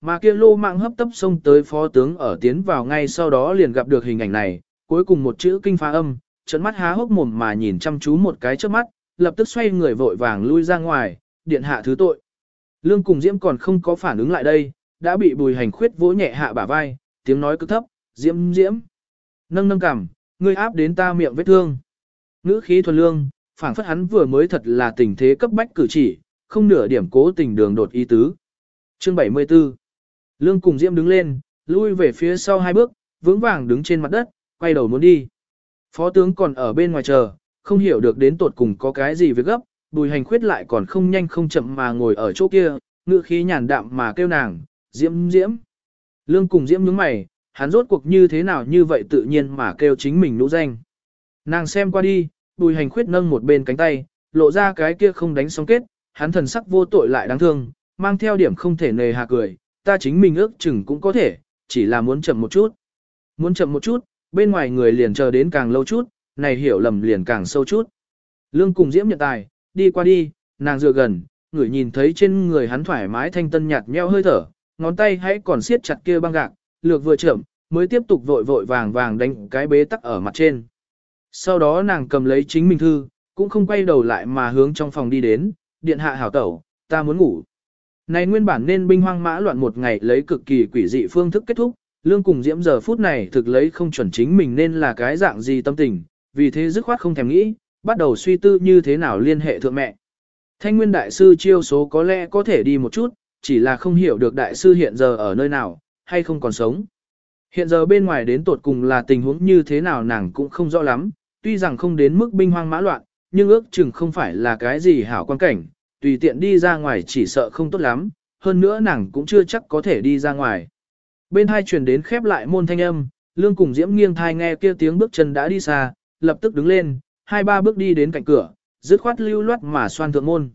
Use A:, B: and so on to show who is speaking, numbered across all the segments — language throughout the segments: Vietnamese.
A: Mà kia lô mạng hấp tấp xông tới phó tướng ở tiến vào ngay sau đó liền gặp được hình ảnh này, cuối cùng một chữ kinh phá âm, trận mắt há hốc mồm mà nhìn chăm chú một cái trước mắt, lập tức xoay người vội vàng lui ra ngoài, điện hạ thứ tội. Lương cùng Diễm còn không có phản ứng lại đây, đã bị bùi hành khuyết vỗ nhẹ hạ bả vai, tiếng nói cứ thấp, Diễm Diễm. Nâng nâng cằm, ngươi áp đến ta miệng vết thương. Ngữ khí thuần lương, phảng phất hắn vừa mới thật là tình thế cấp bách cử chỉ, không nửa điểm cố tình đường đột ý tứ. Chương 74 Lương cùng Diễm đứng lên, lui về phía sau hai bước, vững vàng đứng trên mặt đất, quay đầu muốn đi. Phó tướng còn ở bên ngoài chờ, không hiểu được đến tột cùng có cái gì việc gấp, bùi hành khuyết lại còn không nhanh không chậm mà ngồi ở chỗ kia, ngữ khí nhàn đạm mà kêu nàng, Diễm Diễm. Lương cùng Diễm nhướng mày, hắn rốt cuộc như thế nào như vậy tự nhiên mà kêu chính mình nũ danh. Nàng xem qua đi, bùi hành khuyết nâng một bên cánh tay, lộ ra cái kia không đánh xong kết, hắn thần sắc vô tội lại đáng thương, mang theo điểm không thể nề hạ cười, ta chính mình ước chừng cũng có thể, chỉ là muốn chậm một chút. Muốn chậm một chút, bên ngoài người liền chờ đến càng lâu chút, này hiểu lầm liền càng sâu chút. Lương cùng Diễm nhận tài, đi qua đi, nàng dựa gần, người nhìn thấy trên người hắn thoải mái thanh tân nhạt nheo hơi thở, ngón tay hãy còn siết chặt kia băng gạc, lược vừa chậm, mới tiếp tục vội vội vàng vàng đánh cái bế tắc ở mặt trên. Sau đó nàng cầm lấy chính mình thư, cũng không quay đầu lại mà hướng trong phòng đi đến, điện hạ hảo tẩu, ta muốn ngủ. Này nguyên bản nên binh hoang mã loạn một ngày lấy cực kỳ quỷ dị phương thức kết thúc, lương cùng diễm giờ phút này thực lấy không chuẩn chính mình nên là cái dạng gì tâm tình, vì thế dứt khoát không thèm nghĩ, bắt đầu suy tư như thế nào liên hệ thượng mẹ. Thanh nguyên đại sư chiêu số có lẽ có thể đi một chút, chỉ là không hiểu được đại sư hiện giờ ở nơi nào, hay không còn sống. Hiện giờ bên ngoài đến tột cùng là tình huống như thế nào nàng cũng không rõ lắm, tuy rằng không đến mức binh hoang mã loạn, nhưng ước chừng không phải là cái gì hảo quan cảnh, tùy tiện đi ra ngoài chỉ sợ không tốt lắm, hơn nữa nàng cũng chưa chắc có thể đi ra ngoài. Bên hai truyền đến khép lại môn thanh âm, lương cùng diễm nghiêng thai nghe kia tiếng bước chân đã đi xa, lập tức đứng lên, hai ba bước đi đến cạnh cửa, dứt khoát lưu loát mà xoan thượng môn.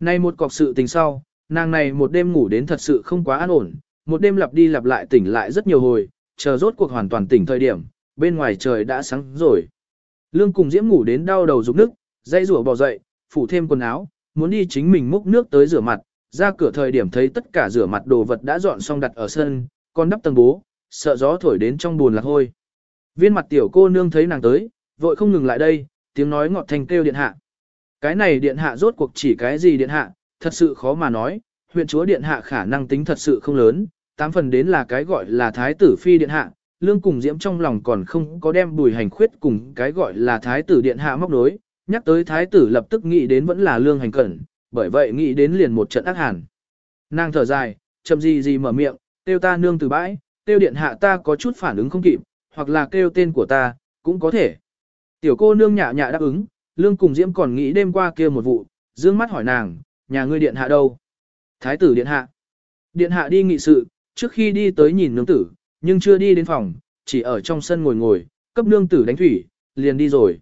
A: Nay một cọc sự tình sau, nàng này một đêm ngủ đến thật sự không quá an ổn, một đêm lặp đi lặp lại tỉnh lại rất nhiều hồi, chờ rốt cuộc hoàn toàn tỉnh thời điểm, bên ngoài trời đã sáng rồi. Lương cùng Diễm ngủ đến đau đầu rụng nức, dây rủa bò dậy, phủ thêm quần áo, muốn đi chính mình múc nước tới rửa mặt, ra cửa thời điểm thấy tất cả rửa mặt đồ vật đã dọn xong đặt ở sân, còn đắp tầng bố, sợ gió thổi đến trong buồn lạc hôi. Viên mặt tiểu cô nương thấy nàng tới, vội không ngừng lại đây, tiếng nói ngọt thanh kêu điện hạ. Cái này điện hạ rốt cuộc chỉ cái gì điện hạ, thật sự khó mà nói, huyện chúa điện hạ khả năng tính thật sự không lớn, tám phần đến là cái gọi là thái tử phi điện hạ, lương cùng diễm trong lòng còn không có đem bùi hành khuyết cùng cái gọi là thái tử điện hạ móc đối, nhắc tới thái tử lập tức nghĩ đến vẫn là lương hành cẩn, bởi vậy nghĩ đến liền một trận ác hàn. Nàng thở dài, chậm gì gì mở miệng, tiêu ta nương từ bãi, tiêu điện hạ ta có chút phản ứng không kịp, hoặc là kêu tên của ta, cũng có thể. Tiểu cô nương nhạ nhạ đáp ứng, lương cùng diễm còn nghĩ đêm qua kia một vụ, dương mắt hỏi nàng, nhà ngươi điện hạ đâu? Thái tử điện hạ. Điện hạ đi nghị sự, trước khi đi tới nhìn nương tử, nhưng chưa đi đến phòng, chỉ ở trong sân ngồi ngồi, cấp nương tử đánh thủy, liền đi rồi.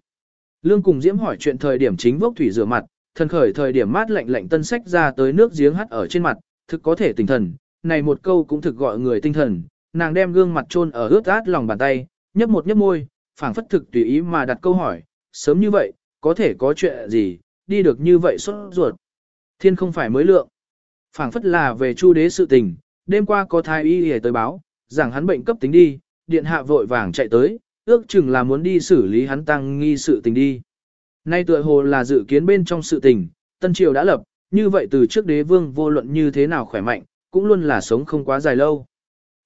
A: Lương cùng Diễm hỏi chuyện thời điểm chính vốc thủy rửa mặt, thần khởi thời điểm mát lạnh lạnh tân sách ra tới nước giếng hắt ở trên mặt, thực có thể tinh thần, này một câu cũng thực gọi người tinh thần, nàng đem gương mặt chôn ở ướt át lòng bàn tay, nhấp một nhấp môi, phảng phất thực tùy ý mà đặt câu hỏi, sớm như vậy, có thể có chuyện gì, đi được như vậy xuất ruột. Thiên không phải mới lượng. phảng phất là về chu đế sự tình, đêm qua có thái y hề tới báo, rằng hắn bệnh cấp tính đi, điện hạ vội vàng chạy tới, ước chừng là muốn đi xử lý hắn tăng nghi sự tình đi. Nay tựa hồ là dự kiến bên trong sự tình, Tân Triều đã lập, như vậy từ trước đế vương vô luận như thế nào khỏe mạnh, cũng luôn là sống không quá dài lâu.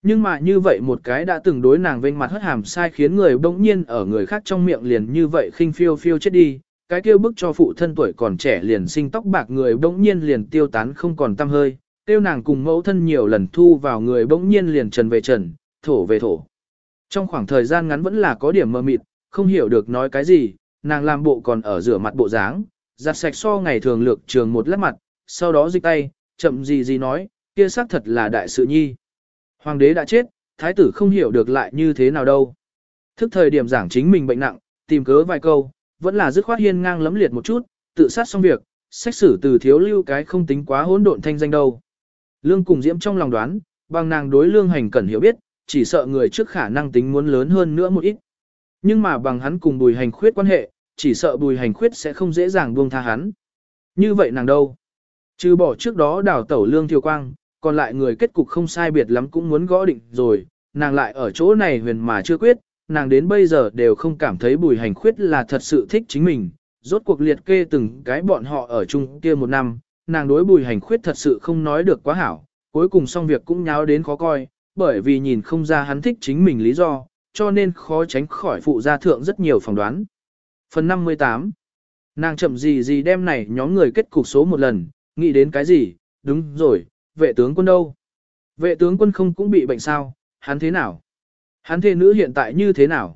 A: Nhưng mà như vậy một cái đã từng đối nàng vênh mặt hất hàm sai khiến người bỗng nhiên ở người khác trong miệng liền như vậy khinh phiêu phiêu chết đi, cái kêu bức cho phụ thân tuổi còn trẻ liền sinh tóc bạc người bỗng nhiên liền tiêu tán không còn tâm hơi, tiêu nàng cùng mẫu thân nhiều lần thu vào người bỗng nhiên liền trần về trần, thổ về thổ. Trong khoảng thời gian ngắn vẫn là có điểm mơ mịt, không hiểu được nói cái gì, nàng làm bộ còn ở rửa mặt bộ dáng, giặt sạch so ngày thường lược trường một lát mặt, sau đó dịch tay, chậm gì gì nói, kia xác thật là đại sự nhi. Hoàng đế đã chết, thái tử không hiểu được lại như thế nào đâu. Thức thời điểm giảng chính mình bệnh nặng, tìm cớ vài câu, vẫn là dứt khoát hiên ngang lấm liệt một chút, tự sát xong việc, xét xử từ thiếu lưu cái không tính quá hỗn độn thanh danh đâu. Lương cùng diễm trong lòng đoán, bằng nàng đối lương hành cần hiểu biết, chỉ sợ người trước khả năng tính muốn lớn hơn nữa một ít. Nhưng mà bằng hắn cùng bùi hành khuyết quan hệ, chỉ sợ bùi hành khuyết sẽ không dễ dàng buông tha hắn. Như vậy nàng đâu? Trừ bỏ trước đó đảo tẩu lương thiều quang, còn lại người kết cục không sai biệt lắm cũng muốn gõ định rồi, nàng lại ở chỗ này huyền mà chưa quyết, nàng đến bây giờ đều không cảm thấy bùi hành khuyết là thật sự thích chính mình, rốt cuộc liệt kê từng cái bọn họ ở chung kia một năm, nàng đối bùi hành khuyết thật sự không nói được quá hảo, cuối cùng xong việc cũng nháo đến khó coi, bởi vì nhìn không ra hắn thích chính mình lý do, cho nên khó tránh khỏi phụ gia thượng rất nhiều phỏng đoán. Phần 58 Nàng chậm gì gì đem này nhóm người kết cục số một lần, nghĩ đến cái gì, đúng rồi, vệ tướng quân đâu? Vệ tướng quân không cũng bị bệnh sao, hắn thế nào? Hắn thê nữ hiện tại như thế nào?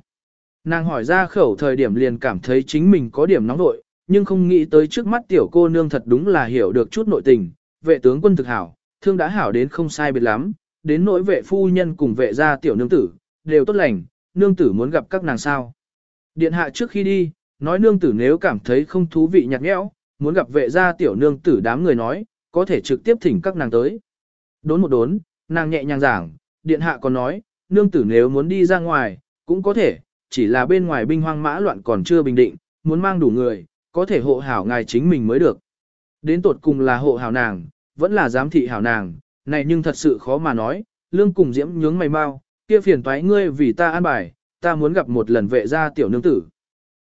A: Nàng hỏi ra khẩu thời điểm liền cảm thấy chính mình có điểm nóng nội, nhưng không nghĩ tới trước mắt tiểu cô nương thật đúng là hiểu được chút nội tình, vệ tướng quân thực hảo, thương đã hảo đến không sai biệt lắm, đến nỗi vệ phu nhân cùng vệ gia tiểu nương tử, đều tốt lành, nương tử muốn gặp các nàng sao. Điện hạ trước khi đi, nói nương tử nếu cảm thấy không thú vị nhạt nhẽo, muốn gặp vệ gia tiểu nương tử đám người nói, có thể trực tiếp thỉnh các nàng tới. Đốn một đốn, nàng nhẹ nhàng giảng, điện hạ còn nói, nương tử nếu muốn đi ra ngoài, cũng có thể, chỉ là bên ngoài binh hoang mã loạn còn chưa bình định, muốn mang đủ người, có thể hộ hảo ngài chính mình mới được. Đến tột cùng là hộ hảo nàng, vẫn là giám thị hảo nàng, này nhưng thật sự khó mà nói, lương cùng diễm nhướng mày mau, kia phiền toái ngươi vì ta an bài, ta muốn gặp một lần vệ gia tiểu nương tử.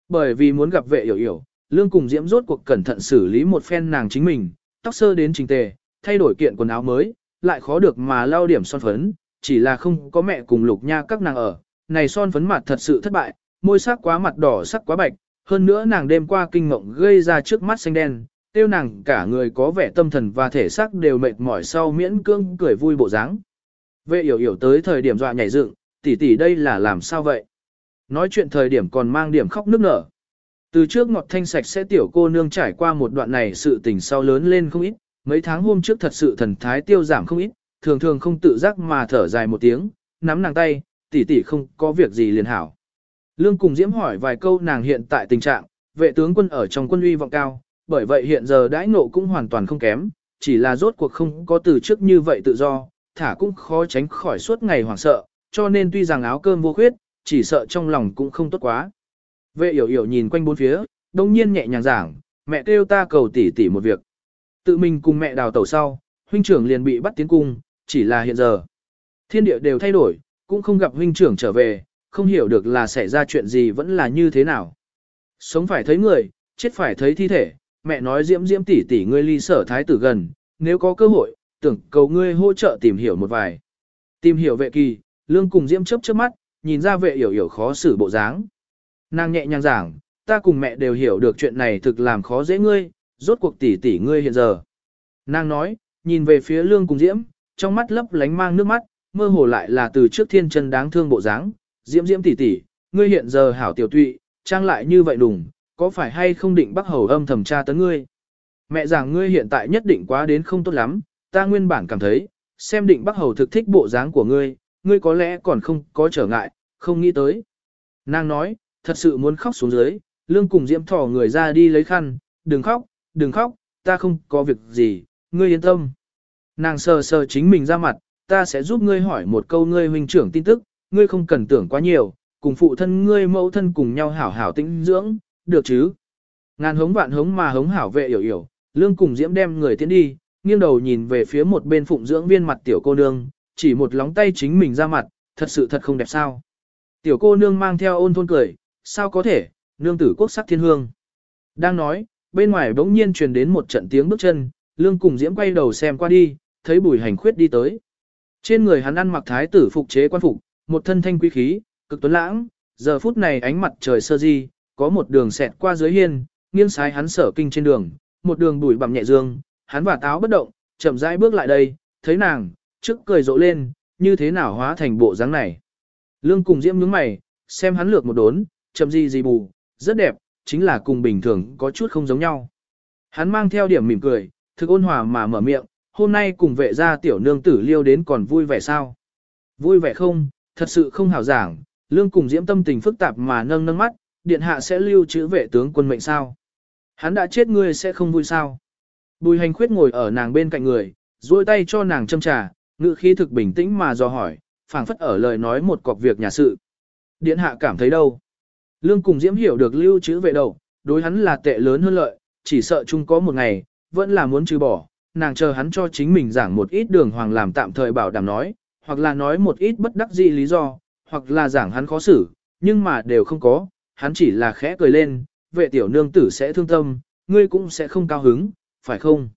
A: Bởi vì muốn gặp vệ hiểu hiểu, lương cùng diễm rốt cuộc cẩn thận xử lý một phen nàng chính mình, tóc sơ đến trình tề, thay đổi kiện quần áo mới, lại khó được mà lau điểm son phấn, chỉ là không có mẹ cùng lục nha các nàng ở, này son phấn mặt thật sự thất bại, môi sắc quá mặt đỏ sắc quá bạch, hơn nữa nàng đêm qua kinh mộng gây ra trước mắt xanh đen, tiêu nàng cả người có vẻ tâm thần và thể xác đều mệt mỏi sau miễn cưỡng cười vui bộ dáng. Vệ hiểu hiểu tới thời điểm dọa nhảy dựng, tỷ tỷ đây là làm sao vậy? Nói chuyện thời điểm còn mang điểm khóc nức nở. Từ trước ngọt thanh sạch sẽ tiểu cô nương trải qua một đoạn này sự tình sau lớn lên không ít, mấy tháng hôm trước thật sự thần thái tiêu giảm không ít, thường thường không tự giác mà thở dài một tiếng, nắm nàng tay, tỷ tỷ không có việc gì liền hảo. Lương cùng Diễm hỏi vài câu nàng hiện tại tình trạng, vệ tướng quân ở trong quân uy vọng cao, bởi vậy hiện giờ đãi ngộ cũng hoàn toàn không kém, chỉ là rốt cuộc không có từ trước như vậy tự do, thả cũng khó tránh khỏi suốt ngày hoảng sợ, cho nên tuy rằng áo cơm vô khuyết, chỉ sợ trong lòng cũng không tốt quá. Vệ hiểu hiểu nhìn quanh bốn phía, đông nhiên nhẹ nhàng giảng, mẹ kêu ta cầu tỷ tỷ một việc. Tự mình cùng mẹ đào tẩu sau, huynh trưởng liền bị bắt tiến cung, chỉ là hiện giờ. Thiên địa đều thay đổi, cũng không gặp huynh trưởng trở về, không hiểu được là xảy ra chuyện gì vẫn là như thế nào. Sống phải thấy người, chết phải thấy thi thể, mẹ nói diễm diễm tỷ tỷ ngươi ly sở thái tử gần, nếu có cơ hội, tưởng cầu ngươi hỗ trợ tìm hiểu một vài. Tìm hiểu vệ kỳ, lương cùng diễm chớp chớp mắt, nhìn ra vệ hiểu hiểu khó xử bộ dáng. Nàng nhẹ nhàng giảng, ta cùng mẹ đều hiểu được chuyện này thực làm khó dễ ngươi, rốt cuộc tỷ tỷ ngươi hiện giờ. Nàng nói, nhìn về phía lương cùng diễm, trong mắt lấp lánh mang nước mắt, mơ hồ lại là từ trước thiên chân đáng thương bộ dáng. Diễm diễm tỷ tỷ, ngươi hiện giờ hảo tiểu tụy, trang lại như vậy đùng, có phải hay không định Bắc hầu âm thầm tra tấn ngươi? Mẹ rằng ngươi hiện tại nhất định quá đến không tốt lắm, ta nguyên bản cảm thấy, xem định Bắc hầu thực thích bộ dáng của ngươi, ngươi có lẽ còn không có trở ngại, không nghĩ tới. Nàng nói, thật sự muốn khóc xuống dưới, lương cùng diễm thỏ người ra đi lấy khăn, đừng khóc, đừng khóc, ta không có việc gì, ngươi yên tâm. Nàng sờ sờ chính mình ra mặt, ta sẽ giúp ngươi hỏi một câu ngươi huynh trưởng tin tức, ngươi không cần tưởng quá nhiều, cùng phụ thân ngươi mẫu thân cùng nhau hảo hảo tĩnh dưỡng, được chứ? Ngàn hống vạn hống mà hống hảo vệ hiểu hiểu, lương cùng diễm đem người tiến đi, nghiêng đầu nhìn về phía một bên phụng dưỡng viên mặt tiểu cô nương, chỉ một lóng tay chính mình ra mặt, thật sự thật không đẹp sao. Tiểu cô nương mang theo ôn thôn cười, sao có thể, nương tử quốc sắc thiên hương. Đang nói, bên ngoài bỗng nhiên truyền đến một trận tiếng bước chân, lương cùng diễm quay đầu xem qua đi, thấy bùi hành khuyết đi tới. Trên người hắn ăn mặc thái tử phục chế quan phục, một thân thanh quý khí, cực tuấn lãng, giờ phút này ánh mặt trời sơ di, có một đường xẹt qua dưới hiên, nghiêng sái hắn sở kinh trên đường, một đường bụi bặm nhẹ dương, hắn và táo bất động, chậm rãi bước lại đây, thấy nàng, trước cười rộ lên, như thế nào hóa thành bộ dáng này. Lương cùng diễm nhướng mày, xem hắn lược một đốn, chậm gì gì bù, rất đẹp, chính là cùng bình thường có chút không giống nhau. Hắn mang theo điểm mỉm cười, thực ôn hòa mà mở miệng, hôm nay cùng vệ gia tiểu nương tử liêu đến còn vui vẻ sao? Vui vẻ không, thật sự không hảo giảng, lương cùng diễm tâm tình phức tạp mà nâng nâng mắt, điện hạ sẽ lưu trữ vệ tướng quân mệnh sao? Hắn đã chết ngươi sẽ không vui sao? Bùi hành khuyết ngồi ở nàng bên cạnh người, duỗi tay cho nàng châm trà, ngự khí thực bình tĩnh mà do hỏi, phảng phất ở lời nói một cọc việc nhà sự. Điện hạ cảm thấy đâu? Lương cùng diễm hiểu được lưu trữ vệ đầu, đối hắn là tệ lớn hơn lợi, chỉ sợ chung có một ngày, vẫn là muốn trừ bỏ, nàng chờ hắn cho chính mình giảng một ít đường hoàng làm tạm thời bảo đảm nói, hoặc là nói một ít bất đắc dĩ lý do, hoặc là giảng hắn khó xử, nhưng mà đều không có, hắn chỉ là khẽ cười lên, vệ tiểu nương tử sẽ thương tâm, ngươi cũng sẽ không cao hứng, phải không?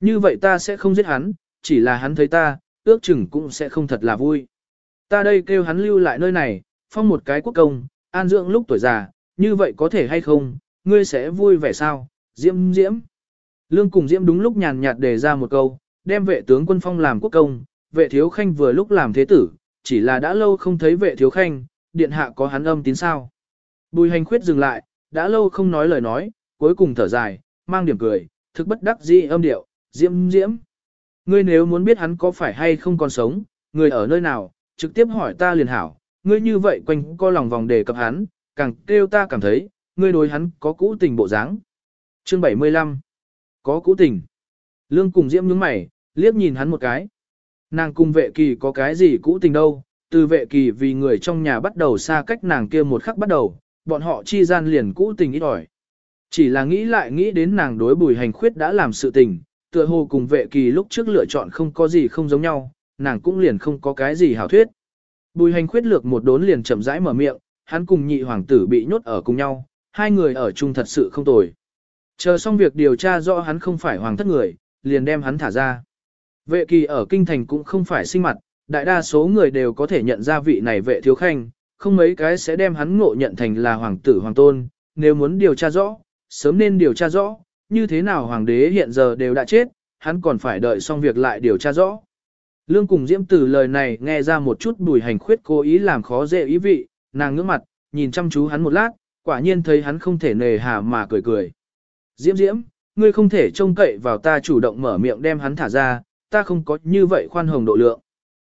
A: Như vậy ta sẽ không giết hắn, chỉ là hắn thấy ta, ước chừng cũng sẽ không thật là vui. Ta đây kêu hắn lưu lại nơi này, phong một cái quốc công, an dưỡng lúc tuổi già, như vậy có thể hay không, ngươi sẽ vui vẻ sao, diễm diễm. Lương cùng diễm đúng lúc nhàn nhạt đề ra một câu, đem vệ tướng quân phong làm quốc công, vệ thiếu khanh vừa lúc làm thế tử, chỉ là đã lâu không thấy vệ thiếu khanh, điện hạ có hắn âm tín sao. Bùi hành khuyết dừng lại, đã lâu không nói lời nói, cuối cùng thở dài, mang điểm cười, thực bất đắc dĩ âm điệu, diễm diễm. Ngươi nếu muốn biết hắn có phải hay không còn sống, người ở nơi nào, trực tiếp hỏi ta liền hảo, ngươi như vậy quanh co lòng vòng đề cập hắn, càng kêu ta cảm thấy, ngươi đối hắn có cũ tình bộ dáng. Chương 75 Có cũ tình. Lương cùng Diễm nhướng mày, liếc nhìn hắn một cái. Nàng cùng vệ kỳ có cái gì cũ tình đâu, từ vệ kỳ vì người trong nhà bắt đầu xa cách nàng kia một khắc bắt đầu, bọn họ chi gian liền cũ tình ít ỏi. Chỉ là nghĩ lại nghĩ đến nàng đối bùi hành khuyết đã làm sự tình, tựa hồ cùng vệ kỳ lúc trước lựa chọn không có gì không giống nhau, nàng cũng liền không có cái gì hảo thuyết. Bùi hành khuyết lược một đốn liền chậm rãi mở miệng, hắn cùng nhị hoàng tử bị nhốt ở cùng nhau, hai người ở chung thật sự không tồi. Chờ xong việc điều tra rõ hắn không phải hoàng thất người, liền đem hắn thả ra. Vệ kỳ ở kinh thành cũng không phải sinh mặt, đại đa số người đều có thể nhận ra vị này vệ thiếu khanh, không mấy cái sẽ đem hắn ngộ nhận thành là hoàng tử hoàng tôn, nếu muốn điều tra rõ, sớm nên điều tra rõ, như thế nào hoàng đế hiện giờ đều đã chết, hắn còn phải đợi xong việc lại điều tra rõ. Lương cùng Diễm từ lời này nghe ra một chút bùi hành khuyết cố ý làm khó dễ ý vị, nàng ngước mặt, nhìn chăm chú hắn một lát, quả nhiên thấy hắn không thể nề hà mà cười cười. Diễm Diễm, ngươi không thể trông cậy vào ta chủ động mở miệng đem hắn thả ra, ta không có như vậy khoan hồng độ lượng.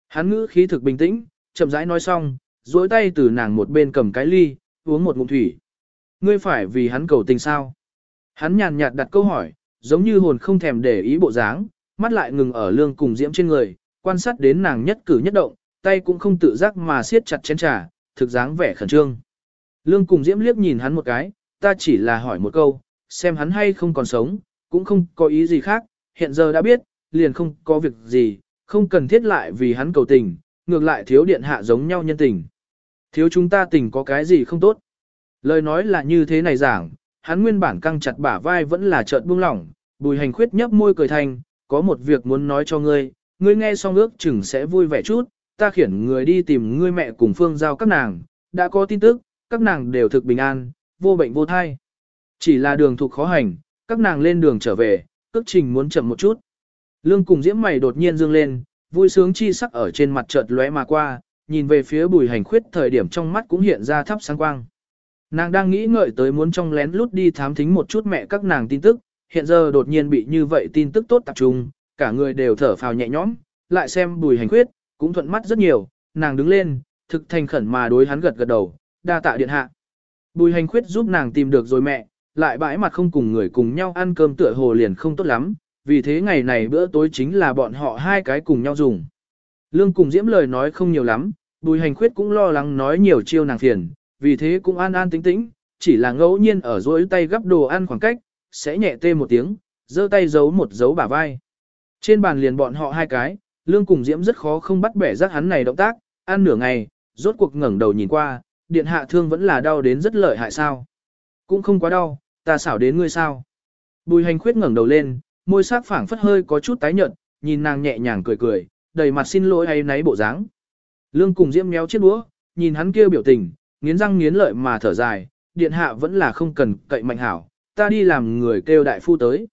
A: Hắn ngữ khí thực bình tĩnh, chậm rãi nói xong, duỗi tay từ nàng một bên cầm cái ly, uống một ngụm thủy. Ngươi phải vì hắn cầu tình sao? Hắn nhàn nhạt đặt câu hỏi, giống như hồn không thèm để ý bộ dáng, mắt lại ngừng ở lương cùng diễm trên người, quan sát đến nàng nhất cử nhất động, tay cũng không tự giác mà siết chặt chén trà, thực dáng vẻ khẩn trương. Lương cùng diễm liếc nhìn hắn một cái, ta chỉ là hỏi một câu, xem hắn hay không còn sống, cũng không có ý gì khác, hiện giờ đã biết, liền không có việc gì, không cần thiết lại vì hắn cầu tình, ngược lại thiếu điện hạ giống nhau nhân tình. Thiếu chúng ta tình có cái gì không tốt. Lời nói là như thế này giảng, hắn nguyên bản căng chặt bả vai vẫn là chợt buông lỏng, bùi hành khuyết nhấp môi cười thành, có một việc muốn nói cho ngươi, ngươi nghe xong ước chừng sẽ vui vẻ chút, ta khiển người đi tìm ngươi mẹ cùng phương giao các nàng, đã có tin tức, các nàng đều thực bình an, vô bệnh vô thai. Chỉ là đường thuộc khó hành, các nàng lên đường trở về, cước trình muốn chậm một chút. Lương cùng diễm mày đột nhiên dương lên, vui sướng chi sắc ở trên mặt chợt lóe mà qua, nhìn về phía bùi hành khuyết thời điểm trong mắt cũng hiện ra thắp sáng quang. Nàng đang nghĩ ngợi tới muốn trong lén lút đi thám thính một chút mẹ các nàng tin tức, hiện giờ đột nhiên bị như vậy tin tức tốt tập trung, cả người đều thở phào nhẹ nhõm, lại xem bùi hành khuyết, cũng thuận mắt rất nhiều, nàng đứng lên, thực thành khẩn mà đối hắn gật gật đầu, đa tạ điện hạ. Bùi hành khuyết giúp nàng tìm được rồi mẹ, lại bãi mặt không cùng người cùng nhau ăn cơm tựa hồ liền không tốt lắm, vì thế ngày này bữa tối chính là bọn họ hai cái cùng nhau dùng. Lương cùng diễm lời nói không nhiều lắm, bùi hành khuyết cũng lo lắng nói nhiều chiêu nàng phiền, vì thế cũng an an tĩnh tĩnh, chỉ là ngẫu nhiên ở dối tay gấp đồ ăn khoảng cách, sẽ nhẹ tê một tiếng, giơ tay giấu một dấu bả vai. Trên bàn liền bọn họ hai cái, lương cùng diễm rất khó không bắt bẻ rắc hắn này động tác, ăn nửa ngày, rốt cuộc ngẩng đầu nhìn qua, điện hạ thương vẫn là đau đến rất lợi hại sao. Cũng không quá đau, ta xảo đến ngươi sao. Bùi hành khuyết ngẩng đầu lên, môi sắc phảng phất hơi có chút tái nhợt, nhìn nàng nhẹ nhàng cười cười, đầy mặt xin lỗi hay náy bộ dáng. Lương cùng diễm méo chiếc đũa, nhìn hắn kia biểu tình, nghiến răng nghiến lợi mà thở dài, điện hạ vẫn là không cần cậy mạnh hảo, ta đi làm người kêu đại phu tới.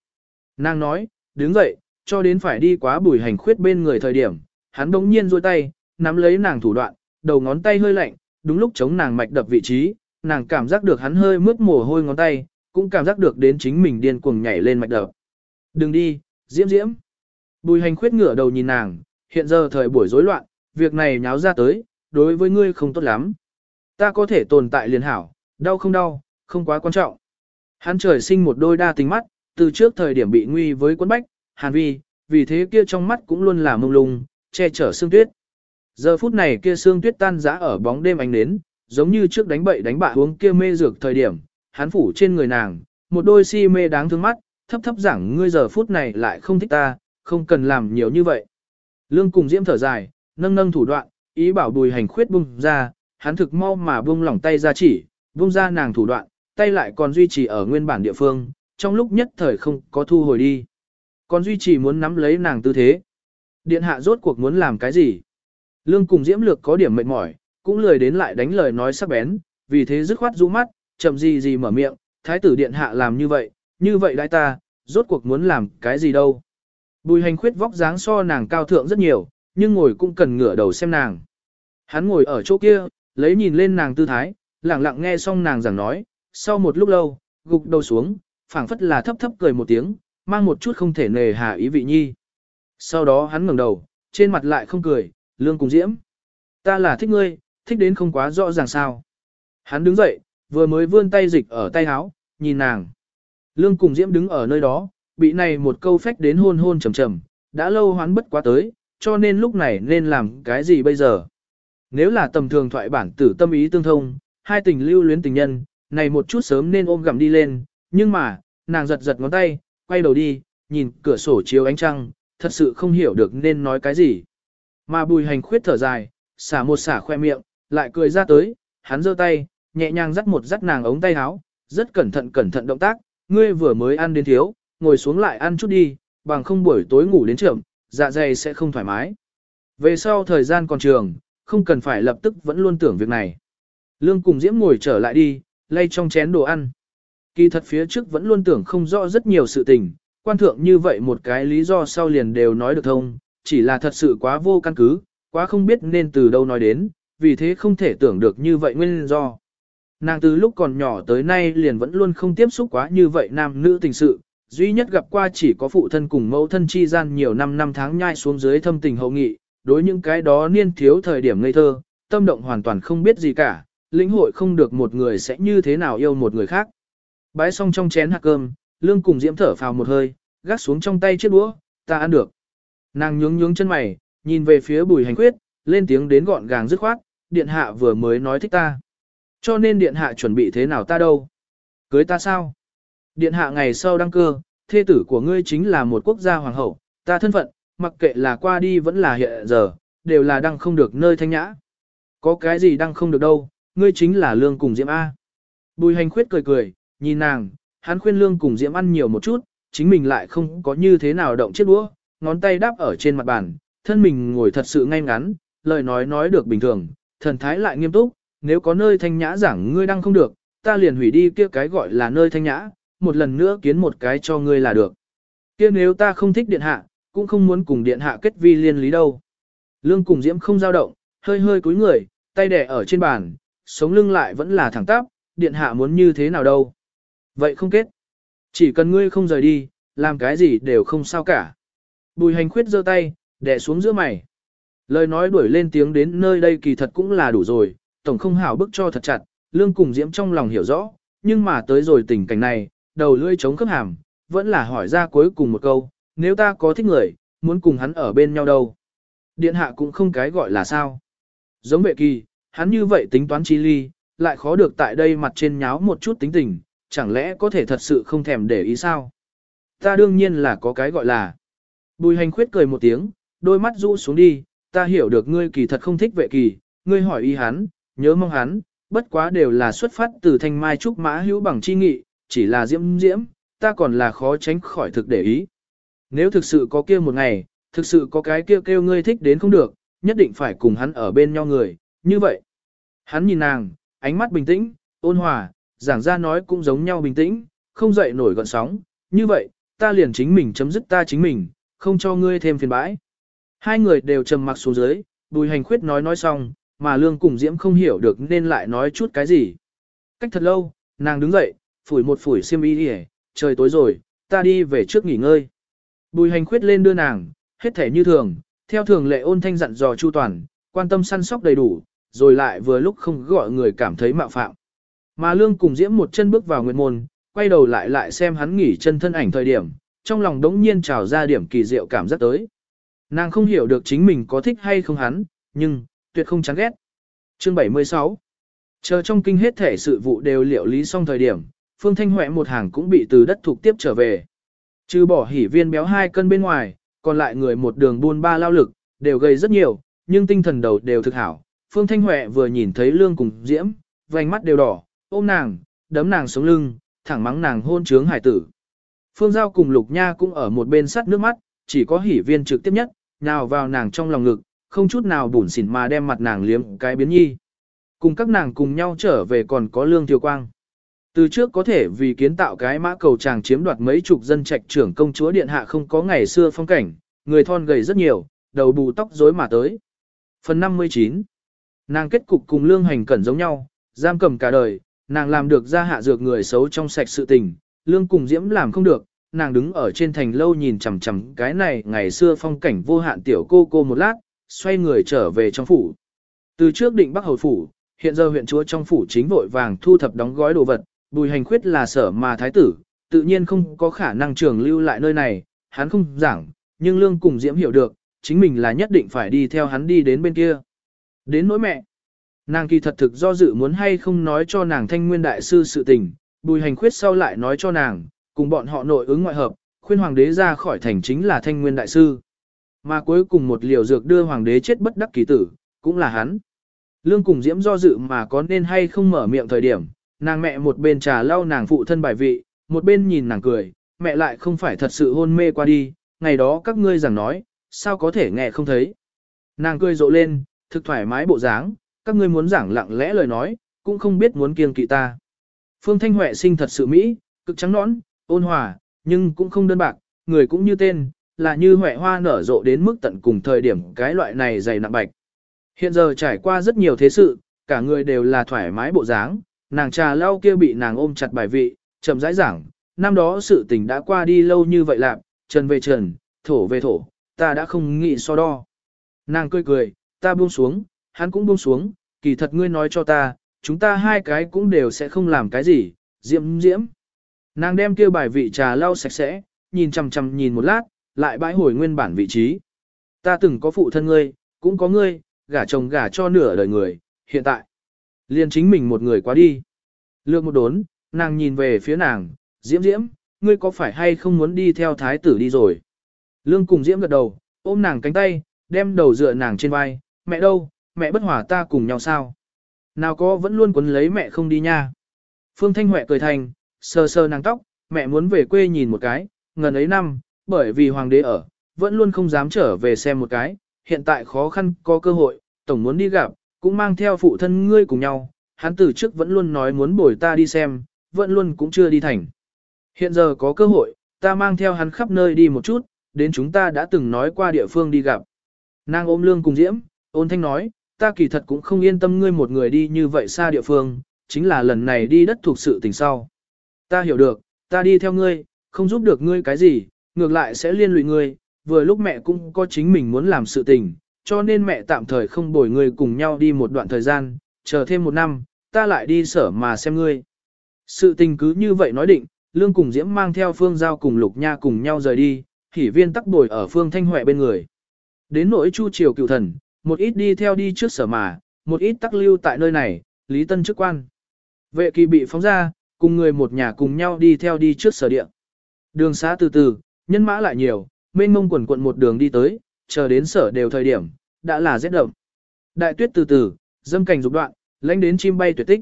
A: Nàng nói, đứng dậy, cho đến phải đi quá bùi hành khuyết bên người thời điểm, hắn đống nhiên duỗi tay, nắm lấy nàng thủ đoạn, đầu ngón tay hơi lạnh, đúng lúc chống nàng mạch đập vị trí, nàng cảm giác được hắn hơi mướt mồ hôi ngón tay, cũng cảm giác được đến chính mình điên cuồng nhảy lên mạch đập. Đừng đi, diễm diễm. Bùi hành khuyết ngửa đầu nhìn nàng, hiện giờ thời buổi rối loạn, việc này nháo ra tới, đối với ngươi không tốt lắm. Ta có thể tồn tại liền hảo, đau không đau, không quá quan trọng. Hắn trời sinh một đôi đa tình mắt, từ trước thời điểm bị nguy với quân bách, hàn vi, vì thế kia trong mắt cũng luôn là mông lung, che chở xương tuyết. Giờ phút này kia xương tuyết tan rã ở bóng đêm ánh nến, giống như trước đánh bậy đánh bạ uống kia mê dược thời điểm, hắn phủ trên người nàng, một đôi si mê đáng thương mắt, thấp thấp giảng ngươi giờ phút này lại không thích ta, không cần làm nhiều như vậy. Lương cùng diễm thở dài, nâng nâng thủ đoạn, ý bảo bùi hành khuyết bung ra, hắn thực mau mà buông lỏng tay ra chỉ, buông ra nàng thủ đoạn, tay lại còn duy trì ở nguyên bản địa phương, trong lúc nhất thời không có thu hồi đi. Còn duy trì muốn nắm lấy nàng tư thế. Điện hạ rốt cuộc muốn làm cái gì? Lương cùng diễm lược có điểm mệt mỏi, cũng lười đến lại đánh lời nói sắc bén, vì thế dứt khoát rũ mắt, chậm gì gì mở miệng, thái tử điện hạ làm như vậy, như vậy đại ta, rốt cuộc muốn làm cái gì đâu. Bùi hành khuyết vóc dáng so nàng cao thượng rất nhiều, nhưng ngồi cũng cần ngửa đầu xem nàng. Hắn ngồi ở chỗ kia, lấy nhìn lên nàng tư thái, lặng lặng nghe xong nàng giảng nói, sau một lúc lâu, gục đầu xuống, phảng phất là thấp thấp cười một tiếng, mang một chút không thể nề hà ý vị nhi. Sau đó hắn ngẩng đầu, trên mặt lại không cười, lương cùng diễm. Ta là thích ngươi, thích đến không quá rõ ràng sao. Hắn đứng dậy, vừa mới vươn tay dịch ở tay áo, nhìn nàng. Lương cùng diễm đứng ở nơi đó, bị này một câu phách đến hôn hôn trầm trầm, đã lâu hoán bất quá tới, cho nên lúc này nên làm cái gì bây giờ. Nếu là tầm thường thoại bản tử tâm ý tương thông, hai tình lưu luyến tình nhân, này một chút sớm nên ôm gặm đi lên, nhưng mà, nàng giật giật ngón tay, quay đầu đi, nhìn cửa sổ chiếu ánh trăng, thật sự không hiểu được nên nói cái gì. Mà bùi hành khuyết thở dài, xả một xả khoe miệng, lại cười ra tới, hắn giơ tay, nhẹ nhàng dắt một dắt nàng ống tay áo, rất cẩn thận cẩn thận động tác, ngươi vừa mới ăn đến thiếu, ngồi xuống lại ăn chút đi, bằng không buổi tối ngủ đến trưởng, dạ dày sẽ không thoải mái. Về sau thời gian còn trường, không cần phải lập tức vẫn luôn tưởng việc này. Lương cùng Diễm ngồi trở lại đi, lay trong chén đồ ăn. Kỳ thật phía trước vẫn luôn tưởng không rõ rất nhiều sự tình, quan thượng như vậy một cái lý do sau liền đều nói được thông, chỉ là thật sự quá vô căn cứ, quá không biết nên từ đâu nói đến, vì thế không thể tưởng được như vậy nguyên do. Nàng từ lúc còn nhỏ tới nay liền vẫn luôn không tiếp xúc quá như vậy nam nữ tình sự, duy nhất gặp qua chỉ có phụ thân cùng mẫu thân chi gian nhiều năm năm tháng nhai xuống dưới thâm tình hậu nghị, đối những cái đó niên thiếu thời điểm ngây thơ, tâm động hoàn toàn không biết gì cả, lĩnh hội không được một người sẽ như thế nào yêu một người khác. Bái xong trong chén hạt cơm, lương cùng diễm thở phào một hơi, gác xuống trong tay chiếc đũa, ta ăn được. Nàng nhướng nhướng chân mày, nhìn về phía bùi hành quyết, lên tiếng đến gọn gàng dứt khoát, điện hạ vừa mới nói thích ta. Cho nên điện hạ chuẩn bị thế nào ta đâu? Cưới ta sao? Điện hạ ngày sau đăng cơ, thê tử của ngươi chính là một quốc gia hoàng hậu, ta thân phận, mặc kệ là qua đi vẫn là hiện giờ, đều là đăng không được nơi thanh nhã. Có cái gì đăng không được đâu, ngươi chính là lương cùng diễm A. Bùi hành khuyết cười cười, nhìn nàng, hắn khuyên lương cùng diễm ăn nhiều một chút, chính mình lại không có như thế nào động chiếc đũa, ngón tay đáp ở trên mặt bàn, thân mình ngồi thật sự ngay ngắn, lời nói nói được bình thường, thần thái lại nghiêm túc, nếu có nơi thanh nhã giảng ngươi đăng không được, ta liền hủy đi kia cái gọi là nơi thanh nhã, một lần nữa kiến một cái cho ngươi là được. Kia nếu ta không thích điện hạ, cũng không muốn cùng điện hạ kết vi liên lý đâu. Lương cùng diễm không dao động, hơi hơi cúi người, tay đẻ ở trên bàn, sống lưng lại vẫn là thẳng tắp, điện hạ muốn như thế nào đâu. Vậy không kết. Chỉ cần ngươi không rời đi, làm cái gì đều không sao cả. Bùi hành khuyết giơ tay, đè xuống giữa mày. Lời nói đuổi lên tiếng đến nơi đây kỳ thật cũng là đủ rồi, tổng không hảo bức cho thật chặt, lương cùng diễm trong lòng hiểu rõ, nhưng mà tới rồi tình cảnh này, đầu lưỡi chống khớp hàm, vẫn là hỏi ra cuối cùng một câu, nếu ta có thích người, muốn cùng hắn ở bên nhau đâu. Điện hạ cũng không cái gọi là sao. Giống vệ kỳ, hắn như vậy tính toán chi ly, lại khó được tại đây mặt trên nháo một chút tính tình, chẳng lẽ có thể thật sự không thèm để ý sao? Ta đương nhiên là có cái gọi là. Bùi hành khuyết cười một tiếng, đôi mắt rũ xuống đi, ta hiểu được ngươi kỳ thật không thích vệ kỳ, ngươi hỏi ý hắn, nhớ mong hắn, bất quá đều là xuất phát từ thanh mai trúc mã hữu bằng chi nghị, chỉ là diễm diễm, ta còn là khó tránh khỏi thực để ý. Nếu thực sự có kia một ngày, thực sự có cái kêu kêu ngươi thích đến không được, nhất định phải cùng hắn ở bên nhau người, như vậy. Hắn nhìn nàng, ánh mắt bình tĩnh, ôn hòa, giảng ra nói cũng giống nhau bình tĩnh, không dậy nổi gọn sóng, như vậy, ta liền chính mình chấm dứt ta chính mình, không cho ngươi thêm phiền bãi. Hai người đều trầm mặc xuống dưới, bùi hành khuyết nói nói xong, mà lương cùng diễm không hiểu được nên lại nói chút cái gì. Cách thật lâu, nàng đứng dậy, phủi một phủi xiêm y đi trời tối rồi, ta đi về trước nghỉ ngơi. Bùi hành khuyết lên đưa nàng, hết thể như thường, theo thường lệ ôn thanh dặn dò chu toàn, quan tâm săn sóc đầy đủ, rồi lại vừa lúc không gọi người cảm thấy mạo phạm. Mà lương cùng diễm một chân bước vào nguyệt môn, quay đầu lại lại xem hắn nghỉ chân thân ảnh thời điểm, trong lòng đống nhiên trào ra điểm kỳ diệu cảm giác tới. Nàng không hiểu được chính mình có thích hay không hắn, nhưng, tuyệt không chán ghét. Chương 76 Chờ trong kinh hết thể sự vụ đều liệu lý xong thời điểm, Phương Thanh Huệ một hàng cũng bị từ đất thuộc tiếp trở về. Trừ bỏ hỉ viên béo hai cân bên ngoài, còn lại người một đường buôn ba lao lực, đều gây rất nhiều, nhưng tinh thần đầu đều thực hảo. Phương Thanh Huệ vừa nhìn thấy Lương cùng Diễm, vành mắt đều đỏ, ôm nàng, đấm nàng sống lưng, thẳng mắng nàng hôn trướng hải tử. Phương Giao cùng Lục Nha cũng ở một bên sắt nước mắt, chỉ có hỉ viên trực tiếp nhất, nào vào nàng trong lòng ngực, không chút nào bủn xỉn mà đem mặt nàng liếm cái biến nhi. Cùng các nàng cùng nhau trở về còn có Lương Thiều Quang. Từ trước có thể vì kiến tạo cái mã cầu chàng chiếm đoạt mấy chục dân trạch trưởng công chúa điện hạ không có ngày xưa phong cảnh, người thon gầy rất nhiều, đầu bù tóc rối mà tới. Phần 59 Nàng kết cục cùng lương hành cẩn giống nhau, giam cầm cả đời, nàng làm được ra hạ dược người xấu trong sạch sự tình, lương cùng diễm làm không được, nàng đứng ở trên thành lâu nhìn chằm chằm cái này ngày xưa phong cảnh vô hạn tiểu cô cô một lát, xoay người trở về trong phủ. Từ trước định Bắc Hầu phủ, hiện giờ huyện chúa trong phủ chính vội vàng thu thập đóng gói đồ vật, bùi hành khuyết là sở mà thái tử, tự nhiên không có khả năng trường lưu lại nơi này, hắn không giảng, nhưng lương cùng diễm hiểu được, chính mình là nhất định phải đi theo hắn đi đến bên kia. Đến nỗi mẹ, nàng kỳ thật thực do dự muốn hay không nói cho nàng thanh nguyên đại sư sự tình, bùi hành khuyết sau lại nói cho nàng, cùng bọn họ nội ứng ngoại hợp, khuyên hoàng đế ra khỏi thành chính là thanh nguyên đại sư. Mà cuối cùng một liều dược đưa hoàng đế chết bất đắc kỳ tử, cũng là hắn. Lương cùng diễm do dự mà có nên hay không mở miệng thời điểm, nàng mẹ một bên trà lau nàng phụ thân bài vị, một bên nhìn nàng cười, mẹ lại không phải thật sự hôn mê qua đi, ngày đó các ngươi rằng nói, sao có thể nghe không thấy. Nàng cười rộ lên, thực thoải mái bộ dáng, các ngươi muốn giảng lặng lẽ lời nói, cũng không biết muốn kiêng kỵ ta. Phương Thanh Huệ sinh thật sự mỹ, cực trắng nõn, ôn hòa, nhưng cũng không đơn bạc, người cũng như tên, là như Huệ hoa nở rộ đến mức tận cùng thời điểm cái loại này dày nặng bạch. Hiện giờ trải qua rất nhiều thế sự, cả người đều là thoải mái bộ dáng, nàng trà lau kia bị nàng ôm chặt bài vị, chậm rãi giảng, năm đó sự tình đã qua đi lâu như vậy lạc, trần về trần, thổ về thổ, ta đã không nghĩ so đo. Nàng cười cười, ta buông xuống, hắn cũng buông xuống, kỳ thật ngươi nói cho ta, chúng ta hai cái cũng đều sẽ không làm cái gì, diễm diễm. Nàng đem kia bài vị trà lau sạch sẽ, nhìn chằm chằm nhìn một lát, lại bãi hồi nguyên bản vị trí. Ta từng có phụ thân ngươi, cũng có ngươi, gả chồng gả cho nửa đời người, hiện tại liền chính mình một người quá đi. Lược một đốn, nàng nhìn về phía nàng, diễm diễm, ngươi có phải hay không muốn đi theo thái tử đi rồi? Lương cùng diễm gật đầu, ôm nàng cánh tay, đem đầu dựa nàng trên vai, mẹ đâu, mẹ bất hòa ta cùng nhau sao? Nào có vẫn luôn quấn lấy mẹ không đi nha. Phương Thanh Huệ cười thành, sờ sờ nàng tóc, mẹ muốn về quê nhìn một cái, ngần ấy năm, bởi vì hoàng đế ở, vẫn luôn không dám trở về xem một cái, hiện tại khó khăn có cơ hội, tổng muốn đi gặp, cũng mang theo phụ thân ngươi cùng nhau, hắn từ trước vẫn luôn nói muốn bồi ta đi xem, vẫn luôn cũng chưa đi thành. Hiện giờ có cơ hội, ta mang theo hắn khắp nơi đi một chút, đến chúng ta đã từng nói qua địa phương đi gặp. Nàng ôm lương cùng diễm, ôn thanh nói, ta kỳ thật cũng không yên tâm ngươi một người đi như vậy xa địa phương, chính là lần này đi đất thuộc sự tình sau. Ta hiểu được, ta đi theo ngươi, không giúp được ngươi cái gì, ngược lại sẽ liên lụy ngươi, vừa lúc mẹ cũng có chính mình muốn làm sự tình, cho nên mẹ tạm thời không bồi ngươi cùng nhau đi một đoạn thời gian, chờ thêm một năm, ta lại đi sở mà xem ngươi. Sự tình cứ như vậy nói định, Lương cùng Diễm mang theo Phương Giao cùng Lục Nha cùng nhau rời đi, hỉ viên tắc bồi ở Phương Thanh Huệ bên người. Đến nỗi Chu Triều cựu thần, một ít đi theo đi trước sở mà, một ít tắc lưu tại nơi này, Lý Tân chức quan. Vệ kỳ bị phóng ra, cùng người một nhà cùng nhau đi theo đi trước sở địa. Đường xá từ từ, nhân mã lại nhiều, mênh mông quần quận một đường đi tới, chờ đến sở đều thời điểm, đã là rét đậm. Đại tuyết từ từ, dâm cảnh rụt đoạn, lãnh đến chim bay tuyệt tích.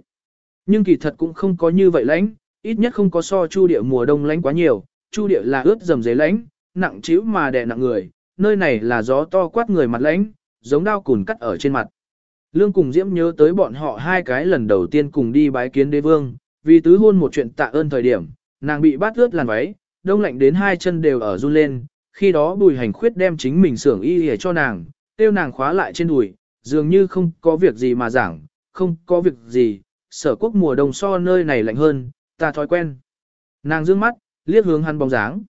A: Nhưng kỳ thật cũng không có như vậy lãnh, ít nhất không có so chu địa mùa đông lãnh quá nhiều, chu địa là ướt dầm dế lãnh, nặng chiếu mà đè nặng người, nơi này là gió to quát người mặt lãnh, giống đao cùn cắt ở trên mặt. Lương cùng Diễm nhớ tới bọn họ hai cái lần đầu tiên cùng đi bái kiến đế vương, vì tứ hôn một chuyện tạ ơn thời điểm, nàng bị bắt ướt làn váy, đông lạnh đến hai chân đều ở run lên, khi đó bùi hành khuyết đem chính mình xưởng y hề cho nàng, tiêu nàng khóa lại trên đùi, dường như không có việc gì mà giảng, không có việc gì, sở quốc mùa đông so nơi này lạnh hơn, ta thói quen. Nàng dương mắt, liếc hướng hắn bóng dáng.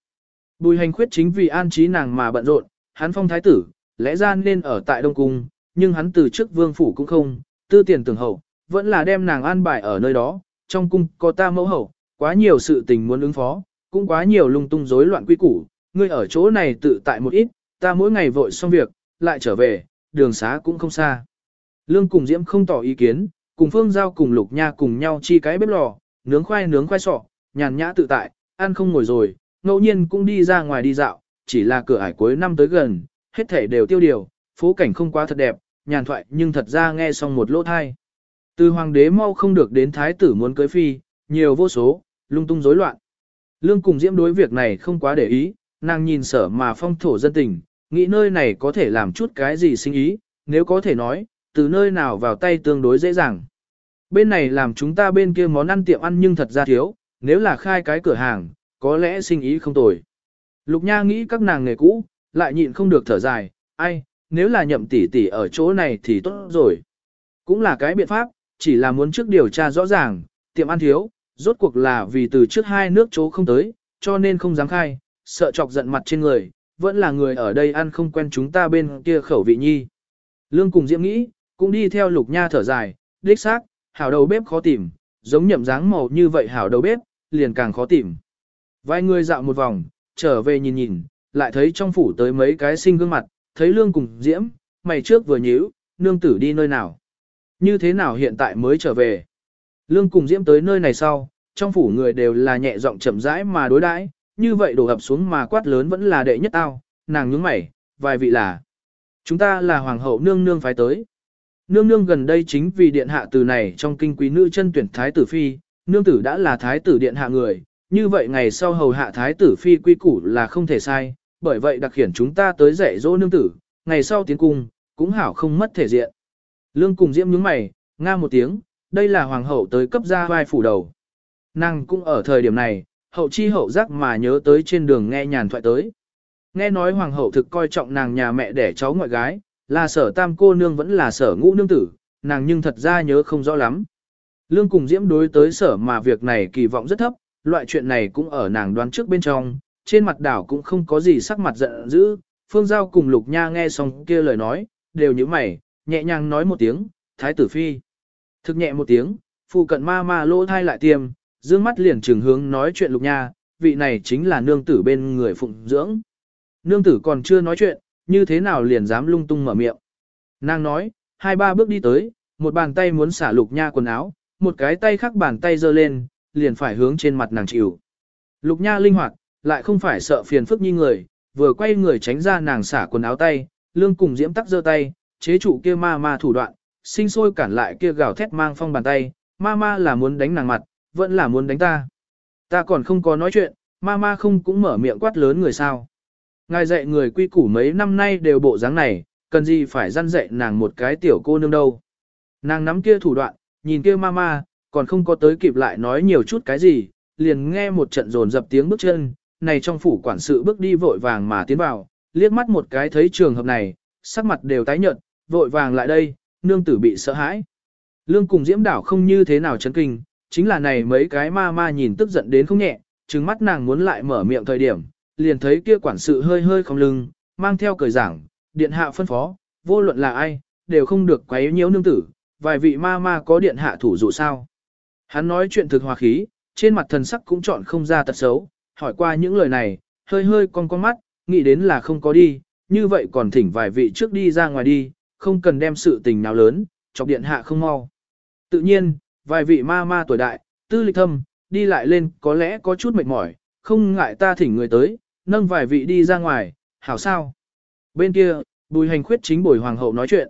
A: Bùi hành khuyết chính vì an trí nàng mà bận rộn, hắn phong thái tử, lẽ ra nên ở tại Đông Cung, nhưng hắn từ trước vương phủ cũng không, tư tiền tưởng hậu, vẫn là đem nàng an bài ở nơi đó, trong cung có ta mẫu hậu, quá nhiều sự tình muốn ứng phó, cũng quá nhiều lung tung rối loạn quy củ, ngươi ở chỗ này tự tại một ít, ta mỗi ngày vội xong việc, lại trở về, đường xá cũng không xa. Lương cùng Diễm không tỏ ý kiến, cùng Phương Giao cùng Lục Nha cùng nhau chi cái bếp lò, nướng khoai nướng khoai sọ, nhàn nhã tự tại, ăn không ngồi rồi, ngẫu nhiên cũng đi ra ngoài đi dạo, chỉ là cửa ải cuối năm tới gần, hết thể đều tiêu điều, phố cảnh không quá thật đẹp, nhàn thoại nhưng thật ra nghe xong một lỗ thai. Từ hoàng đế mau không được đến thái tử muốn cưới phi, nhiều vô số, lung tung rối loạn. Lương cùng diễm đối việc này không quá để ý, nàng nhìn sở mà phong thổ dân tình, nghĩ nơi này có thể làm chút cái gì sinh ý, nếu có thể nói, từ nơi nào vào tay tương đối dễ dàng. Bên này làm chúng ta bên kia món ăn tiệm ăn nhưng thật ra thiếu, nếu là khai cái cửa hàng, có lẽ sinh ý không tồi. Lục Nha nghĩ các nàng nghề cũ, lại nhịn không được thở dài, ai, nếu là nhậm tỷ tỷ ở chỗ này thì tốt rồi. Cũng là cái biện pháp, chỉ là muốn trước điều tra rõ ràng, tiệm ăn thiếu, rốt cuộc là vì từ trước hai nước chỗ không tới, cho nên không dám khai, sợ chọc giận mặt trên người, vẫn là người ở đây ăn không quen chúng ta bên kia khẩu vị nhi. Lương cùng Diễm nghĩ, cũng đi theo lục nha thở dài, đích xác, hảo đầu bếp khó tìm, giống nhậm dáng màu như vậy hảo đầu bếp, liền càng khó tìm. Vài người dạo một vòng, trở về nhìn nhìn, lại thấy trong phủ tới mấy cái sinh gương mặt, thấy lương cùng Diễm, mày trước vừa nhíu, nương tử đi nơi nào. Như thế nào hiện tại mới trở về. Lương cùng Diễm tới nơi này sau, trong phủ người đều là nhẹ giọng chậm rãi mà đối đãi, như vậy đổ ập xuống mà quát lớn vẫn là đệ nhất tao, nàng nhướng mày, vài vị là. Chúng ta là hoàng hậu nương nương phái tới. Nương nương gần đây chính vì điện hạ từ này trong kinh quý nữ chân tuyển thái tử phi, nương tử đã là thái tử điện hạ người, như vậy ngày sau hầu hạ thái tử phi quy củ là không thể sai, bởi vậy đặc khiển chúng ta tới dạy dỗ nương tử, ngày sau tiến cung, cũng hảo không mất thể diện. Lương cùng diễm nhướng mày, nga một tiếng, đây là hoàng hậu tới cấp ra vai phủ đầu. Nàng cũng ở thời điểm này, hậu chi hậu giác mà nhớ tới trên đường nghe nhàn thoại tới. Nghe nói hoàng hậu thực coi trọng nàng nhà mẹ đẻ cháu ngoại gái, là sở tam cô nương vẫn là sở ngũ nương tử, nàng nhưng thật ra nhớ không rõ lắm. Lương cùng diễm đối tới sở mà việc này kỳ vọng rất thấp, loại chuyện này cũng ở nàng đoán trước bên trong, trên mặt đảo cũng không có gì sắc mặt giận dữ. Phương Giao cùng Lục Nha nghe xong kia lời nói, đều như mày, nhẹ nhàng nói một tiếng, thái tử phi. Thực nhẹ một tiếng, phụ cận ma ma lỗ thai lại tiêm, dương mắt liền trường hướng nói chuyện Lục Nha, vị này chính là nương tử bên người phụng dưỡng. Nương tử còn chưa nói chuyện, như thế nào liền dám lung tung mở miệng. Nàng nói, hai ba bước đi tới, một bàn tay muốn xả Lục Nha quần áo, một cái tay khác bàn tay giơ lên, liền phải hướng trên mặt nàng chịu. Lục Nha linh hoạt, lại không phải sợ phiền phức như người, vừa quay người tránh ra nàng xả quần áo tay, lương cùng diễm tắc giơ tay, chế trụ kia ma ma thủ đoạn, sinh sôi cản lại kia gào thét mang phong bàn tay, ma ma là muốn đánh nàng mặt, vẫn là muốn đánh ta. Ta còn không có nói chuyện, ma ma không cũng mở miệng quát lớn người sao. Ngài dạy người quy củ mấy năm nay đều bộ dáng này, cần gì phải răn dạy nàng một cái tiểu cô nương đâu. Nàng nắm kia thủ đoạn, nhìn kia ma ma, còn không có tới kịp lại nói nhiều chút cái gì, liền nghe một trận rồn dập tiếng bước chân, này trong phủ quản sự bước đi vội vàng mà tiến vào, liếc mắt một cái thấy trường hợp này, sắc mặt đều tái nhợt, vội vàng lại đây, nương tử bị sợ hãi. Lương cùng diễm đảo không như thế nào chấn kinh, chính là này mấy cái ma ma nhìn tức giận đến không nhẹ, trừng mắt nàng muốn lại mở miệng thời điểm, liền thấy kia quản sự hơi hơi không lưng, mang theo cười giảng, điện hạ phân phó, vô luận là ai, đều không được quấy nhiễu nương tử, vài vị ma ma có điện hạ thủ dụ sao. Hắn nói chuyện thực hòa khí, trên mặt thần sắc cũng chọn không ra tật xấu, hỏi qua những lời này, hơi hơi con con mắt, nghĩ đến là không có đi, như vậy còn thỉnh vài vị trước đi ra ngoài đi, không cần đem sự tình nào lớn, chọc điện hạ không mau. Tự nhiên, vài vị ma ma tuổi đại, tư lịch thâm, đi lại lên có lẽ có chút mệt mỏi, không ngại ta thỉnh người tới, nâng vài vị đi ra ngoài, hảo sao. Bên kia, bùi hành khuyết chính bồi hoàng hậu nói chuyện.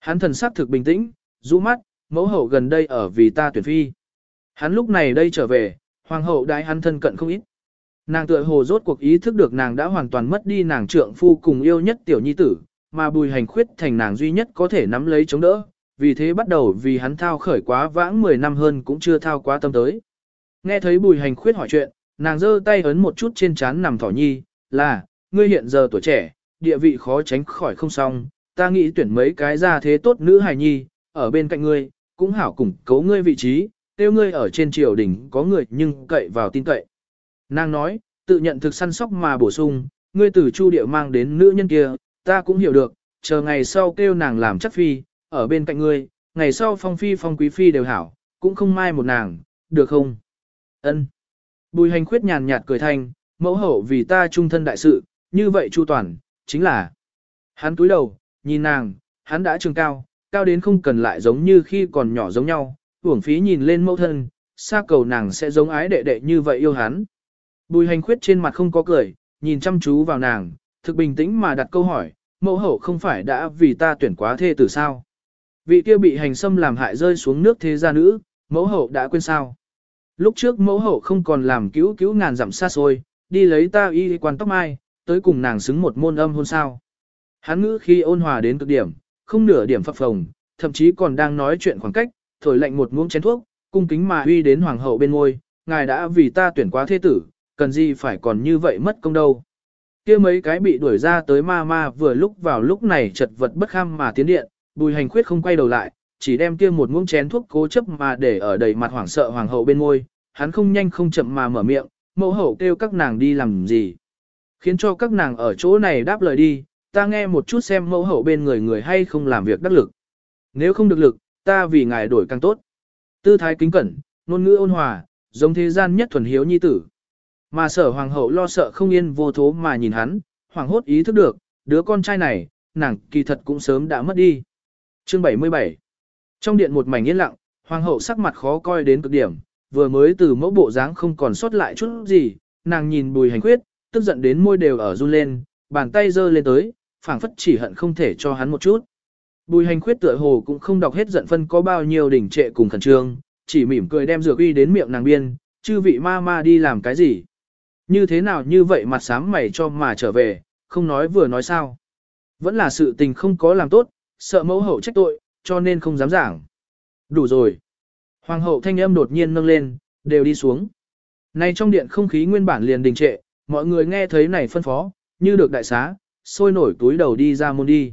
A: Hắn thần sắc thực bình tĩnh, rũ mắt, mẫu hậu gần đây ở vì ta tuyển phi. Hắn lúc này đây trở về, hoàng hậu đại hắn thân cận không ít. Nàng tựa hồ rốt cuộc ý thức được nàng đã hoàn toàn mất đi nàng trượng phu cùng yêu nhất tiểu nhi tử, mà bùi hành khuyết thành nàng duy nhất có thể nắm lấy chống đỡ, vì thế bắt đầu vì hắn thao khởi quá vãng 10 năm hơn cũng chưa thao quá tâm tới. Nghe thấy bùi hành khuyết hỏi chuyện, nàng giơ tay ấn một chút trên trán nằm thỏ nhi, là, ngươi hiện giờ tuổi trẻ, địa vị khó tránh khỏi không xong, ta nghĩ tuyển mấy cái ra thế tốt nữ hài nhi, ở bên cạnh ngươi, cũng hảo củng cấu ngươi vị trí, tiêu ngươi ở trên triều đỉnh có người nhưng cậy vào tin cậy. Nàng nói, tự nhận thực săn sóc mà bổ sung, ngươi từ chu địa mang đến nữ nhân kia, ta cũng hiểu được, chờ ngày sau kêu nàng làm chắc phi, ở bên cạnh ngươi, ngày sau phong phi phong quý phi đều hảo, cũng không mai một nàng, được không? Ân. Bùi hành khuyết nhàn nhạt cười thanh, mẫu hậu vì ta trung thân đại sự, như vậy chu toàn, chính là. Hắn túi đầu, nhìn nàng, hắn đã trường cao, cao đến không cần lại giống như khi còn nhỏ giống nhau, uổng phí nhìn lên mẫu thân, xa cầu nàng sẽ giống ái đệ đệ như vậy yêu hắn. Bùi hành khuyết trên mặt không có cười, nhìn chăm chú vào nàng, thực bình tĩnh mà đặt câu hỏi, mẫu hậu không phải đã vì ta tuyển quá thê tử sao? Vị kia bị hành xâm làm hại rơi xuống nước thế gia nữ, mẫu hậu đã quên sao? Lúc trước mẫu hậu không còn làm cứu cứu ngàn dặm xa xôi, đi lấy ta y quan tóc mai, tới cùng nàng xứng một môn âm hôn sao. Hắn ngữ khi ôn hòa đến cực điểm, không nửa điểm phập phồng, thậm chí còn đang nói chuyện khoảng cách, thổi lạnh một muỗng chén thuốc, cung kính mà uy đến hoàng hậu bên ngôi, ngài đã vì ta tuyển quá thế tử, cần gì phải còn như vậy mất công đâu. kia mấy cái bị đuổi ra tới ma ma vừa lúc vào lúc này chật vật bất kham mà tiến điện, bùi hành khuyết không quay đầu lại, chỉ đem kia một muỗng chén thuốc cố chấp mà để ở đầy mặt hoảng sợ hoàng hậu bên ngôi, hắn không nhanh không chậm mà mở miệng, mẫu hậu kêu các nàng đi làm gì. Khiến cho các nàng ở chỗ này đáp lời đi, ta nghe một chút xem mẫu hậu bên người người hay không làm việc đắc lực. Nếu không được lực, ta vì ngài đổi càng tốt. Tư thái kính cẩn, ngôn ngữ ôn hòa, giống thế gian nhất thuần hiếu nhi tử. Mà sở hoàng hậu lo sợ không yên vô thố mà nhìn hắn, hoàng hốt ý thức được, đứa con trai này, nàng kỳ thật cũng sớm đã mất đi. Chương 77 Trong điện một mảnh yên lặng, hoàng hậu sắc mặt khó coi đến cực điểm, vừa mới từ mẫu bộ dáng không còn sót lại chút gì, nàng nhìn bùi hành khuyết, tức giận đến môi đều ở run lên, bàn tay giơ lên tới, phảng phất chỉ hận không thể cho hắn một chút. Bùi hành khuyết tựa hồ cũng không đọc hết giận phân có bao nhiêu đỉnh trệ cùng khẩn trương, chỉ mỉm cười đem dược uy đến miệng nàng biên, chư vị ma ma đi làm cái gì. Như thế nào như vậy mặt sám mày cho mà trở về, không nói vừa nói sao. Vẫn là sự tình không có làm tốt, sợ mẫu hậu trách tội, cho nên không dám giảng. Đủ rồi. Hoàng hậu thanh âm đột nhiên nâng lên, đều đi xuống. Nay trong điện không khí nguyên bản liền đình trệ, mọi người nghe thấy này phân phó, như được đại xá, sôi nổi túi đầu đi ra môn đi.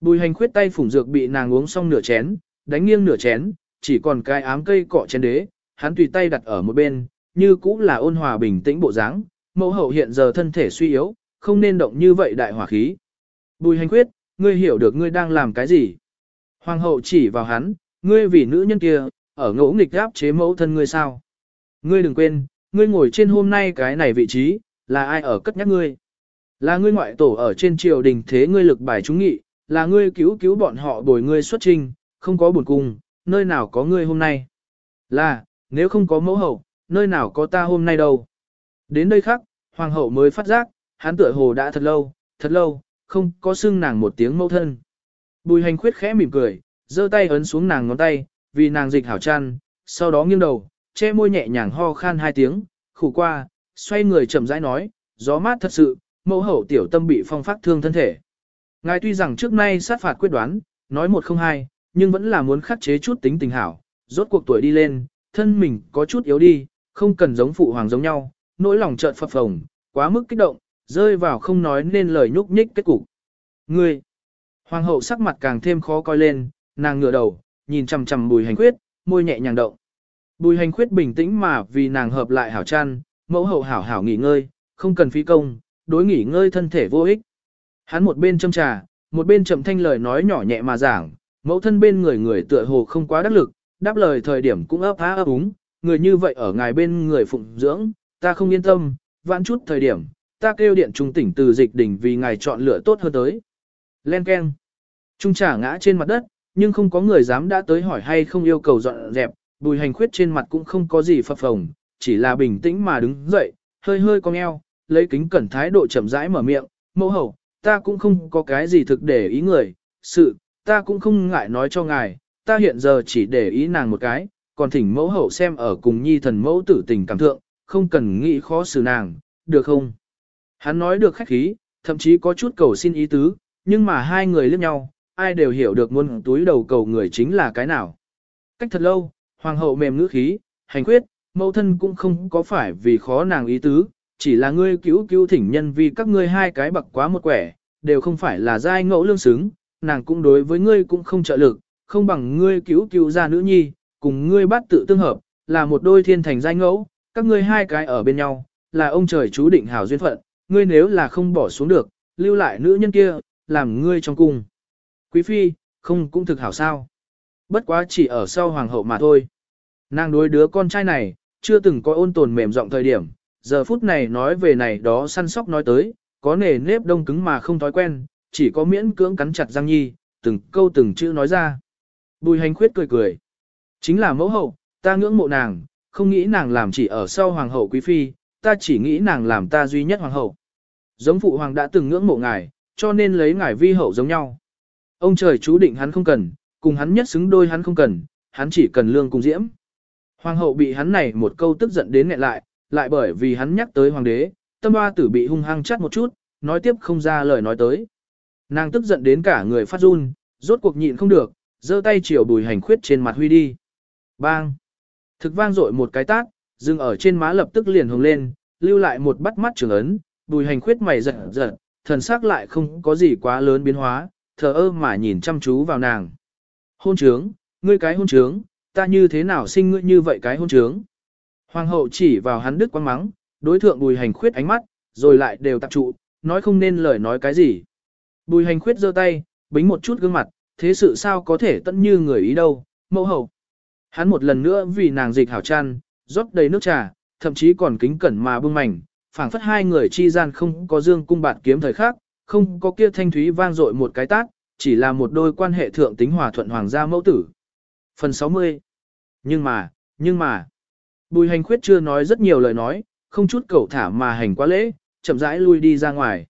A: Bùi hành khuyết tay phủng dược bị nàng uống xong nửa chén, đánh nghiêng nửa chén, chỉ còn cái ám cây cọ chén đế, hắn tùy tay đặt ở một bên, như cũng là ôn hòa bình tĩnh bộ dáng. Mẫu hậu hiện giờ thân thể suy yếu, không nên động như vậy đại hỏa khí. Bùi hành khuyết, ngươi hiểu được ngươi đang làm cái gì? Hoàng hậu chỉ vào hắn, ngươi vì nữ nhân kia, ở ngỗ nghịch áp chế mẫu thân ngươi sao? Ngươi đừng quên, ngươi ngồi trên hôm nay cái này vị trí, là ai ở cất nhắc ngươi? Là ngươi ngoại tổ ở trên triều đình thế ngươi lực bài chúng nghị, là ngươi cứu cứu bọn họ bồi ngươi xuất trình, không có buồn cung, nơi nào có ngươi hôm nay? Là, nếu không có mẫu hậu, nơi nào có ta hôm nay đâu? Đến đây khác, hoàng hậu mới phát giác, hắn tựa hồ đã thật lâu, thật lâu, không có xưng nàng một tiếng mẫu thân. Bùi hành khuyết khẽ mỉm cười, giơ tay ấn xuống nàng ngón tay, vì nàng dịch hảo chăn, sau đó nghiêng đầu, che môi nhẹ nhàng ho khan hai tiếng, khủ qua, xoay người chậm rãi nói, gió mát thật sự, mẫu hậu tiểu tâm bị phong phát thương thân thể. Ngài tuy rằng trước nay sát phạt quyết đoán, nói một không hai, nhưng vẫn là muốn khắc chế chút tính tình hảo, rốt cuộc tuổi đi lên, thân mình có chút yếu đi, không cần giống phụ hoàng giống nhau, nỗi lòng chợt phập phồng, quá mức kích động, rơi vào không nói nên lời nhúc nhích kết cục. Ngươi! Hoàng hậu sắc mặt càng thêm khó coi lên, nàng ngửa đầu, nhìn chằm chằm bùi hành khuyết, môi nhẹ nhàng động. Bùi hành khuyết bình tĩnh mà vì nàng hợp lại hảo chăn, mẫu hậu hảo hảo nghỉ ngơi, không cần phí công, đối nghỉ ngơi thân thể vô ích. Hắn một bên châm trà, một bên chậm thanh lời nói nhỏ nhẹ mà giảng, mẫu thân bên người người tựa hồ không quá đắc lực, đáp lời thời điểm cũng ấp há ấp úng, người như vậy ở ngài bên người phụng dưỡng, ta không yên tâm, vãn chút thời điểm, ta kêu điện trung tỉnh từ dịch đỉnh vì ngài chọn lựa tốt hơn tới. Len keng. Trung trả ngã trên mặt đất, nhưng không có người dám đã tới hỏi hay không yêu cầu dọn dẹp, bùi hành khuyết trên mặt cũng không có gì phập phồng, chỉ là bình tĩnh mà đứng dậy, hơi hơi cong eo, lấy kính cẩn thái độ chậm rãi mở miệng, mẫu hậu, ta cũng không có cái gì thực để ý người, sự, ta cũng không ngại nói cho ngài, ta hiện giờ chỉ để ý nàng một cái, còn thỉnh mẫu hậu xem ở cùng nhi thần mẫu tử tình cảm thượng, không cần nghĩ khó xử nàng, được không? Hắn nói được khách khí, thậm chí có chút cầu xin ý tứ, nhưng mà hai người liếc nhau, ai đều hiểu được muôn túi đầu cầu người chính là cái nào. Cách thật lâu, hoàng hậu mềm ngữ khí, hành quyết, mẫu thân cũng không có phải vì khó nàng ý tứ, chỉ là ngươi cứu cứu thỉnh nhân vì các ngươi hai cái bậc quá một quẻ, đều không phải là giai ngẫu lương xứng, nàng cũng đối với ngươi cũng không trợ lực, không bằng ngươi cứu cứu ra nữ nhi, cùng ngươi bắt tự tương hợp, là một đôi thiên thành giai ngẫu, các ngươi hai cái ở bên nhau, là ông trời chú định hảo duyên phận, ngươi nếu là không bỏ xuống được, lưu lại nữ nhân kia, làm ngươi trong cung. Quý phi, không cũng thực hảo sao. Bất quá chỉ ở sau hoàng hậu mà thôi. Nàng đối đứa con trai này, chưa từng có ôn tồn mềm giọng thời điểm, giờ phút này nói về này đó săn sóc nói tới, có nề nếp đông cứng mà không thói quen, chỉ có miễn cưỡng cắn chặt răng nhi, từng câu từng chữ nói ra. Bùi hành khuyết cười cười. Chính là mẫu hậu, ta ngưỡng mộ nàng, không nghĩ nàng làm chỉ ở sau hoàng hậu quý phi, ta chỉ nghĩ nàng làm ta duy nhất hoàng hậu. Giống phụ hoàng đã từng ngưỡng mộ ngài, cho nên lấy ngài vi hậu giống nhau. Ông trời chú định hắn không cần, cùng hắn nhất xứng đôi hắn không cần, hắn chỉ cần lương cùng diễm. Hoàng hậu bị hắn này một câu tức giận đến nghẹn lại, lại bởi vì hắn nhắc tới hoàng đế, tâm hoa tử bị hung hăng chắt một chút, nói tiếp không ra lời nói tới. Nàng tức giận đến cả người phát run, rốt cuộc nhịn không được, giơ tay chiều bùi hành khuyết trên mặt huy đi. Bang! Thực vang dội một cái tát, dừng ở trên má lập tức liền hồng lên, lưu lại một bắt mắt trường ấn, bùi hành khuyết mày giật giật, thần sắc lại không có gì quá lớn biến hóa, thờ ơ mà nhìn chăm chú vào nàng. Hôn trướng, ngươi cái hôn trướng, ta như thế nào sinh ngươi như vậy cái hôn trướng. Hoàng hậu chỉ vào hắn đức quang mắng, đối thượng bùi hành khuyết ánh mắt, rồi lại đều tập trụ, nói không nên lời nói cái gì. Bùi hành khuyết giơ tay, bính một chút gương mặt, thế sự sao có thể tận như người ý đâu, mẫu hậu. Hắn một lần nữa vì nàng dịch hảo chăn, rót đầy nước trà, thậm chí còn kính cẩn mà bưng mảnh, phảng phất hai người chi gian không có dương cung bạt kiếm thời khác, không có kia thanh thúy vang dội một cái tát, chỉ là một đôi quan hệ thượng tính hòa thuận hoàng gia mẫu tử. Phần 60 Nhưng mà, nhưng mà, bùi hành khuyết chưa nói rất nhiều lời nói, không chút cầu thả mà hành quá lễ, chậm rãi lui đi ra ngoài.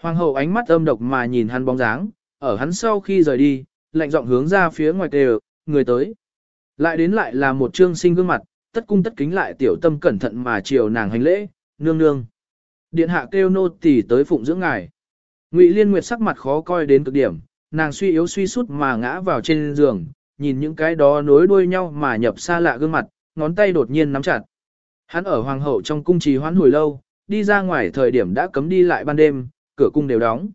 A: Hoàng hậu ánh mắt âm độc mà nhìn hắn bóng dáng, ở hắn sau khi rời đi, lạnh giọng hướng ra phía ngoài kêu, người tới. Lại đến lại là một trương sinh gương mặt, tất cung tất kính lại tiểu tâm cẩn thận mà chiều nàng hành lễ, nương nương. Điện hạ kêu nô tỳ tới phụng dưỡng ngài. Ngụy Liên Nguyệt sắc mặt khó coi đến cực điểm, nàng suy yếu suy sút mà ngã vào trên giường, nhìn những cái đó nối đuôi nhau mà nhập xa lạ gương mặt, ngón tay đột nhiên nắm chặt. Hắn ở hoàng hậu trong cung trì hoãn hồi lâu, đi ra ngoài thời điểm đã cấm đi lại ban đêm, cửa cung đều đóng.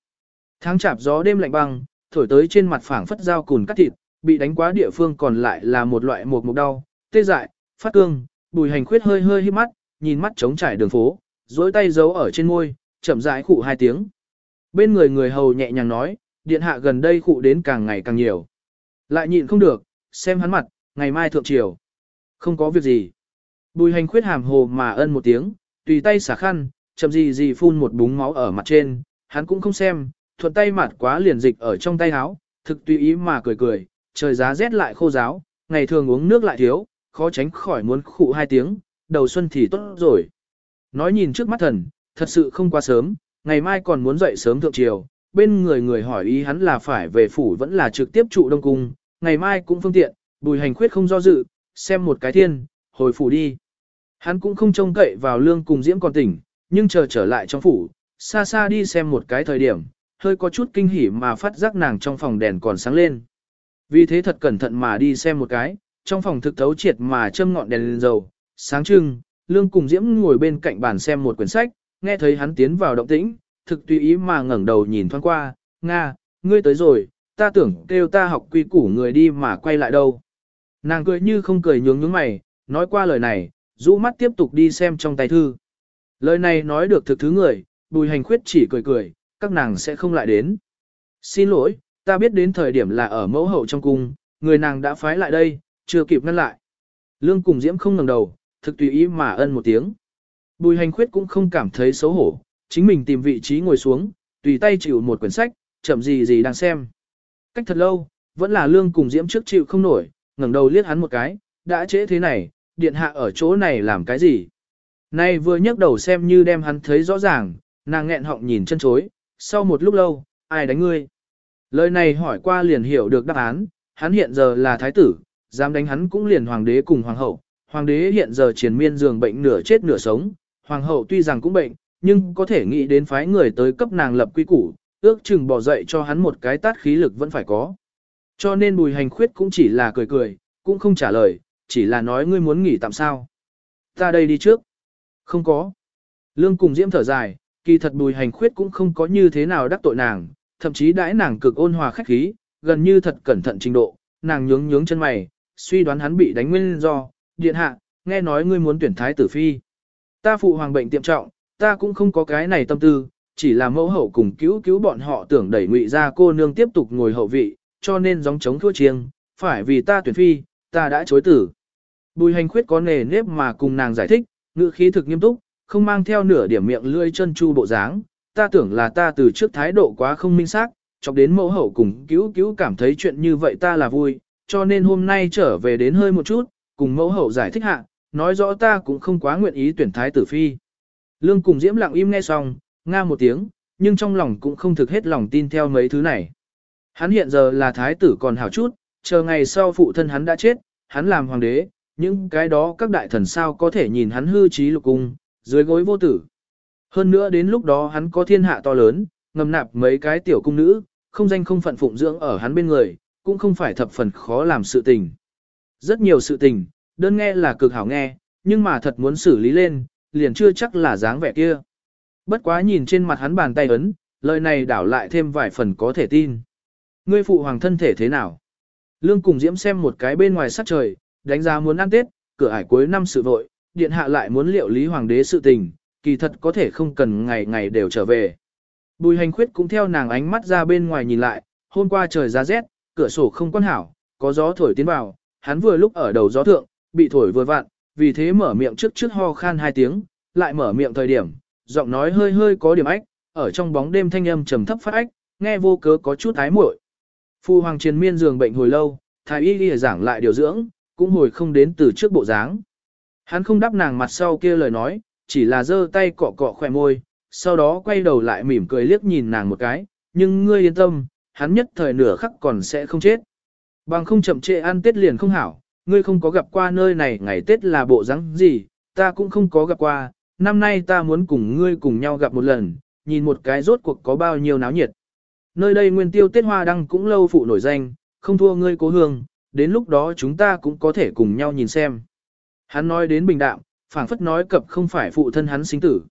A: Tháng chạp gió đêm lạnh băng, thổi tới trên mặt phẳng phất dao cùn cắt thịt, bị đánh quá địa phương còn lại là một loại một mục đau, tê dại, phát cương, bùi hành khuyết hơi hơi hít mắt, nhìn mắt trống trải đường phố, duỗi tay giấu ở trên môi, chậm rãi khụ hai tiếng. Bên người người hầu nhẹ nhàng nói, điện hạ gần đây khụ đến càng ngày càng nhiều. Lại nhịn không được, xem hắn mặt, ngày mai thượng triều. Không có việc gì. Bùi hành khuyết hàm hồ mà ân một tiếng, tùy tay xả khăn, chậm gì gì phun một búng máu ở mặt trên, hắn cũng không xem, thuận tay mặt quá liền dịch ở trong tay áo, thực tùy ý mà cười cười, trời giá rét lại khô giáo, ngày thường uống nước lại thiếu, khó tránh khỏi muốn khụ hai tiếng, đầu xuân thì tốt rồi. Nói nhìn trước mắt thần, thật sự không quá sớm, ngày mai còn muốn dậy sớm thượng triều, bên người người hỏi ý hắn là phải về phủ vẫn là trực tiếp trụ đông cung, ngày mai cũng phương tiện, bùi hành khuyết không do dự, xem một cái thiên, hồi phủ đi. Hắn cũng không trông cậy vào lương cùng diễm còn tỉnh, nhưng chờ trở lại trong phủ, xa xa đi xem một cái thời điểm, hơi có chút kinh hỉ mà phát giác nàng trong phòng đèn còn sáng lên. Vì thế thật cẩn thận mà đi xem một cái, trong phòng thực thấu triệt mà châm ngọn đèn lên dầu, sáng trưng, lương cùng diễm ngồi bên cạnh bàn xem một quyển sách, nghe thấy hắn tiến vào động tĩnh, thực tùy ý mà ngẩng đầu nhìn thoáng qua, Nga, ngươi tới rồi, ta tưởng kêu ta học quy củ người đi mà quay lại đâu. Nàng cười như không cười nhướng nhướng mày, nói qua lời này, rũ mắt tiếp tục đi xem trong tay thư. Lời này nói được thực thứ người, bùi hành khuyết chỉ cười cười, các nàng sẽ không lại đến. Xin lỗi, ta biết đến thời điểm là ở mẫu hậu trong cung, người nàng đã phái lại đây, chưa kịp ngăn lại. Lương cùng diễm không ngẩng đầu, thực tùy ý mà ân một tiếng. Bùi hành khuyết cũng không cảm thấy xấu hổ, chính mình tìm vị trí ngồi xuống, tùy tay chịu một quyển sách, chậm gì gì đang xem. Cách thật lâu, vẫn là lương cùng diễm trước chịu không nổi, ngẩng đầu liếc hắn một cái, đã trễ thế này, điện hạ ở chỗ này làm cái gì? Nay vừa nhấc đầu xem như đem hắn thấy rõ ràng, nàng nghẹn họng nhìn chân chối, sau một lúc lâu, ai đánh ngươi? Lời này hỏi qua liền hiểu được đáp án, hắn hiện giờ là thái tử, dám đánh hắn cũng liền hoàng đế cùng hoàng hậu. Hoàng đế hiện giờ triền miên giường bệnh nửa chết nửa sống, hoàng hậu tuy rằng cũng bệnh, nhưng có thể nghĩ đến phái người tới cấp nàng lập quy củ, ước chừng bỏ dậy cho hắn một cái tát khí lực vẫn phải có. Cho nên bùi hành khuyết cũng chỉ là cười cười, cũng không trả lời, chỉ là nói ngươi muốn nghỉ tạm sao. Ta đây đi trước. Không có. Lương cùng diễm thở dài, kỳ thật bùi hành khuyết cũng không có như thế nào đắc tội nàng, thậm chí đãi nàng cực ôn hòa khách khí, gần như thật cẩn thận trình độ, nàng nhướng nhướng chân mày, suy đoán hắn bị đánh nguyên do, điện hạ, nghe nói ngươi muốn tuyển thái tử phi. Ta phụ hoàng bệnh tiệm trọng, ta cũng không có cái này tâm tư, chỉ là mẫu hậu cùng cứu cứu bọn họ tưởng đẩy ngụy ra cô nương tiếp tục ngồi hậu vị, cho nên gióng chống thua chiêng, phải vì ta tuyển phi, ta đã chối tử. Bùi hành khuyết có nề nếp mà cùng nàng giải thích, ngữ khí thực nghiêm túc, không mang theo nửa điểm miệng lươi chân chu bộ dáng, ta tưởng là ta từ trước thái độ quá không minh xác, chọc đến mẫu hậu cùng cứu cứu cảm thấy chuyện như vậy ta là vui, cho nên hôm nay trở về đến hơi một chút, cùng mẫu hậu giải thích hạ, nói rõ ta cũng không quá nguyện ý tuyển thái tử phi. Lương cùng Diễm lặng im nghe xong, Nga một tiếng, nhưng trong lòng cũng không thực hết lòng tin theo mấy thứ này. Hắn hiện giờ là thái tử còn hảo chút, chờ ngày sau phụ thân hắn đã chết, hắn làm hoàng đế, những cái đó các đại thần sao có thể nhìn hắn hư trí lục cung, dưới gối vô tử. Hơn nữa đến lúc đó hắn có thiên hạ to lớn, ngầm nạp mấy cái tiểu cung nữ, không danh không phận phụng dưỡng ở hắn bên người, cũng không phải thập phần khó làm sự tình. Rất nhiều sự tình, đơn nghe là cực hảo nghe, nhưng mà thật muốn xử lý lên, liền chưa chắc là dáng vẻ kia. Bất quá nhìn trên mặt hắn bàn tay ấn, lời này đảo lại thêm vài phần có thể tin. Ngươi phụ hoàng thân thể thế nào? Lương cùng Diễm xem một cái bên ngoài sắc trời, đánh giá muốn ăn Tết, cửa ải cuối năm sự vội, điện hạ lại muốn liệu lý hoàng đế sự tình, kỳ thật có thể không cần ngày ngày đều trở về. Bùi hành khuyết cũng theo nàng ánh mắt ra bên ngoài nhìn lại, hôm qua trời ra rét, cửa sổ không quan hảo, có gió thổi tiến vào, hắn vừa lúc ở đầu gió thượng, bị thổi vừa vặn, vì thế mở miệng trước trước ho khan hai tiếng, lại mở miệng thời điểm, giọng nói hơi hơi có điểm ách, ở trong bóng đêm thanh âm trầm thấp phát ách, nghe vô cớ có chút ái muội. Phu hoàng triền miên giường bệnh hồi lâu, thái y y giảng lại điều dưỡng, cũng hồi không đến từ trước bộ dáng. Hắn không đáp nàng mặt sau kia lời nói, chỉ là giơ tay cọ cọ khỏe môi, sau đó quay đầu lại mỉm cười liếc nhìn nàng một cái, nhưng ngươi yên tâm, hắn nhất thời nửa khắc còn sẽ không chết. Bằng không chậm trễ ăn Tết liền không hảo, ngươi không có gặp qua nơi này ngày Tết là bộ dáng gì, ta cũng không có gặp qua, năm nay ta muốn cùng ngươi cùng nhau gặp một lần, nhìn một cái rốt cuộc có bao nhiêu náo nhiệt. Nơi đây nguyên tiêu Tết Hoa Đăng cũng lâu phụ nổi danh, không thua ngươi cố hương, đến lúc đó chúng ta cũng có thể cùng nhau nhìn xem. Hắn nói đến bình đạm, phảng phất nói cập không phải phụ thân hắn sinh tử.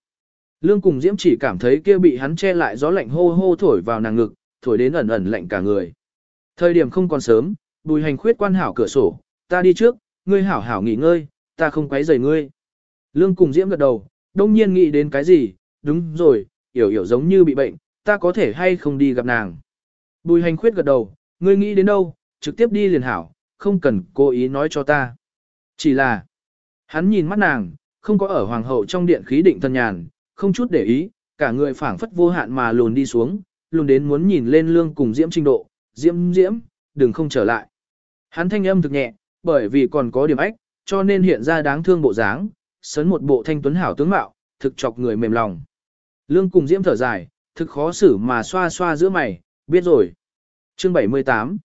A: Lương cùng Diễm chỉ cảm thấy kia bị hắn che lại gió lạnh hô hô thổi vào nàng ngực, thổi đến ẩn ẩn lạnh cả người. Thời điểm không còn sớm, bùi hành khuyết quan hảo cửa sổ, ta đi trước, ngươi hảo hảo nghỉ ngơi, ta không quấy rầy ngươi. Lương cùng Diễm gật đầu, đông nhiên nghĩ đến cái gì, đúng rồi, hiểu hiểu giống như bị bệnh, ta có thể hay không đi gặp nàng. Bùi hành khuyết gật đầu, ngươi nghĩ đến đâu, trực tiếp đi liền hảo, không cần cố ý nói cho ta. Chỉ là, hắn nhìn mắt nàng, không có ở hoàng hậu trong điện khí định thân nhàn, không chút để ý, cả người phảng phất vô hạn mà lùn đi xuống, lùn đến muốn nhìn lên lương cùng diễm trình độ, diễm diễm, đừng không trở lại. Hắn thanh âm thực nhẹ, bởi vì còn có điểm ách, cho nên hiện ra đáng thương bộ dáng, sấn một bộ thanh tuấn hảo tướng mạo, thực chọc người mềm lòng. Lương cùng diễm thở dài, thực khó xử mà xoa xoa giữa mày, biết rồi. Chương 78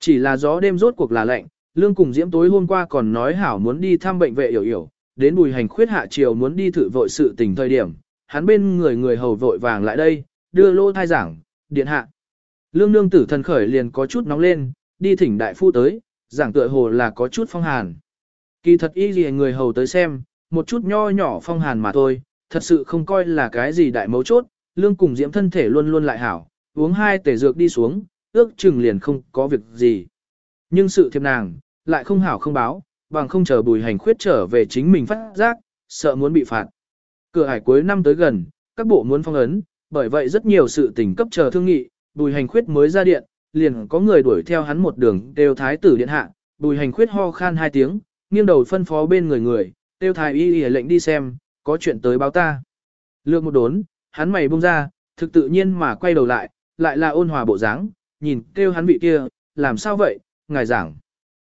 A: Chỉ là gió đêm rốt cuộc là lạnh, Lương cùng Diễm tối hôm qua còn nói hảo muốn đi thăm bệnh vệ hiểu hiểu, đến bùi hành khuyết hạ chiều muốn đi thử vội sự tình thời điểm, hắn bên người người hầu vội vàng lại đây, đưa lô thai giảng, điện hạ. Lương nương tử thần khởi liền có chút nóng lên, đi thỉnh đại phu tới, giảng tựa hồ là có chút phong hàn. Kỳ thật y gì người hầu tới xem, một chút nho nhỏ phong hàn mà thôi, thật sự không coi là cái gì đại mấu chốt, lương cùng diễm thân thể luôn luôn lại hảo, uống hai tể dược đi xuống, ước chừng liền không có việc gì. Nhưng sự thiệp nàng, lại không hảo không báo, bằng không chờ bùi hành khuyết trở về chính mình phát giác, sợ muốn bị phạt. Cửa hải cuối năm tới gần, các bộ muốn phong ấn, bởi vậy rất nhiều sự tình cấp chờ thương nghị, bùi hành khuyết mới ra điện, liền có người đuổi theo hắn một đường đều thái tử điện hạ, bùi hành khuyết ho khan hai tiếng, nghiêng đầu phân phó bên người người, tiêu thái y y lệnh đi xem, có chuyện tới báo ta. Lược một đốn, hắn mày bung ra, thực tự nhiên mà quay đầu lại, lại là ôn hòa bộ dáng, nhìn kêu hắn vị kia, làm sao vậy, ngài giảng.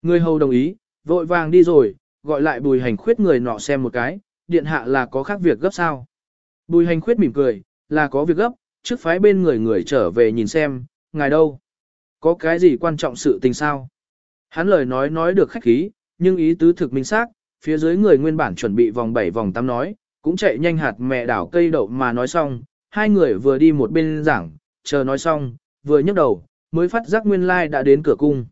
A: Người hầu đồng ý, vội vàng đi rồi, gọi lại bùi hành khuyết người nọ xem một cái, điện hạ là có khác việc gấp sao. Bùi hành khuyết mỉm cười, là có việc gấp, trước phái bên người người trở về nhìn xem, ngài đâu. Có cái gì quan trọng sự tình sao? Hắn lời nói nói được khách khí, nhưng ý tứ thực minh xác, phía dưới người nguyên bản chuẩn bị vòng 7 vòng 8 nói, cũng chạy nhanh hạt mẹ đảo cây đậu mà nói xong, hai người vừa đi một bên giảng, chờ nói xong, vừa nhấc đầu, mới phát giác nguyên lai like đã đến cửa cung.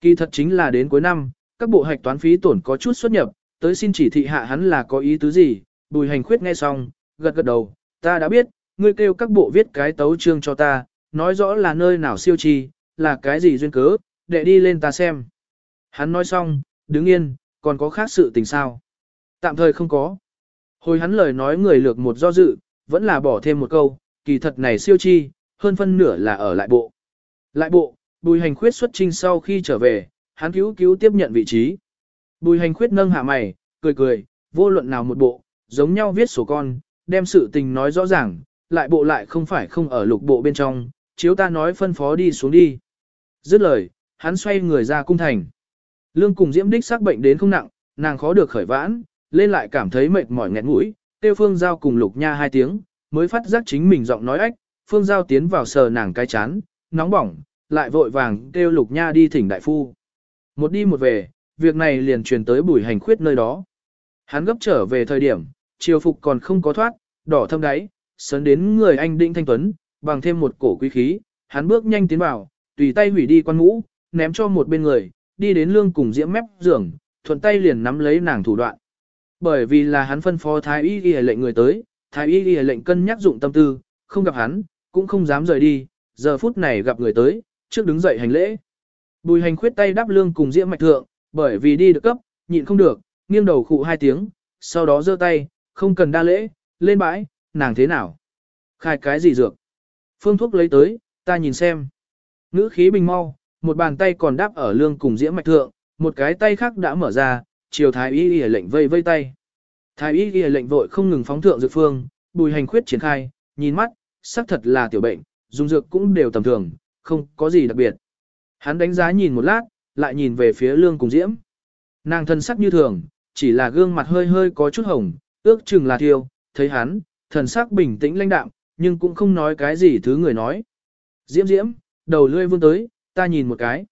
A: Kỳ thật chính là đến cuối năm, các bộ hạch toán phí tổn có chút xuất nhập, tới xin chỉ thị hạ hắn là có ý tứ gì, bùi hành khuyết nghe xong, gật gật đầu, ta đã biết, ngươi kêu các bộ viết cái tấu chương cho ta, nói rõ là nơi nào siêu chi, là cái gì duyên cớ, để đi lên ta xem. Hắn nói xong, đứng yên, còn có khác sự tình sao? Tạm thời không có. Hồi hắn lời nói người lược một do dự, vẫn là bỏ thêm một câu, kỳ thật này siêu chi, hơn phân nửa là ở lại bộ. Lại bộ, bùi hành khuyết xuất trinh sau khi trở về, hắn cứu cứu tiếp nhận vị trí. Bùi hành khuyết nâng hạ mày, cười cười, vô luận nào một bộ, giống nhau viết sổ con, đem sự tình nói rõ ràng, lại bộ lại không phải không ở lục bộ bên trong, chiếu ta nói phân phó đi xuống đi. Dứt lời, hắn xoay người ra cung thành. Lương cùng diễm đích xác bệnh đến không nặng, nàng khó được khởi vãn, lên lại cảm thấy mệt mỏi nghẹn mũi, tiêu phương giao cùng lục nha hai tiếng, mới phát giác chính mình giọng nói ách, Phương Giao tiến vào sờ nàng cái chán, nóng bỏng, lại vội vàng kêu Lục Nha đi thỉnh đại phu. Một đi một về, việc này liền truyền tới bùi hành khuyết nơi đó. Hắn gấp trở về thời điểm, triều phục còn không có thoát, đỏ thâm đáy, sớn đến người anh Đinh Thanh Tuấn, bằng thêm một cổ quý khí, hắn bước nhanh tiến vào, tùy tay hủy đi quan mũ, ném cho một bên người, đi đến lương cùng diễm mép giường, thuận tay liền nắm lấy nàng thủ đoạn. Bởi vì là hắn phân phó thái y y lệnh người tới, thái y y lệnh cân nhắc dụng tâm tư, không gặp hắn, cũng không dám rời đi, giờ phút này gặp người tới, trước đứng dậy hành lễ. Bùi hành khuyết tay đáp lương cùng diễm mạch thượng, bởi vì đi được cấp, nhịn không được, nghiêng đầu khụ hai tiếng, sau đó giơ tay, không cần đa lễ, lên bãi, nàng thế nào? Khai cái gì dược? Phương thuốc lấy tới, ta nhìn xem. Ngữ khí bình mau, một bàn tay còn đáp ở lương cùng diễm mạch thượng, một cái tay khác đã mở ra, chiều thái y y lệnh vây vây tay. Thái y y lệnh vội không ngừng phóng thượng dược phương, bùi hành khuyết triển khai, nhìn mắt, xác thật là tiểu bệnh, dùng dược cũng đều tầm thường, không có gì đặc biệt. Hắn đánh giá nhìn một lát, lại nhìn về phía lương cùng diễm. Nàng thân sắc như thường, chỉ là gương mặt hơi hơi có chút hồng, ước chừng là thiêu, thấy hắn, thần sắc bình tĩnh lãnh đạm, nhưng cũng không nói cái gì thứ người nói. Diễm diễm, đầu lươi vươn tới, ta nhìn một cái.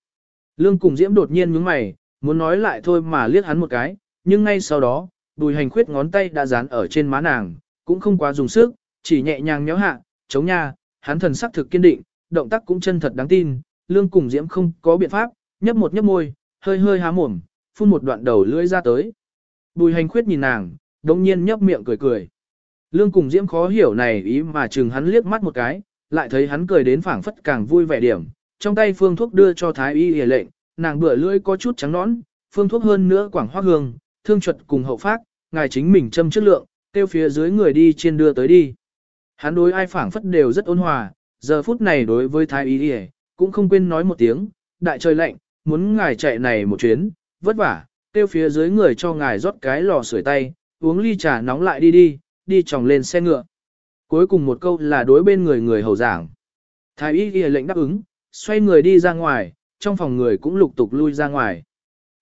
A: Lương cùng diễm đột nhiên nhướng mày, muốn nói lại thôi mà liếc hắn một cái, nhưng ngay sau đó, đùi hành khuyết ngón tay đã dán ở trên má nàng, cũng không quá dùng sức, chỉ nhẹ nhàng nhéo hạ, chống nha, hắn thần sắc thực kiên định, động tác cũng chân thật đáng tin, lương cùng diễm không có biện pháp, nhấp một nhấp môi, hơi hơi há mồm, phun một đoạn đầu lưỡi ra tới. Bùi hành khuyết nhìn nàng, đồng nhiên nhấp miệng cười cười. Lương cùng diễm khó hiểu này ý mà chừng hắn liếc mắt một cái, lại thấy hắn cười đến phảng phất càng vui vẻ điểm. Trong tay phương thuốc đưa cho thái y hề lệnh, nàng bữa lưỡi có chút trắng nõn, phương thuốc hơn nữa quảng hoa hương, thương chuật cùng hậu phát, ngài chính mình châm chất lượng, tiêu phía dưới người đi trên đưa tới đi. Hắn đối ai phảng phất đều rất ôn hòa, giờ phút này đối với thái y hề, cũng không quên nói một tiếng, đại trời lạnh, muốn ngài chạy này một chuyến, vất vả, tiêu phía dưới người cho ngài rót cái lò sưởi tay, uống ly trà nóng lại đi đi, đi tròng lên xe ngựa. Cuối cùng một câu là đối bên người người hầu giảng. Thái y ghi lệnh đáp ứng, xoay người đi ra ngoài, trong phòng người cũng lục tục lui ra ngoài.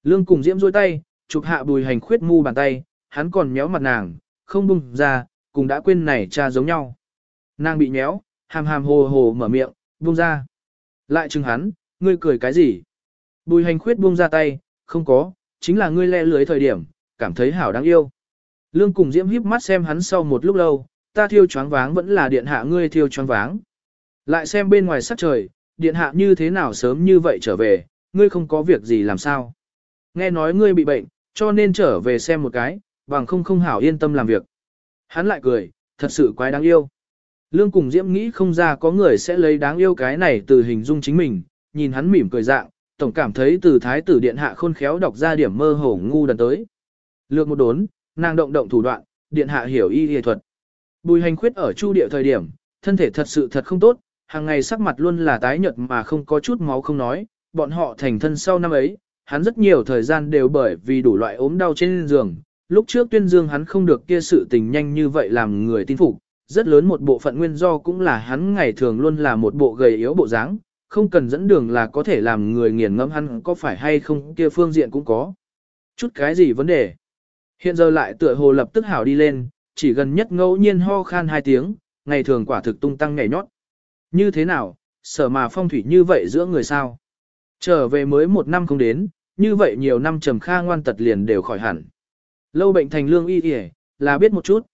A: Lương cùng diễm dôi tay, chụp hạ bùi hành khuyết mu bàn tay, hắn còn méo mặt nàng, không bung ra, cùng đã quên này cha giống nhau. Nàng bị méo, hàm hàm hồ hồ mở miệng, buông ra. Lại chừng hắn, ngươi cười cái gì? Bùi hành khuyết buông ra tay, không có, chính là ngươi le lưới thời điểm, cảm thấy hảo đáng yêu. Lương cùng diễm híp mắt xem hắn sau một lúc lâu, ta thiêu choáng váng vẫn là điện hạ ngươi thiêu choáng váng. Lại xem bên ngoài sắc trời, điện hạ như thế nào sớm như vậy trở về, ngươi không có việc gì làm sao. Nghe nói ngươi bị bệnh, cho nên trở về xem một cái, bằng không không hảo yên tâm làm việc. Hắn lại cười, thật sự quái đáng yêu. Lương cùng Diễm nghĩ không ra có người sẽ lấy đáng yêu cái này từ hình dung chính mình, nhìn hắn mỉm cười dạng, tổng cảm thấy từ thái tử điện hạ khôn khéo đọc ra điểm mơ hồ ngu đần tới. Lược một đốn, nàng động động thủ đoạn, điện hạ hiểu y y thuật. Bùi hành khuyết ở chu địa thời điểm, thân thể thật sự thật không tốt, hàng ngày sắc mặt luôn là tái nhợt mà không có chút máu không nói, bọn họ thành thân sau năm ấy, hắn rất nhiều thời gian đều bởi vì đủ loại ốm đau trên giường. Lúc trước tuyên dương hắn không được kia sự tình nhanh như vậy làm người tin phục, rất lớn một bộ phận nguyên do cũng là hắn ngày thường luôn là một bộ gầy yếu bộ dáng, không cần dẫn đường là có thể làm người nghiền ngẫm hắn có phải hay không kia phương diện cũng có. Chút cái gì vấn đề? Hiện giờ lại tựa hồ lập tức hảo đi lên, chỉ gần nhất ngẫu nhiên ho khan hai tiếng, ngày thường quả thực tung tăng nhảy nhót. Như thế nào, sở mà phong thủy như vậy giữa người sao? Trở về mới một năm không đến, như vậy nhiều năm trầm kha ngoan tật liền đều khỏi hẳn. Lâu bệnh thành lương y y là biết một chút.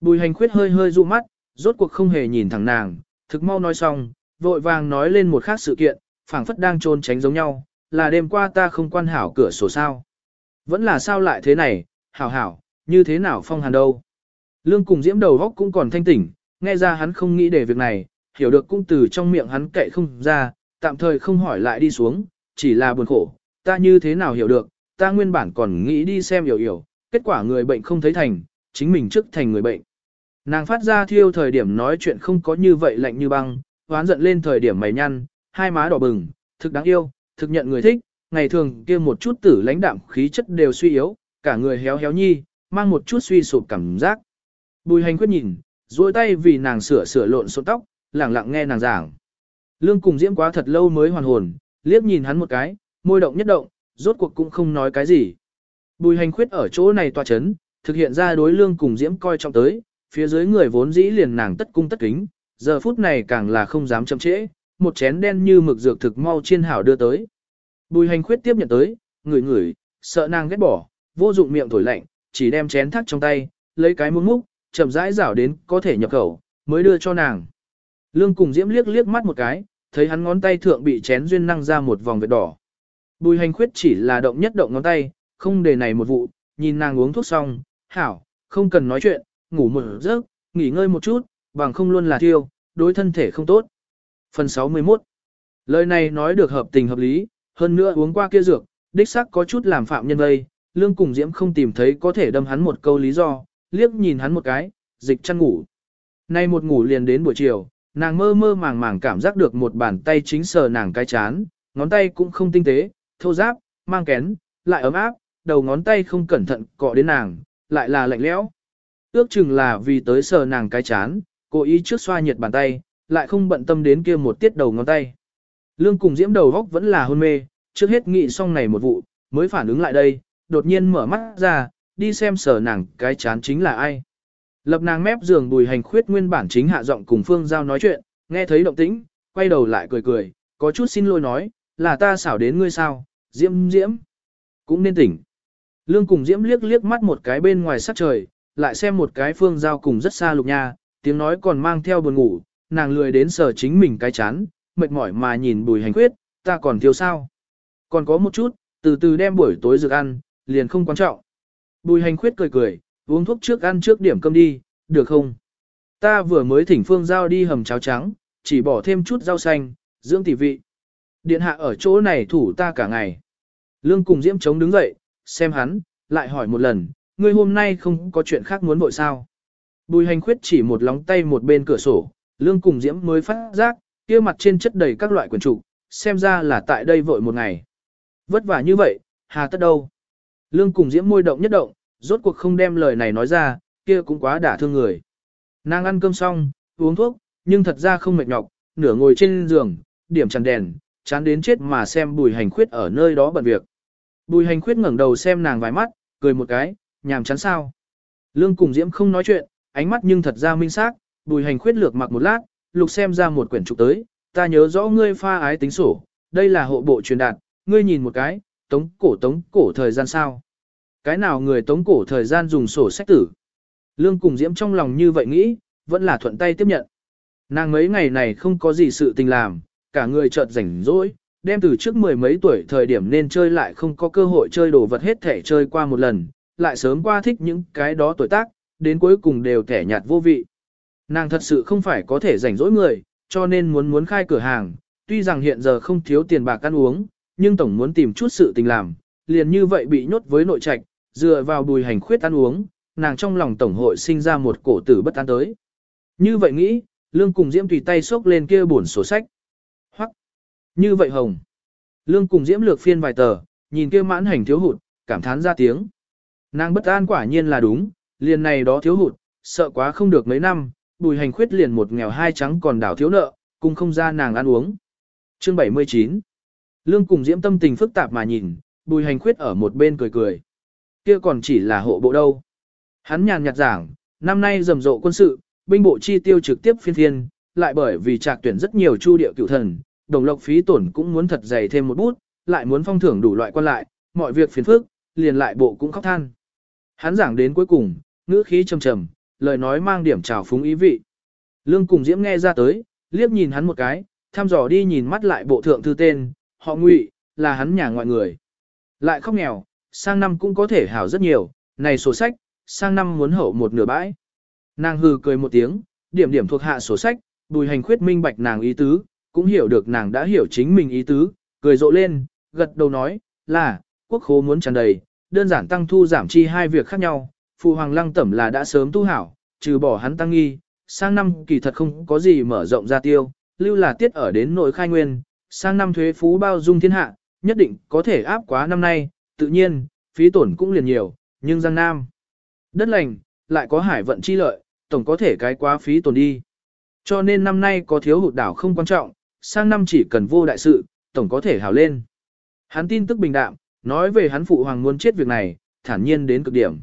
A: Bùi hành khuyết hơi hơi dụ mắt, rốt cuộc không hề nhìn thẳng nàng, thực mau nói xong, vội vàng nói lên một khác sự kiện, phảng phất đang trôn tránh giống nhau, là đêm qua ta không quan hảo cửa sổ sao. Vẫn là sao lại thế này, hảo hảo, như thế nào phong hàn đâu. Lương cùng diễm đầu góc cũng còn thanh tỉnh, nghe ra hắn không nghĩ để việc này, hiểu được cũng từ trong miệng hắn cậy không ra, tạm thời không hỏi lại đi xuống, chỉ là buồn khổ, ta như thế nào hiểu được, ta nguyên bản còn nghĩ đi xem hiểu hiểu, kết quả người bệnh không thấy thành, chính mình trước thành người bệnh. Nàng phát ra thiêu thời điểm nói chuyện không có như vậy lạnh như băng, hoán giận lên thời điểm mày nhăn, hai má đỏ bừng, thực đáng yêu, thực nhận người thích, ngày thường kia một chút tử lãnh đạm khí chất đều suy yếu, cả người héo héo nhi, mang một chút suy sụp cảm giác. Bùi hành quyết nhìn, duỗi tay vì nàng sửa sửa lộn xộn tóc, lẳng lặng nghe nàng giảng. Lương cùng diễm quá thật lâu mới hoàn hồn, liếc nhìn hắn một cái, môi động nhất động, rốt cuộc cũng không nói cái gì. Bùi hành khuyết ở chỗ này tòa chấn, thực hiện ra đối lương cùng diễm coi trọng tới, phía dưới người vốn dĩ liền nàng tất cung tất kính, giờ phút này càng là không dám chậm trễ, một chén đen như mực dược thực mau chiên hảo đưa tới. Bùi hành khuyết tiếp nhận tới, ngửi ngửi, sợ nàng ghét bỏ, vô dụng miệng thổi lạnh, chỉ đem chén thắt trong tay, lấy cái muỗng múc, chậm rãi rảo đến có thể nhập khẩu, mới đưa cho nàng. Lương cùng diễm liếc liếc mắt một cái, thấy hắn ngón tay thượng bị chén duyên năng ra một vòng vệt đỏ. Bùi hành khuyết chỉ là động nhất động ngón tay, không để này một vụ, nhìn nàng uống thuốc xong, hảo, không cần nói chuyện, ngủ một giấc, nghỉ ngơi một chút, bằng không luôn là thiêu, đối thân thể không tốt. Phần 61 Lời này nói được hợp tình hợp lý, hơn nữa uống qua kia dược, đích xác có chút làm phạm nhân vây, lương cùng diễm không tìm thấy có thể đâm hắn một câu lý do, liếc nhìn hắn một cái, dịch chăn ngủ. Nay một ngủ liền đến buổi chiều, nàng mơ mơ màng màng cảm giác được một bàn tay chính sờ nàng cái chán, ngón tay cũng không tinh tế, thô giáp, mang kén, lại ấm áp, đầu ngón tay không cẩn thận cọ đến nàng, lại là lạnh lẽo. Ước chừng là vì tới sờ nàng cái chán, cố ý trước xoa nhiệt bàn tay, lại không bận tâm đến kia một tiết đầu ngón tay. Lương cùng diễm đầu góc vẫn là hôn mê, trước hết nghĩ xong này một vụ, mới phản ứng lại đây, đột nhiên mở mắt ra, đi xem sở nàng cái chán chính là ai. Lập nàng mép giường bùi hành khuyết nguyên bản chính hạ giọng cùng Phương Giao nói chuyện, nghe thấy động tĩnh, quay đầu lại cười cười, có chút xin lỗi nói, là ta xảo đến ngươi sao, diễm diễm, cũng nên tỉnh. Lương cùng diễm liếc liếc mắt một cái bên ngoài sắc trời, lại xem một cái Phương Giao cùng rất xa lục nha, tiếng nói còn mang theo buồn ngủ, nàng lười đến sở chính mình cái chán, mệt mỏi mà nhìn bùi hành khuyết, ta còn thiếu sao. Còn có một chút, từ từ đem buổi tối dược ăn, liền không quan trọng. Bùi hành khuyết cười cười, uống thuốc trước ăn trước điểm cơm đi, được không? Ta vừa mới thỉnh phương giao đi hầm cháo trắng, chỉ bỏ thêm chút rau xanh, dưỡng tỷ vị. Điện hạ ở chỗ này thủ ta cả ngày. Lương cùng Diễm chống đứng dậy, xem hắn, lại hỏi một lần, ngươi hôm nay không có chuyện khác muốn vội sao? Bùi hành khuyết chỉ một lóng tay một bên cửa sổ, Lương cùng Diễm mới phát giác, kia mặt trên chất đầy các loại quyển trục, xem ra là tại đây vội một ngày. Vất vả như vậy, hà tất đâu? Lương cùng Diễm môi động nhất động, rốt cuộc không đem lời này nói ra, kia cũng quá đả thương người. Nàng ăn cơm xong, uống thuốc, nhưng thật ra không mệt nhọc, nửa ngồi trên giường, điểm chẳng đèn, chán đến chết mà xem bùi hành khuyết ở nơi đó bận việc. Bùi hành khuyết ngẩng đầu xem nàng vài mắt, cười một cái, nhàm chán sao. Lương cùng Diễm không nói chuyện, ánh mắt nhưng thật ra minh xác, bùi hành khuyết lược mặc một lát, lục xem ra một quyển trục tới, ta nhớ rõ ngươi pha ái tính sổ, đây là hộ bộ truyền đạt, ngươi nhìn một cái, tống cổ tống cổ thời gian sao. Cái nào người tống cổ thời gian dùng sổ sách tử. Lương cùng Diễm trong lòng như vậy nghĩ, vẫn là thuận tay tiếp nhận. Nàng mấy ngày này không có gì sự tình làm, cả người chợt rảnh rỗi, đem từ trước mười mấy tuổi thời điểm nên chơi lại không có cơ hội chơi đồ vật hết thể chơi qua một lần, lại sớm qua thích những cái đó tuổi tác, đến cuối cùng đều thẻ nhạt vô vị. Nàng thật sự không phải có thể rảnh rỗi người, cho nên muốn muốn khai cửa hàng, tuy rằng hiện giờ không thiếu tiền bạc ăn uống, nhưng tổng muốn tìm chút sự tình làm, liền như vậy bị nhốt với nội trạch, dựa vào bùi hành khuyết ăn uống, nàng trong lòng tổng hội sinh ra một cổ tử bất an tới. Như vậy nghĩ, Lương cùng Diễm tùy tay xốc lên kia bổn sổ sách. Hoặc, như vậy hồng. Lương cùng Diễm lược phiên vài tờ, nhìn kia mãn hành thiếu hụt, cảm thán ra tiếng. Nàng bất an quả nhiên là đúng, liền này đó thiếu hụt, sợ quá không được mấy năm, bùi hành khuyết liền một nghèo hai trắng còn đảo thiếu nợ, cùng không ra nàng ăn uống. Chương 79 Lương cùng Diễm tâm tình phức tạp mà nhìn, bùi hành khuyết ở một bên cười cười. Kia còn chỉ là hộ bộ đâu. Hắn nhàn nhạt giảng, năm nay rầm rộ quân sự, binh bộ chi tiêu trực tiếp phiên thiên, lại bởi vì trạc tuyển rất nhiều chu địa cựu thần, đồng lộc phí tổn cũng muốn thật dày thêm một bút, lại muốn phong thưởng đủ loại quan lại, mọi việc phiền phức, liền lại bộ cũng khóc than. Hắn giảng đến cuối cùng, ngữ khí trầm trầm, lời nói mang điểm trào phúng ý vị. Lương cùng Diễm nghe ra tới, liếc nhìn hắn một cái, thăm dò đi nhìn mắt lại bộ thượng thư tên, họ ngụy, là hắn nhà ngoại người. Lại không nghèo, sang năm cũng có thể hảo rất nhiều, này sổ sách, sang năm muốn hậu một nửa bãi. Nàng hừ cười một tiếng, điểm điểm thuộc hạ sổ sách, bùi hành khuyết minh bạch nàng ý tứ, cũng hiểu được nàng đã hiểu chính mình ý tứ, cười rộ lên, gật đầu nói, là, quốc khố muốn tràn đầy, đơn giản tăng thu giảm chi hai việc khác nhau, phụ hoàng lăng tẩm là đã sớm tu hảo, trừ bỏ hắn tăng nghi, sang năm kỳ thật không có gì mở rộng ra tiêu, lưu là tiết ở đến nội khai nguyên, sang năm thuế phú bao dung thiên hạ, nhất định có thể áp quá năm nay, tự nhiên, phí tổn cũng liền nhiều, nhưng Giang Nam. Đất lành, lại có hải vận chi lợi, tổng có thể cái quá phí tổn đi. Cho nên năm nay có thiếu hụt đảo không quan trọng, sang năm chỉ cần vô đại sự, tổng có thể hào lên. Hắn tin tức bình đạm, nói về hắn phụ hoàng muốn chết việc này, thản nhiên đến cực điểm.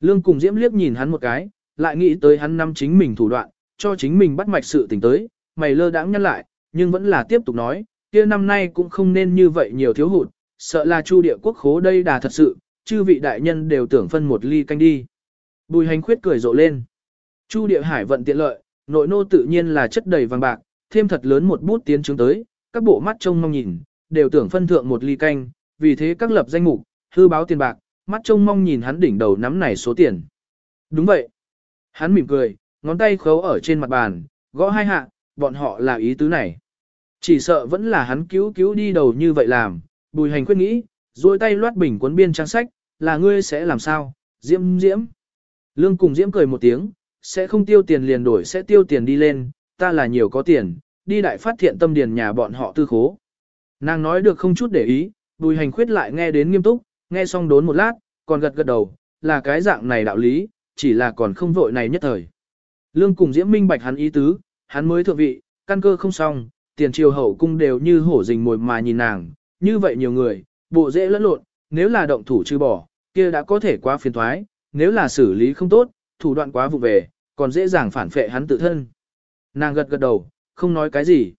A: Lương cùng Diễm liếc nhìn hắn một cái, lại nghĩ tới hắn năm chính mình thủ đoạn, cho chính mình bắt mạch sự tình tới, mày lơ đãng nhăn lại, nhưng vẫn là tiếp tục nói, kia năm nay cũng không nên như vậy nhiều thiếu hụt, sợ là chu địa quốc khố đây đà thật sự, chư vị đại nhân đều tưởng phân một ly canh đi. Bùi hành khuyết cười rộ lên. Chu địa hải vận tiện lợi, nội nô tự nhiên là chất đầy vàng bạc, thêm thật lớn một bút tiến chứng tới, các bộ mắt trông mong nhìn, đều tưởng phân thượng một ly canh, vì thế các lập danh mục, hư báo tiền bạc, mắt trông mong nhìn hắn đỉnh đầu nắm này số tiền. Đúng vậy. Hắn mỉm cười, ngón tay khấu ở trên mặt bàn, gõ hai hạ, bọn họ là ý tứ này. Chỉ sợ vẫn là hắn cứu cứu đi đầu như vậy làm, bùi hành quyết nghĩ, rồi tay loát bình cuốn biên trang sách, là ngươi sẽ làm sao, diễm diễm. Lương cùng diễm cười một tiếng, sẽ không tiêu tiền liền đổi sẽ tiêu tiền đi lên, ta là nhiều có tiền, đi đại phát thiện tâm điền nhà bọn họ tư khố. Nàng nói được không chút để ý, bùi hành khuyết lại nghe đến nghiêm túc, nghe xong đốn một lát, còn gật gật đầu, là cái dạng này đạo lý, chỉ là còn không vội này nhất thời. Lương cùng diễm minh bạch hắn ý tứ, hắn mới thượng vị, căn cơ không xong, tiền triều hậu cung đều như hổ rình mồi mà nhìn nàng, như vậy nhiều người, bộ dễ lẫn lộn, nếu là động thủ trừ bỏ, kia đã có thể quá phiền thoái, nếu là xử lý không tốt, thủ đoạn quá vụ về, còn dễ dàng phản phệ hắn tự thân. Nàng gật gật đầu, không nói cái gì.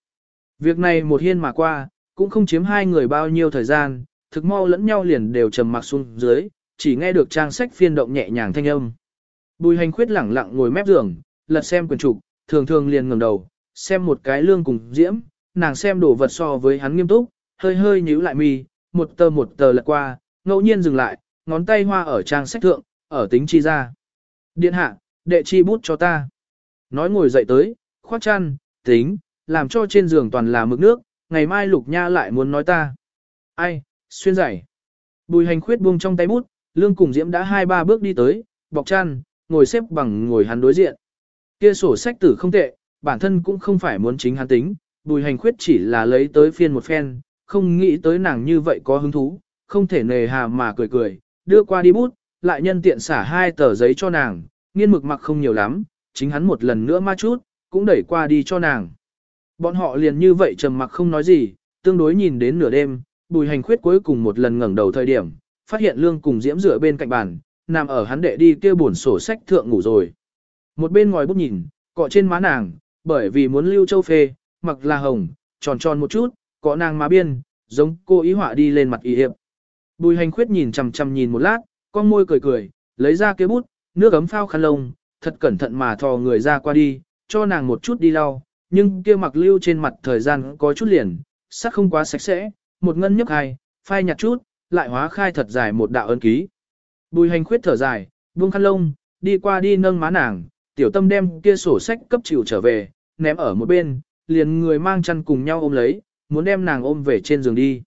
A: Việc này một hiên mà qua, cũng không chiếm hai người bao nhiêu thời gian, thực mau lẫn nhau liền đều trầm mặc xuống dưới, chỉ nghe được trang sách phiên động nhẹ nhàng thanh âm. Bùi hành khuyết lẳng lặng ngồi mép giường, lật xem quyển trục, thường thường liền ngẩng đầu, xem một cái lương cùng diễm, nàng xem đồ vật so với hắn nghiêm túc, hơi hơi nhíu lại mi, một tờ một tờ lật qua, ngẫu nhiên dừng lại, ngón tay hoa ở trang sách thượng, ở tính chi ra. Điện hạ, đệ chi bút cho ta. Nói ngồi dậy tới, khoác chăn, tính, làm cho trên giường toàn là mực nước, ngày mai lục nha lại muốn nói ta. Ai, xuyên giải. Bùi hành khuyết buông trong tay bút, lương cùng diễm đã hai ba bước đi tới, bọc chăn, ngồi xếp bằng ngồi hắn đối diện. Kia sổ sách tử không tệ, bản thân cũng không phải muốn chính hắn tính, bùi hành khuyết chỉ là lấy tới phiên một phen, không nghĩ tới nàng như vậy có hứng thú, không thể nề hà mà cười cười, đưa qua đi bút, lại nhân tiện xả hai tờ giấy cho nàng, nghiên mực mặc không nhiều lắm, chính hắn một lần nữa ma chút, cũng đẩy qua đi cho nàng. Bọn họ liền như vậy trầm mặc không nói gì, tương đối nhìn đến nửa đêm, bùi hành khuyết cuối cùng một lần ngẩng đầu thời điểm, phát hiện lương cùng diễm rửa bên cạnh bàn, nằm ở hắn đệ đi kia buồn sổ sách thượng ngủ rồi. Một bên ngồi bút nhìn, cọ trên má nàng, bởi vì muốn lưu châu phê, mặc là hồng, tròn tròn một chút, có nàng má biên, giống cô ý họa đi lên mặt y hiệp. Bùi hành khuyết nhìn chằm chằm nhìn một lát, con môi cười cười, lấy ra cái bút, nước ấm phao khăn lông, thật cẩn thận mà thò người ra qua đi, cho nàng một chút đi lau, nhưng kia mặc lưu trên mặt thời gian có chút liền, sắc không quá sạch sẽ, một ngân nhấp hai, phai nhạt chút, lại hóa khai thật dài một đạo ân ký. Bùi hành khuyết thở dài, buông khăn lông, đi qua đi nâng má nàng, tiểu tâm đem kia sổ sách cấp chịu trở về, ném ở một bên, liền người mang chăn cùng nhau ôm lấy, muốn đem nàng ôm về trên giường đi.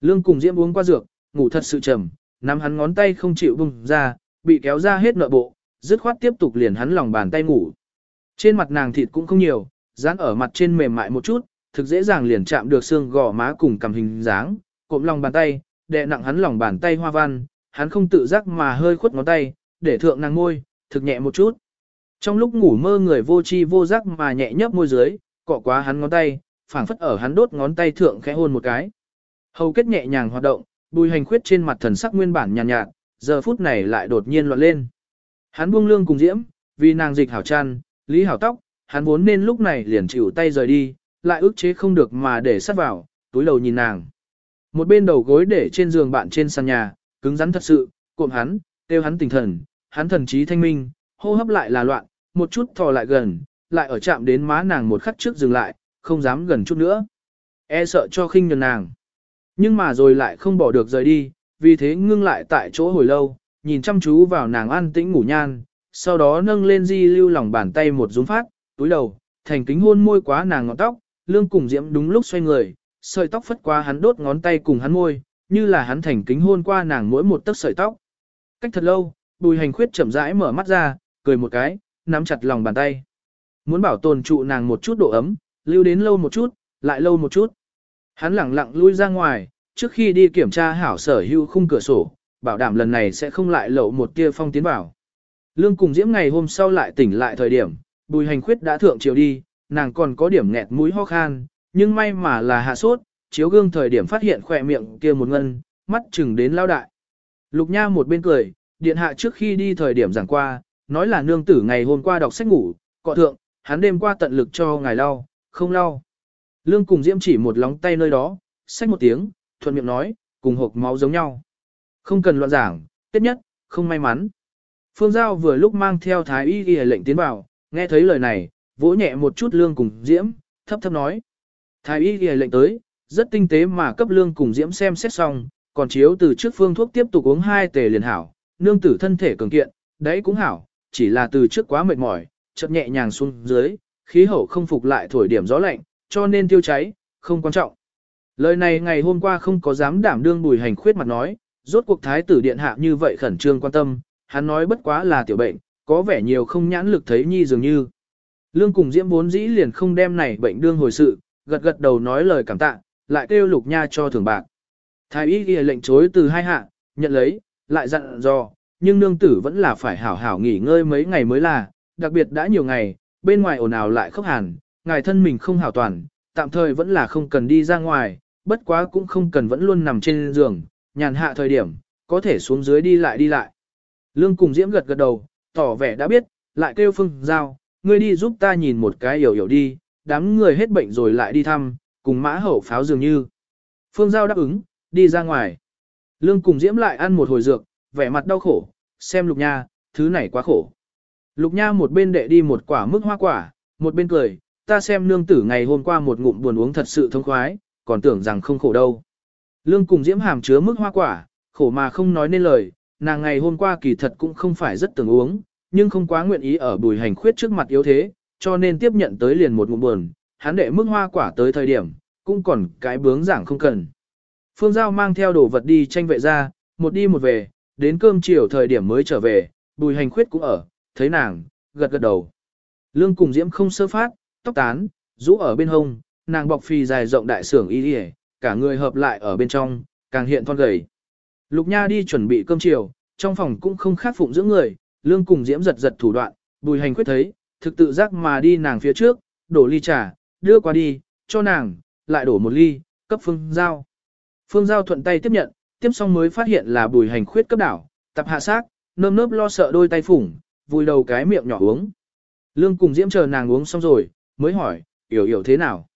A: Lương cùng Diễm uống qua dược, ngủ thật sự trầm, nắm hắn ngón tay không chịu bung ra, bị kéo ra hết nội bộ, dứt khoát tiếp tục liền hắn lòng bàn tay ngủ. Trên mặt nàng thịt cũng không nhiều, dán ở mặt trên mềm mại một chút, thực dễ dàng liền chạm được xương gò má cùng cầm hình dáng, cộm lòng bàn tay, đè nặng hắn lòng bàn tay hoa văn, hắn không tự giác mà hơi khuất ngón tay, để thượng nàng ngôi, thực nhẹ một chút. Trong lúc ngủ mơ người vô chi vô giác mà nhẹ nhấp môi dưới, cọ quá hắn ngón tay, phảng phất ở hắn đốt ngón tay thượng khẽ hôn một cái. Hầu kết nhẹ nhàng hoạt động, bùi hành khuyết trên mặt thần sắc nguyên bản nhàn nhạt, nhạt, giờ phút này lại đột nhiên loạn lên. Hắn buông lương cùng diễm, vì nàng dịch hảo chăn, lý hảo tóc, hắn vốn nên lúc này liền chịu tay rời đi, lại ức chế không được mà để sát vào, túi đầu nhìn nàng. Một bên đầu gối để trên giường bạn trên sàn nhà, cứng rắn thật sự, cộm hắn, tiêu hắn tỉnh thần, hắn thần trí thanh minh, hô hấp lại là loạn, một chút thò lại gần, lại ở chạm đến má nàng một khắc trước dừng lại, không dám gần chút nữa. E sợ cho khinh nhường nàng. Nhưng mà rồi lại không bỏ được rời đi, vì thế ngưng lại tại chỗ hồi lâu, nhìn chăm chú vào nàng an tĩnh ngủ nhan, sau đó nâng lên di lưu lòng bàn tay một rúng phát, túi đầu, thành kính hôn môi quá nàng ngọn tóc, lương cùng diễm đúng lúc xoay người, sợi tóc phất qua hắn đốt ngón tay cùng hắn môi, như là hắn thành kính hôn qua nàng mỗi một tấc sợi tóc. Cách thật lâu, bùi hành khuyết chậm rãi mở mắt ra, cười một cái, nắm chặt lòng bàn tay. Muốn bảo tồn trụ nàng một chút độ ấm, lưu đến lâu một chút, lại lâu một chút. Hắn lẳng lặng lui ra ngoài, trước khi đi kiểm tra hảo sở hữu khung cửa sổ, bảo đảm lần này sẽ không lại lậu một tia phong tiến vào. Lương cùng diễm ngày hôm sau lại tỉnh lại thời điểm, bùi hành khuyết đã thượng chiều đi, nàng còn có điểm nghẹt mũi ho khan, nhưng may mà là hạ sốt, chiếu gương thời điểm phát hiện khỏe miệng kia một ngân, mắt chừng đến lao đại. Lục nha một bên cười, điện hạ trước khi đi thời điểm giảng qua, nói là nương tử ngày hôm qua đọc sách ngủ, cọ thượng, hắn đêm qua tận lực cho ngài lau, không lau. Lương cùng Diễm chỉ một lóng tay nơi đó, xách một tiếng, thuận miệng nói, cùng hộp máu giống nhau. Không cần loạn giảng, tiếp nhất, không may mắn. Phương Giao vừa lúc mang theo thái y ghi lệnh tiến vào, nghe thấy lời này, vỗ nhẹ một chút lương cùng Diễm, thấp thấp nói. Thái y ghi lệnh tới, rất tinh tế mà cấp lương cùng Diễm xem xét xong, còn chiếu từ trước phương thuốc tiếp tục uống hai tề liền hảo, nương tử thân thể cường kiện, đấy cũng hảo, chỉ là từ trước quá mệt mỏi, chợt nhẹ nhàng xuống dưới, khí hậu không phục lại thổi điểm gió lạnh, cho nên tiêu cháy, không quan trọng. Lời này ngày hôm qua không có dám đảm đương bùi hành khuyết mặt nói, rốt cuộc thái tử điện hạ như vậy khẩn trương quan tâm, hắn nói bất quá là tiểu bệnh, có vẻ nhiều không nhãn lực thấy nhi dường như. Lương cùng diễm vốn dĩ liền không đem này bệnh đương hồi sự, gật gật đầu nói lời cảm tạ, lại kêu lục nha cho thưởng bạc. Thái y ghi lệnh chối từ hai hạ, nhận lấy, lại dặn dò, nhưng nương tử vẫn là phải hảo hảo nghỉ ngơi mấy ngày mới là, đặc biệt đã nhiều ngày, bên ngoài ồn ào lại khóc hàn, ngài thân mình không hảo toàn, tạm thời vẫn là không cần đi ra ngoài, bất quá cũng không cần vẫn luôn nằm trên giường, nhàn hạ thời điểm, có thể xuống dưới đi lại đi lại. Lương cùng Diễm gật gật đầu, tỏ vẻ đã biết, lại kêu Phương Giao, ngươi đi giúp ta nhìn một cái hiểu hiểu đi, đám người hết bệnh rồi lại đi thăm, cùng mã hậu pháo dường như. Phương Giao đáp ứng, đi ra ngoài. Lương cùng Diễm lại ăn một hồi dược, vẻ mặt đau khổ, xem Lục Nha, thứ này quá khổ. Lục Nha một bên đệ đi một quả mức hoa quả, một bên cười, ta xem nương tử ngày hôm qua một ngụm buồn uống thật sự thông khoái, còn tưởng rằng không khổ đâu. Lương cùng Diễm hàm chứa mức hoa quả, khổ mà không nói nên lời, nàng ngày hôm qua kỳ thật cũng không phải rất tưởng uống, nhưng không quá nguyện ý ở bùi hành khuyết trước mặt yếu thế, cho nên tiếp nhận tới liền một ngụm buồn, hắn đệ mức hoa quả tới thời điểm, cũng còn cái bướng giảng không cần. Phương Giao mang theo đồ vật đi tranh vệ ra, một đi một về, đến cơm chiều thời điểm mới trở về, bùi hành khuyết cũng ở, thấy nàng, gật gật đầu. Lương cùng diễm không sơ phát, tóc tán, rũ ở bên hông, nàng bọc phì dài rộng đại sưởng y đi cả người hợp lại ở bên trong, càng hiện thon gầy. Lục Nha đi chuẩn bị cơm chiều, trong phòng cũng không khác phụng dưỡng người, lương cùng diễm giật giật thủ đoạn, bùi hành khuyết thấy, thực tự giác mà đi nàng phía trước, đổ ly trà, đưa qua đi, cho nàng, lại đổ một ly, cấp phương giao. Phương giao thuận tay tiếp nhận, tiếp xong mới phát hiện là bùi hành khuyết cấp đảo, tập hạ xác, nơm nớp lo sợ đôi tay phủng, vùi đầu cái miệng nhỏ uống. Lương cùng diễm chờ nàng uống xong rồi, mới hỏi, hiểu hiểu thế nào.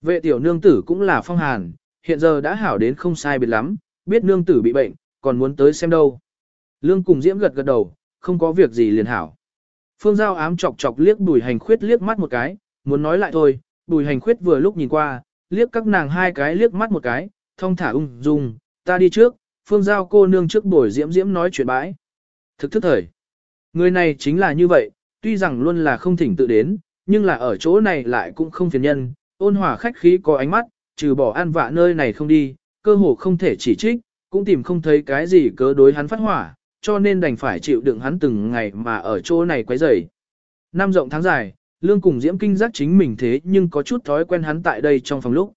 A: Vệ tiểu nương tử cũng là phong hàn, hiện giờ đã hảo đến không sai biệt lắm, biết nương tử bị bệnh, còn muốn tới xem đâu. Lương cùng diễm gật gật đầu, không có việc gì liền hảo. Phương Giao ám chọc chọc liếc bùi hành khuyết liếc mắt một cái, muốn nói lại thôi, bùi hành khuyết vừa lúc nhìn qua, liếc các nàng hai cái liếc mắt một cái, thông thả ung dung, ta đi trước, Phương Giao cô nương trước bồi diễm diễm nói chuyện bãi. Thực thức thời. Người này chính là như vậy, tuy rằng luôn là không thỉnh tự đến, nhưng là ở chỗ này lại cũng không phiền nhân, ôn hòa khách khí có ánh mắt, trừ bỏ ăn vạ nơi này không đi, cơ hồ không thể chỉ trích, cũng tìm không thấy cái gì cớ đối hắn phát hỏa, cho nên đành phải chịu đựng hắn từng ngày mà ở chỗ này quấy rầy. Năm rộng tháng dài, Lương cùng Diễm kinh giác chính mình thế nhưng có chút thói quen hắn tại đây trong phòng lúc.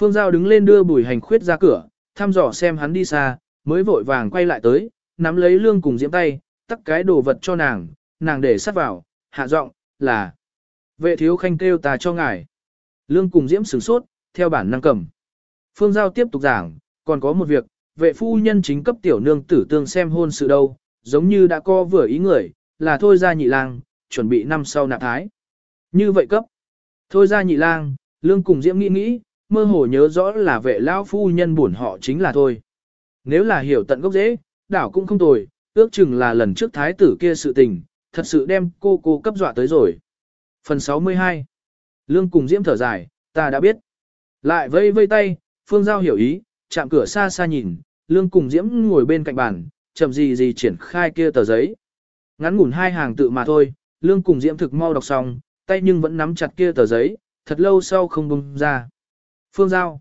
A: Phương Giao đứng lên đưa bùi hành khuyết ra cửa, thăm dò xem hắn đi xa, mới vội vàng quay lại tới, nắm lấy Lương cùng Diễm tay, tắt cái đồ vật cho nàng, nàng để sắt vào, hạ giọng là vệ thiếu khanh kêu ta cho ngài. Lương cùng Diễm sửng sốt, theo bản năng cầm. Phương Giao tiếp tục giảng, còn có một việc, vệ phu nhân chính cấp tiểu nương tử tương xem hôn sự đâu, giống như đã co vừa ý người, là thôi ra nhị lang, chuẩn bị năm sau nạp thái. Như vậy cấp. Thôi ra nhị lang, lương cùng diễm nghĩ nghĩ, mơ hồ nhớ rõ là vệ lão phu nhân buồn họ chính là thôi. Nếu là hiểu tận gốc dễ, đảo cũng không tồi, ước chừng là lần trước thái tử kia sự tình, thật sự đem cô cô cấp dọa tới rồi. Phần 62 Lương cùng diễm thở dài, ta đã biết. Lại vây vây tay, Phương Giao hiểu ý, chạm cửa xa xa nhìn, Lương cùng Diễm ngồi bên cạnh bàn, chậm gì gì triển khai kia tờ giấy. Ngắn ngủn hai hàng tự mà thôi, Lương cùng Diễm thực mau đọc xong, tay nhưng vẫn nắm chặt kia tờ giấy, thật lâu sau không bung ra. Phương Giao.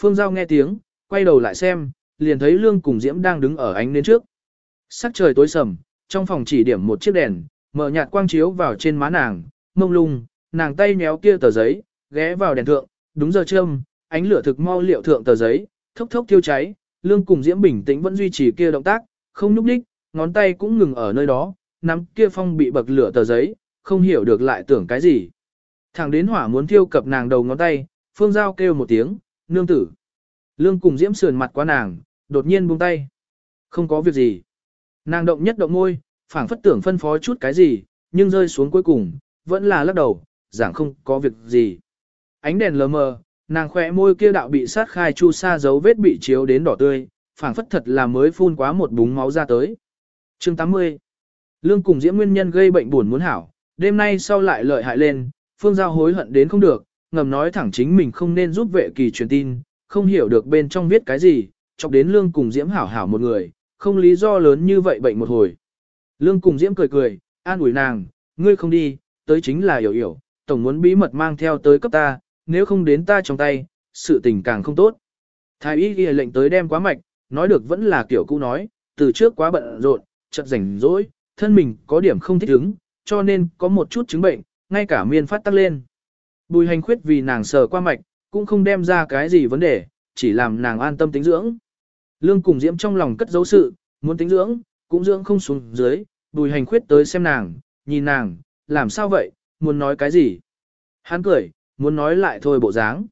A: Phương Giao nghe tiếng, quay đầu lại xem, liền thấy Lương cùng Diễm đang đứng ở ánh nến trước. Sắc trời tối sầm, trong phòng chỉ điểm một chiếc đèn, mở nhạt quang chiếu vào trên má nàng, mông lung, nàng tay nhéo kia tờ giấy, ghé vào đèn thượng, đúng giờ châm, ánh lửa thực mau liệu thượng tờ giấy, thốc thốc thiêu cháy, lương cùng diễm bình tĩnh vẫn duy trì kia động tác, không nhúc nhích, ngón tay cũng ngừng ở nơi đó, nắm kia phong bị bậc lửa tờ giấy, không hiểu được lại tưởng cái gì. Thẳng đến hỏa muốn thiêu cập nàng đầu ngón tay, phương giao kêu một tiếng, nương tử. Lương cùng diễm sườn mặt qua nàng, đột nhiên buông tay. Không có việc gì. Nàng động nhất động môi, phảng phất tưởng phân phó chút cái gì, nhưng rơi xuống cuối cùng, vẫn là lắc đầu, giảng không có việc gì. Ánh đèn lờ mờ, nàng khỏe môi kia đạo bị sát khai chu sa dấu vết bị chiếu đến đỏ tươi, phảng phất thật là mới phun quá một búng máu ra tới. Chương 80 Lương cùng diễm nguyên nhân gây bệnh buồn muốn hảo, đêm nay sau lại lợi hại lên, phương giao hối hận đến không được, ngầm nói thẳng chính mình không nên giúp vệ kỳ truyền tin, không hiểu được bên trong viết cái gì, chọc đến lương cùng diễm hảo hảo một người, không lý do lớn như vậy bệnh một hồi. Lương cùng diễm cười cười, an ủi nàng, ngươi không đi, tới chính là hiểu hiểu, tổng muốn bí mật mang theo tới cấp ta, nếu không đến ta trong tay, sự tình càng không tốt. Thái y ghi lệnh tới đem quá mạch, nói được vẫn là kiểu cũ nói, từ trước quá bận rộn, chậm rảnh rỗi, thân mình có điểm không thích ứng, cho nên có một chút chứng bệnh, ngay cả miên phát tắc lên. Bùi hành khuyết vì nàng sờ qua mạch, cũng không đem ra cái gì vấn đề, chỉ làm nàng an tâm tính dưỡng. Lương cùng diễm trong lòng cất dấu sự, muốn tính dưỡng, cũng dưỡng không xuống dưới, bùi hành khuyết tới xem nàng, nhìn nàng, làm sao vậy, muốn nói cái gì. Hắn cười, muốn nói lại thôi bộ dáng.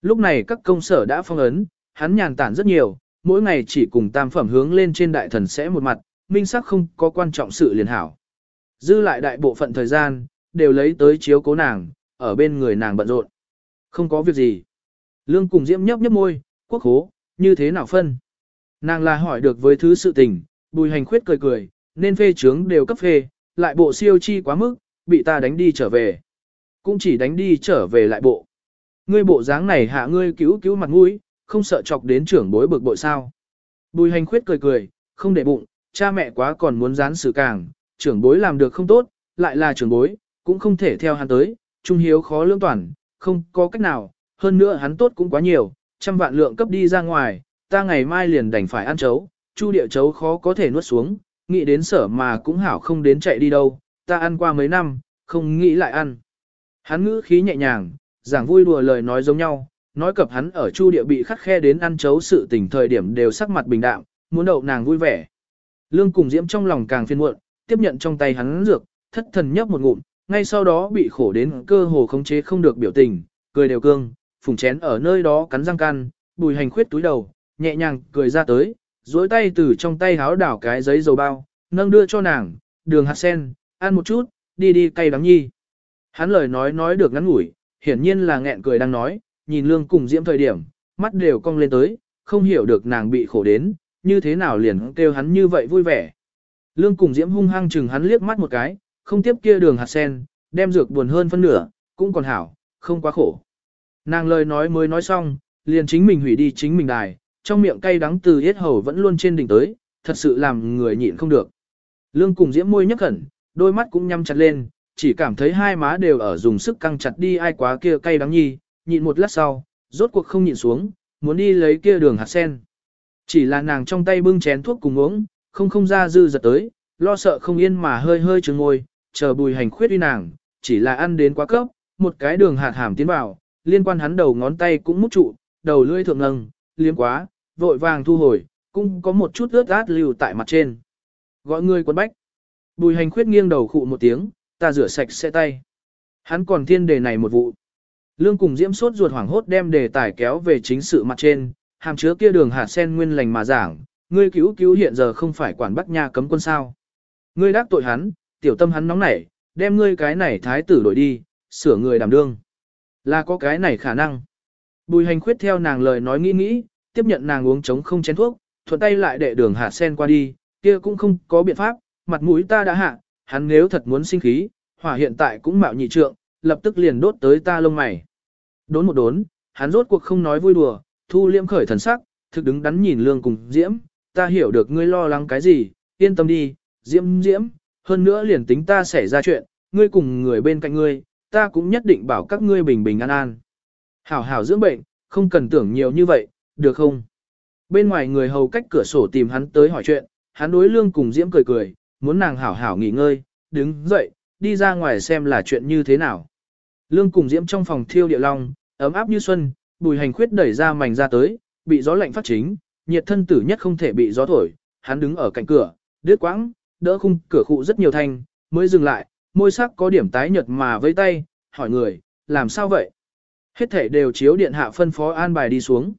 A: Lúc này các công sở đã phong ấn, hắn nhàn tản rất nhiều, mỗi ngày chỉ cùng tam phẩm hướng lên trên đại thần sẽ một mặt, minh sắc không có quan trọng sự liền hảo. Dư lại đại bộ phận thời gian, đều lấy tới chiếu cố nàng, ở bên người nàng bận rộn. Không có việc gì. Lương cùng diễm nhấp nhấp môi, quốc hố, như thế nào phân? Nàng là hỏi được với thứ sự tình, bùi hành khuyết cười cười, nên phê trướng đều cấp phê, lại bộ siêu chi quá mức, bị ta đánh đi trở về. Cũng chỉ đánh đi trở về lại bộ. Ngươi bộ dáng này hạ ngươi cứu cứu mặt mũi, không sợ chọc đến trưởng bối bực bội sao. Bùi hành khuyết cười cười, không để bụng, cha mẹ quá còn muốn dán sự càng, trưởng bối làm được không tốt, lại là trưởng bối, cũng không thể theo hắn tới, trung hiếu khó lương toàn, không có cách nào, hơn nữa hắn tốt cũng quá nhiều, trăm vạn lượng cấp đi ra ngoài, ta ngày mai liền đành phải ăn chấu, chu địa chấu khó có thể nuốt xuống, nghĩ đến sở mà cũng hảo không đến chạy đi đâu, ta ăn qua mấy năm, không nghĩ lại ăn. Hắn ngữ khí nhẹ nhàng, giảng vui đùa lời nói giống nhau, nói cập hắn ở chu địa bị khắc khe đến ăn chấu sự tình thời điểm đều sắc mặt bình đạm, muốn đậu nàng vui vẻ. Lương cùng diễm trong lòng càng phiền muộn, tiếp nhận trong tay hắn dược, thất thần nhấp một ngụm, ngay sau đó bị khổ đến cơ hồ khống chế không được biểu tình, cười đều cương, phùng chén ở nơi đó cắn răng can, bùi hành khuyết túi đầu, nhẹ nhàng cười ra tới, duỗi tay từ trong tay háo đảo cái giấy dầu bao, nâng đưa cho nàng, đường hạt sen, ăn một chút, đi đi cay đắng nhi. Hắn lời nói nói được ngắn ngủi, hiển nhiên là nghẹn cười đang nói, nhìn lương cùng diễm thời điểm, mắt đều cong lên tới, không hiểu được nàng bị khổ đến, như thế nào liền kêu hắn như vậy vui vẻ. Lương cùng diễm hung hăng chừng hắn liếc mắt một cái, không tiếp kia đường hạt sen, đem dược buồn hơn phân nửa, cũng còn hảo, không quá khổ. Nàng lời nói mới nói xong, liền chính mình hủy đi chính mình đài, trong miệng cay đắng từ hết hầu vẫn luôn trên đỉnh tới, thật sự làm người nhịn không được. Lương cùng diễm môi nhấc khẩn, đôi mắt cũng nhắm chặt lên, chỉ cảm thấy hai má đều ở dùng sức căng chặt đi ai quá kia cay đắng nhi, nhịn một lát sau, rốt cuộc không nhịn xuống, muốn đi lấy kia đường hạt sen. Chỉ là nàng trong tay bưng chén thuốc cùng uống, không không ra dư giật tới, lo sợ không yên mà hơi hơi trừng ngôi, chờ bùi hành khuyết uy nàng, chỉ là ăn đến quá cấp, một cái đường hạt hàm tiến vào, liên quan hắn đầu ngón tay cũng mút trụ, đầu lưỡi thượng nâng liếm quá, vội vàng thu hồi, cũng có một chút ướt át lưu tại mặt trên. Gọi người quân bách. Bùi hành khuyết nghiêng đầu khụ một tiếng, ta rửa sạch xe tay. Hắn còn thiên đề này một vụ. Lương cùng diễm sốt ruột hoảng hốt đem đề tài kéo về chính sự mặt trên, hàm chứa kia đường hạt sen nguyên lành mà giảng, ngươi cứu cứu hiện giờ không phải quản bắt Nha cấm quân sao. Ngươi đắc tội hắn, tiểu tâm hắn nóng nảy, đem ngươi cái này thái tử đổi đi, sửa người đảm đương. Là có cái này khả năng. Bùi hành khuyết theo nàng lời nói nghĩ nghĩ, tiếp nhận nàng uống chống không chén thuốc, thuận tay lại đệ đường hạ sen qua đi, kia cũng không có biện pháp, mặt mũi ta đã hạ, hắn nếu thật muốn sinh khí, hỏa hiện tại cũng mạo nhị trượng, lập tức liền đốt tới ta lông mày. Đốn một đốn, hắn rốt cuộc không nói vui đùa, thu liêm khởi thần sắc, thực đứng đắn nhìn lương cùng diễm, ta hiểu được ngươi lo lắng cái gì, yên tâm đi, diễm diễm, hơn nữa liền tính ta xảy ra chuyện, ngươi cùng người bên cạnh ngươi, ta cũng nhất định bảo các ngươi bình bình an an. Hảo hảo dưỡng bệnh, không cần tưởng nhiều như vậy, được không? Bên ngoài người hầu cách cửa sổ tìm hắn tới hỏi chuyện, hắn đối lương cùng diễm cười cười, muốn nàng hảo hảo nghỉ ngơi, đứng dậy, đi ra ngoài xem là chuyện như thế nào. Lương cùng diễm trong phòng thiêu địa long, ấm áp như xuân, bùi hành khuyết đẩy ra mảnh ra tới, bị gió lạnh phát chính, nhiệt thân tử nhất không thể bị gió thổi, hắn đứng ở cạnh cửa, đứt quãng, đỡ khung cửa khụ rất nhiều thanh, mới dừng lại, môi sắc có điểm tái nhợt mà với tay, hỏi người, làm sao vậy? Hết thể đều chiếu điện hạ phân phó an bài đi xuống.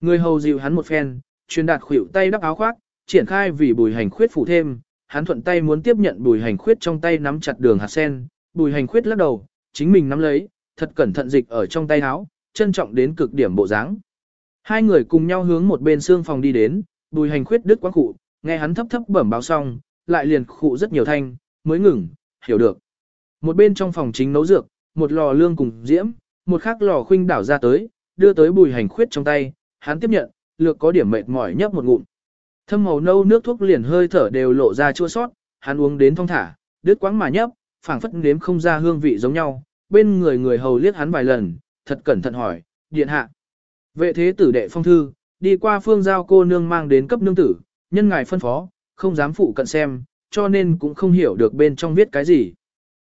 A: Người hầu dịu hắn một phen, truyền đạt khuỷu tay đắp áo khoác, triển khai vì bùi hành khuyết phủ thêm, hắn thuận tay muốn tiếp nhận bùi hành khuyết trong tay nắm chặt đường hạt sen, bùi hành khuyết lắc đầu, chính mình nắm lấy, thật cẩn thận dịch ở trong tay áo, trân trọng đến cực điểm bộ dáng. Hai người cùng nhau hướng một bên xương phòng đi đến, bùi hành khuyết đứt quá cụ, nghe hắn thấp thấp bẩm báo xong, lại liền khụ rất nhiều thanh, mới ngừng, hiểu được. Một bên trong phòng chính nấu dược, một lò lương cùng diễm, một khác lò khuynh đảo ra tới, đưa tới bùi hành khuyết trong tay, hắn tiếp nhận, lược có điểm mệt mỏi nhấp một ngụm. Thâm màu nâu nước thuốc liền hơi thở đều lộ ra chua sót, hắn uống đến thong thả, đứt quãng mà nhấp, phảng phất nếm không ra hương vị giống nhau, bên người người hầu liếc hắn vài lần, thật cẩn thận hỏi, điện hạ. Vệ thế tử đệ phong thư, đi qua phương giao cô nương mang đến cấp nương tử, nhân ngài phân phó, không dám phụ cận xem, cho nên cũng không hiểu được bên trong viết cái gì.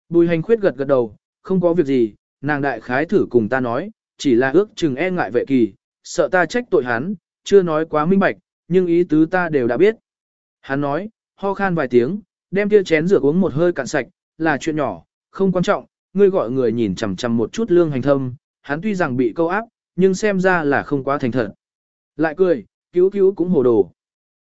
A: Bùi hành khuyết gật gật đầu, không có việc gì, nàng đại khái thử cùng ta nói, chỉ là ước chừng e ngại vệ kỳ, sợ ta trách tội hắn, chưa nói quá minh bạch, nhưng ý tứ ta đều đã biết. Hắn nói, ho khan vài tiếng, đem kia chén rửa uống một hơi cạn sạch, là chuyện nhỏ, không quan trọng, ngươi gọi người nhìn chằm chằm một chút lương hành thâm, hắn tuy rằng bị câu áp, nhưng xem ra là không quá thành thật. Lại cười, cứu cứu cũng hồ đồ.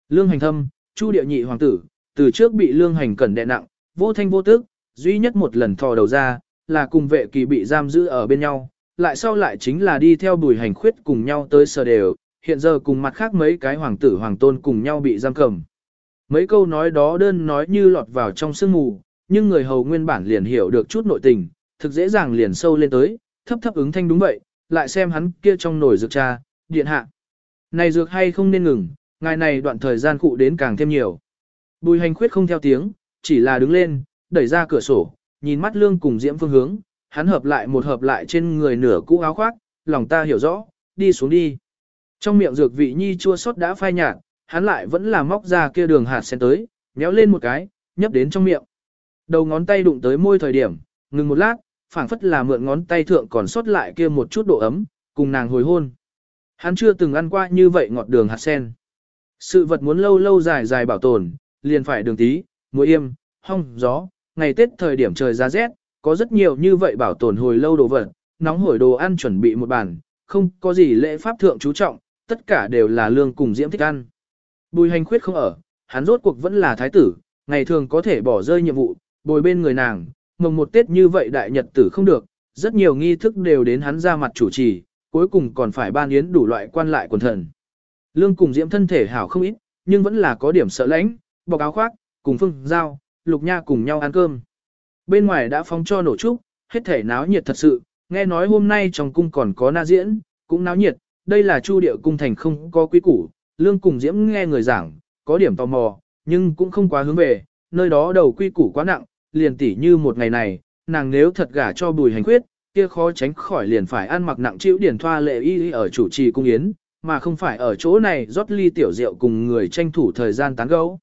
A: Lương hành thâm, chu địa nhị hoàng tử, từ trước bị lương hành cẩn đè nặng, vô thanh vô tức, duy nhất một lần thò đầu ra, là cùng vệ kỳ bị giam giữ ở bên nhau, lại sau lại chính là đi theo bùi hành khuyết cùng nhau tới sở đều, hiện giờ cùng mặt khác mấy cái hoàng tử hoàng tôn cùng nhau bị giam cầm. Mấy câu nói đó đơn nói như lọt vào trong sương mù, nhưng người hầu nguyên bản liền hiểu được chút nội tình, thực dễ dàng liền sâu lên tới, thấp thấp ứng thanh đúng vậy, lại xem hắn kia trong nồi dược cha, điện hạ. Này dược hay không nên ngừng, ngài này đoạn thời gian cụ đến càng thêm nhiều. Bùi hành khuyết không theo tiếng, chỉ là đứng lên, đẩy ra cửa sổ, nhìn mắt lương cùng diễm phương hướng, hắn hợp lại một hợp lại trên người nửa cũ áo khoác, lòng ta hiểu rõ, đi xuống đi. Trong miệng dược vị nhi chua sót đã phai nhạt, hắn lại vẫn là móc ra kia đường hạt sen tới, nhéo lên một cái, nhấp đến trong miệng. Đầu ngón tay đụng tới môi thời điểm, ngừng một lát, phảng phất là mượn ngón tay thượng còn sót lại kia một chút độ ấm, cùng nàng hồi hôn. Hắn chưa từng ăn qua như vậy ngọt đường hạt sen. Sự vật muốn lâu lâu dài dài bảo tồn, liền phải đường tí, mùa yêm, hong, gió, ngày Tết thời điểm trời ra rét, có rất nhiều như vậy bảo tồn hồi lâu đồ vật, nóng hổi đồ ăn chuẩn bị một bàn, không có gì lễ pháp thượng chú trọng, tất cả đều là lương cùng diễm thích ăn. Bùi hành khuyết không ở, hắn rốt cuộc vẫn là thái tử, ngày thường có thể bỏ rơi nhiệm vụ, bồi bên người nàng, mừng một Tết như vậy đại nhật tử không được, rất nhiều nghi thức đều đến hắn ra mặt chủ trì, cuối cùng còn phải ban yến đủ loại quan lại quần thần. Lương cùng diễm thân thể hảo không ít, nhưng vẫn là có điểm sợ lãnh, bọc áo khoác, cùng phương giao, lục nha cùng nhau ăn cơm. Bên ngoài đã phóng cho nổ trúc, hết thể náo nhiệt thật sự, nghe nói hôm nay trong cung còn có na diễn, cũng náo nhiệt, đây là chu địa cung thành không có quý củ, lương cùng diễm nghe người giảng, có điểm tò mò, nhưng cũng không quá hướng về, nơi đó đầu quy củ quá nặng, liền tỉ như một ngày này, nàng nếu thật gả cho bùi hành quyết, kia khó tránh khỏi liền phải ăn mặc nặng chịu điển thoa lệ y ở chủ trì cung yến, mà không phải ở chỗ này rót ly tiểu rượu cùng người tranh thủ thời gian tán gẫu.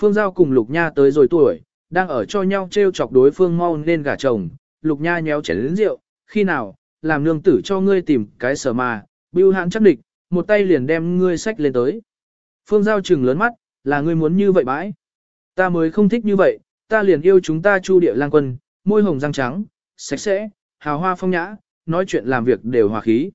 A: Phương Giao cùng Lục Nha tới rồi tuổi, đang ở cho nhau trêu chọc đối phương mau nên gả chồng, Lục Nha nhéo chén lớn rượu, khi nào, làm nương tử cho ngươi tìm cái sở mà, bưu hãn chắc địch, một tay liền đem ngươi sách lên tới. Phương Giao trừng lớn mắt, là ngươi muốn như vậy bãi. Ta mới không thích như vậy, ta liền yêu chúng ta chu địa lang quân, môi hồng răng trắng, sạch sẽ, hào hoa phong nhã, nói chuyện làm việc đều hòa khí.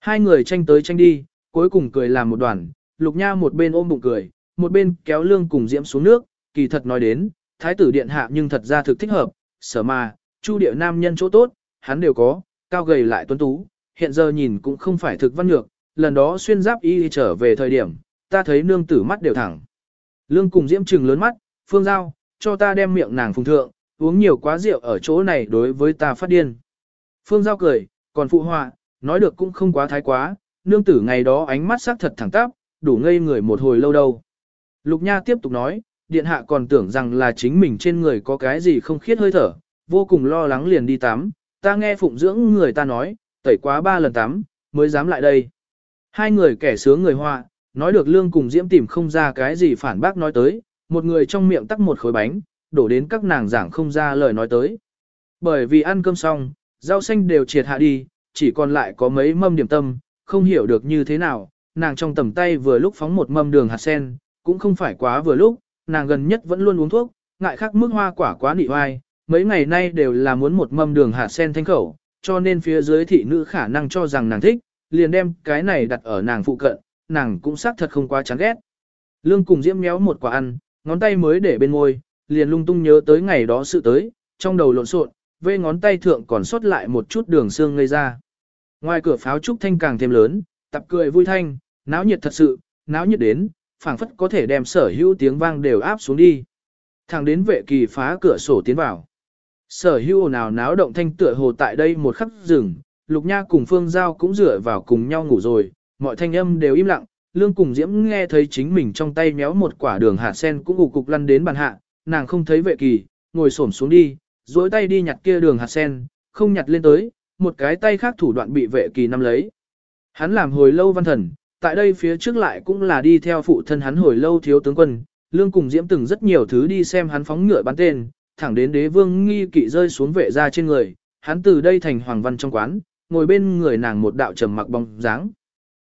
A: Hai người tranh tới tranh đi, cuối cùng cười làm một đoàn, lục nha một bên ôm bụng cười, một bên kéo lương cùng diễm xuống nước, kỳ thật nói đến, thái tử điện hạ nhưng thật ra thực thích hợp, sở mà, chu địa nam nhân chỗ tốt, hắn đều có, cao gầy lại tuấn tú, hiện giờ nhìn cũng không phải thực văn nhược, lần đó xuyên giáp y trở về thời điểm, ta thấy nương tử mắt đều thẳng. Lương cùng diễm trừng lớn mắt, phương giao, cho ta đem miệng nàng phùng thượng, uống nhiều quá rượu ở chỗ này đối với ta phát điên. Phương giao cười, còn phụ họa, nói được cũng không quá thái quá, nương tử ngày đó ánh mắt sắc thật thẳng tắp, đủ ngây người một hồi lâu đâu. Lục Nha tiếp tục nói, điện hạ còn tưởng rằng là chính mình trên người có cái gì không khiết hơi thở, vô cùng lo lắng liền đi tắm, ta nghe phụng dưỡng người ta nói, tẩy quá ba lần tắm, mới dám lại đây. Hai người kẻ sướng người hoa, nói được lương cùng diễm tìm không ra cái gì phản bác nói tới, một người trong miệng tắc một khối bánh, đổ đến các nàng giảng không ra lời nói tới. Bởi vì ăn cơm xong, rau xanh đều triệt hạ đi, chỉ còn lại có mấy mâm điểm tâm, không hiểu được như thế nào, nàng trong tầm tay vừa lúc phóng một mâm đường hạt sen, cũng không phải quá vừa lúc, nàng gần nhất vẫn luôn uống thuốc, ngại khắc mức hoa quả quá nị hoai, mấy ngày nay đều là muốn một mâm đường hạt sen thanh khẩu, cho nên phía dưới thị nữ khả năng cho rằng nàng thích, liền đem cái này đặt ở nàng phụ cận, nàng cũng xác thật không quá chán ghét. Lương cùng diễm méo một quả ăn, ngón tay mới để bên môi, liền lung tung nhớ tới ngày đó sự tới, trong đầu lộn xộn, vê ngón tay thượng còn sót lại một chút đường xương ngây ra. Ngoài cửa pháo trúc thanh càng thêm lớn, tập cười vui thanh, náo nhiệt thật sự, náo nhiệt đến, phảng phất có thể đem sở hữu tiếng vang đều áp xuống đi. Thẳng đến vệ kỳ phá cửa sổ tiến vào. Sở hữu nào náo động thanh tựa hồ tại đây một khắc rừng, Lục Nha cùng Phương Giao cũng dựa vào cùng nhau ngủ rồi, mọi thanh âm đều im lặng, Lương cùng Diễm nghe thấy chính mình trong tay méo một quả đường hạt sen cũng ục cục lăn đến bàn hạ, nàng không thấy vệ kỳ, ngồi xổm xuống đi, duỗi tay đi nhặt kia đường hạt sen, không nhặt lên tới, một cái tay khác thủ đoạn bị vệ kỳ nắm lấy. Hắn làm hồi lâu văn thần, tại đây phía trước lại cũng là đi theo phụ thân hắn hồi lâu thiếu tướng quân, Lương cùng Diễm từng rất nhiều thứ đi xem hắn phóng ngựa bắn tên, thẳng đến đế vương nghi kỵ rơi xuống vệ ra trên người, hắn từ đây thành hoàng văn trong quán, ngồi bên người nàng một đạo trầm mặc bóng dáng.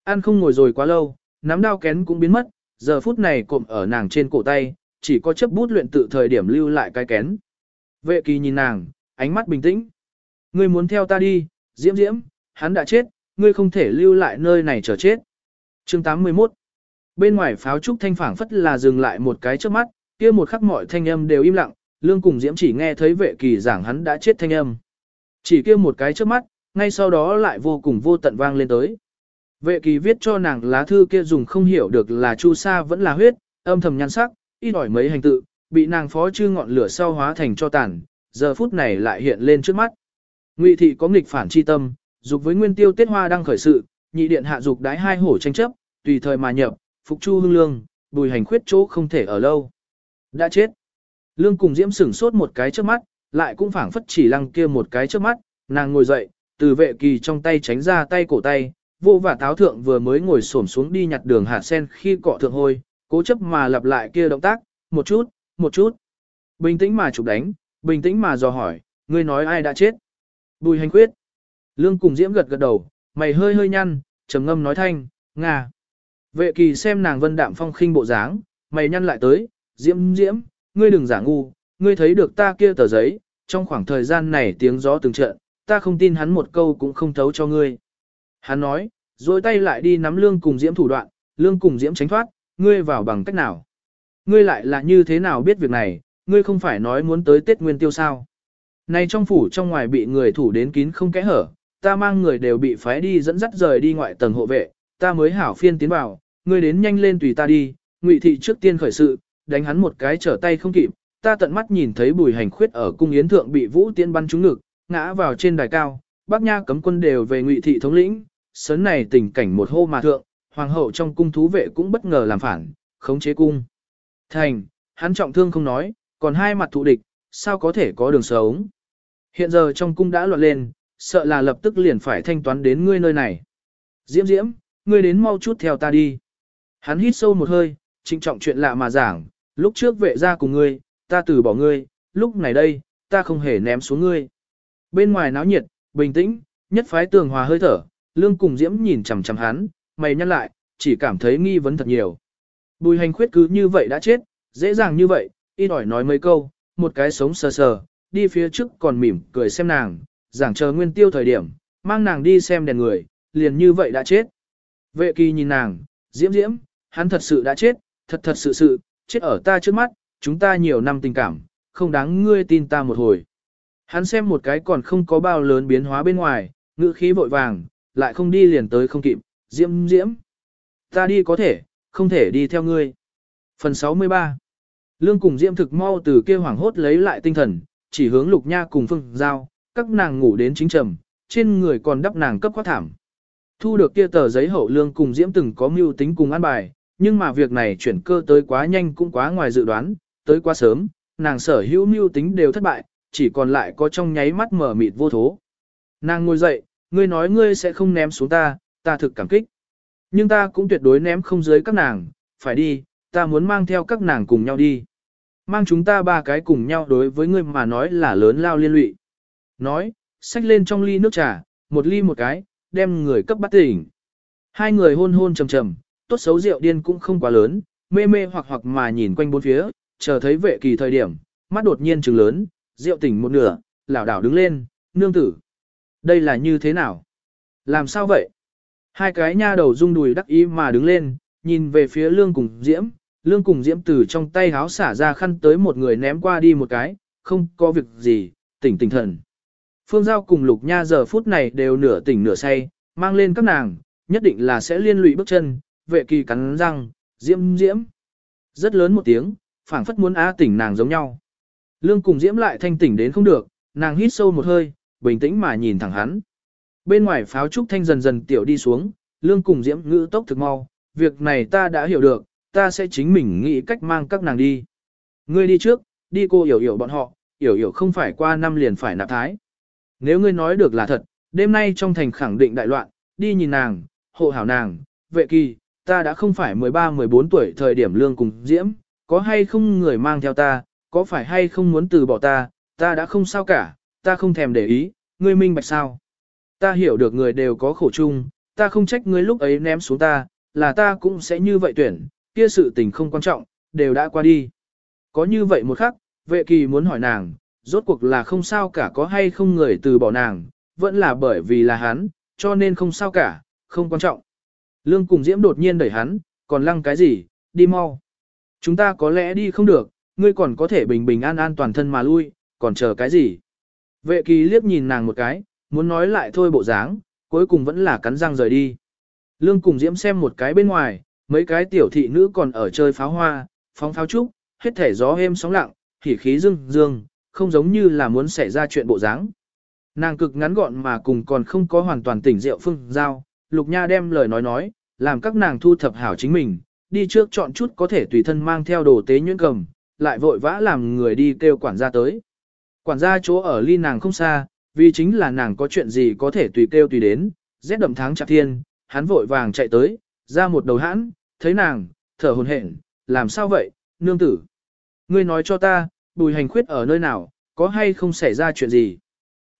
A: An không ngồi rồi quá lâu, nắm đao kén cũng biến mất, giờ phút này cộm ở nàng trên cổ tay, chỉ có chấp bút luyện tự thời điểm lưu lại cái kén. Vệ kỳ nhìn nàng, ánh mắt bình tĩnh. Ngươi muốn theo ta đi, diễm diễm, hắn đã chết, ngươi không thể lưu lại nơi này chờ chết. Chương 81 Bên ngoài pháo trúc thanh phảng phất là dừng lại một cái trước mắt, kia một khắc mọi thanh âm đều im lặng, lương cùng diễm chỉ nghe thấy vệ kỳ giảng hắn đã chết thanh âm. Chỉ kia một cái trước mắt, ngay sau đó lại vô cùng vô tận vang lên tới. Vệ kỳ viết cho nàng lá thư kia dùng không hiểu được là chu sa vẫn là huyết, âm thầm nhan sắc, ít ỏi mấy hành tự, bị nàng phó chư ngọn lửa sau hóa thành cho tàn, giờ phút này lại hiện lên trước mắt. Ngụy thị có nghịch phản chi tâm, dục với nguyên tiêu tiết hoa đang khởi sự, nhị điện hạ dục đái hai hổ tranh chấp, tùy thời mà nhập, phục chu hương lương, bùi hành khuyết chỗ không thể ở lâu. Đã chết. Lương cùng diễm sửng sốt một cái trước mắt, lại cũng phảng phất chỉ lăng kia một cái trước mắt, nàng ngồi dậy, từ vệ kỳ trong tay tránh ra tay cổ tay, vô và táo thượng vừa mới ngồi xổm xuống đi nhặt đường hạ sen khi cọ thượng hôi, cố chấp mà lặp lại kia động tác, một chút, một chút. Bình tĩnh mà chụp đánh, bình tĩnh mà dò hỏi, ngươi nói ai đã chết? Bùi hành quyết. Lương cùng diễm gật gật đầu, mày hơi hơi nhăn, trầm ngâm nói thanh, Nga. Vệ kỳ xem nàng vân đạm phong khinh bộ dáng, mày nhăn lại tới, diễm diễm, ngươi đừng giả ngu, ngươi thấy được ta kia tờ giấy, trong khoảng thời gian này tiếng gió từng trận, ta không tin hắn một câu cũng không thấu cho ngươi. Hắn nói, rồi tay lại đi nắm lương cùng diễm thủ đoạn, lương cùng diễm tránh thoát, ngươi vào bằng cách nào. Ngươi lại là như thế nào biết việc này, ngươi không phải nói muốn tới Tết Nguyên Tiêu sao. Này trong phủ trong ngoài bị người thủ đến kín không kẽ hở, ta mang người đều bị phái đi dẫn dắt rời đi ngoại tầng hộ vệ, ta mới hảo phiên tiến vào, ngươi đến nhanh lên tùy ta đi, ngụy thị trước tiên khởi sự, đánh hắn một cái trở tay không kịp, ta tận mắt nhìn thấy bùi hành khuyết ở cung yến thượng bị vũ tiên bắn trúng ngực, ngã vào trên đài cao, bác nha cấm quân đều về ngụy thị thống lĩnh, sớn này tình cảnh một hô mà thượng, hoàng hậu trong cung thú vệ cũng bất ngờ làm phản, khống chế cung. Thành, hắn trọng thương không nói, còn hai mặt thụ địch, sao có thể có đường sống. Hiện giờ trong cung đã loạn lên, sợ là lập tức liền phải thanh toán đến ngươi nơi này. Diễm diễm, ngươi đến mau chút theo ta đi. Hắn hít sâu một hơi, trinh trọng chuyện lạ mà giảng, lúc trước vệ ra cùng ngươi, ta từ bỏ ngươi, lúc này đây, ta không hề ném xuống ngươi. Bên ngoài náo nhiệt, bình tĩnh, nhất phái tường hòa hơi thở, lương cùng diễm nhìn chằm chằm hắn, mày nhăn lại, chỉ cảm thấy nghi vấn thật nhiều. Bùi hành khuyết cứ như vậy đã chết, dễ dàng như vậy, y đòi nói mấy câu, một cái sống sờ sờ, đi phía trước còn mỉm cười xem nàng, giảng chờ nguyên tiêu thời điểm, mang nàng đi xem đèn người, liền như vậy đã chết. Vệ kỳ nhìn nàng, diễm diễm, hắn thật sự đã chết, thật thật sự sự, chết ở ta trước mắt, chúng ta nhiều năm tình cảm, không đáng ngươi tin ta một hồi. Hắn xem một cái còn không có bao lớn biến hóa bên ngoài, ngữ khí vội vàng, lại không đi liền tới không kịp, diễm diễm. Ta đi có thể, không thể đi theo ngươi. Phần 63 Lương cùng diễm thực mau từ kia hoảng hốt lấy lại tinh thần, chỉ hướng lục nha cùng phương giao, các nàng ngủ đến chính trầm, trên người còn đắp nàng cấp khoác thảm. Thu được kia tờ giấy hậu lương cùng diễm từng có mưu tính cùng an bài, nhưng mà việc này chuyển cơ tới quá nhanh cũng quá ngoài dự đoán, tới quá sớm, nàng sở hữu mưu tính đều thất bại, chỉ còn lại có trong nháy mắt mở mịt vô thố. Nàng ngồi dậy, ngươi nói ngươi sẽ không ném xuống ta, ta thực cảm kích. Nhưng ta cũng tuyệt đối ném không dưới các nàng, phải đi, ta muốn mang theo các nàng cùng nhau đi. Mang chúng ta ba cái cùng nhau đối với ngươi mà nói là lớn lao liên lụy. Nói, xách lên trong ly nước trà, một ly một cái, đem người cấp bắt tỉnh. Hai người hôn hôn trầm trầm, tốt xấu rượu điên cũng không quá lớn, mê mê hoặc hoặc mà nhìn quanh bốn phía, chờ thấy vệ kỳ thời điểm, mắt đột nhiên trừng lớn, rượu tỉnh một nửa, lảo đảo đứng lên, nương tử. Đây là như thế nào? Làm sao vậy? Hai cái nha đầu rung đùi đắc ý mà đứng lên, nhìn về phía lương cùng diễm, Lương cùng diễm từ trong tay háo xả ra khăn tới một người ném qua đi một cái, không có việc gì, tỉnh tỉnh thần. Phương Giao cùng Lục Nha giờ phút này đều nửa tỉnh nửa say, mang lên các nàng, nhất định là sẽ liên lụy bước chân, vệ kỳ cắn răng, diễm diễm. Rất lớn một tiếng, phảng phất muốn á tỉnh nàng giống nhau. Lương cùng diễm lại thanh tỉnh đến không được, nàng hít sâu một hơi, bình tĩnh mà nhìn thẳng hắn. Bên ngoài pháo trúc thanh dần dần tiểu đi xuống, lương cùng diễm ngữ tốc thực mau, việc này ta đã hiểu được, ta sẽ chính mình nghĩ cách mang các nàng đi. Ngươi đi trước, đi cô hiểu hiểu bọn họ, hiểu hiểu không phải qua năm liền phải nạp thái. Nếu ngươi nói được là thật, đêm nay trong thành khẳng định đại loạn, đi nhìn nàng, hộ hảo nàng, vệ kỳ, ta đã không phải 13-14 tuổi thời điểm lương cùng diễm, có hay không người mang theo ta, có phải hay không muốn từ bỏ ta, ta đã không sao cả, ta không thèm để ý, ngươi minh bạch sao. Ta hiểu được người đều có khổ chung, ta không trách ngươi lúc ấy ném xuống ta, là ta cũng sẽ như vậy tuyển, kia sự tình không quan trọng, đều đã qua đi. Có như vậy một khắc, vệ kỳ muốn hỏi nàng, rốt cuộc là không sao cả có hay không người từ bỏ nàng, vẫn là bởi vì là hắn, cho nên không sao cả, không quan trọng. Lương cùng Diễm đột nhiên đẩy hắn, còn lăng cái gì, đi mau. Chúng ta có lẽ đi không được, ngươi còn có thể bình bình an an toàn thân mà lui, còn chờ cái gì. Vệ kỳ liếc nhìn nàng một cái, muốn nói lại thôi bộ dáng, cuối cùng vẫn là cắn răng rời đi. Lương cùng Diễm xem một cái bên ngoài, mấy cái tiểu thị nữ còn ở chơi pháo hoa, phóng pháo trúc, hết thể gió êm sóng lặng, hỉ khí dương dương, không giống như là muốn xảy ra chuyện bộ dáng. Nàng cực ngắn gọn mà cùng còn không có hoàn toàn tỉnh rượu phương giao, Lục Nha đem lời nói nói, làm các nàng thu thập hảo chính mình, đi trước chọn chút có thể tùy thân mang theo đồ tế nhuyễn cầm, lại vội vã làm người đi kêu quản gia tới. Quản gia chỗ ở ly nàng không xa, vì chính là nàng có chuyện gì có thể tùy kêu tùy đến, rét đậm tháng chạp thiên, hắn vội vàng chạy tới, ra một đầu hãn, thấy nàng, thở hồn hển, làm sao vậy, nương tử. Ngươi nói cho ta, bùi hành khuyết ở nơi nào, có hay không xảy ra chuyện gì.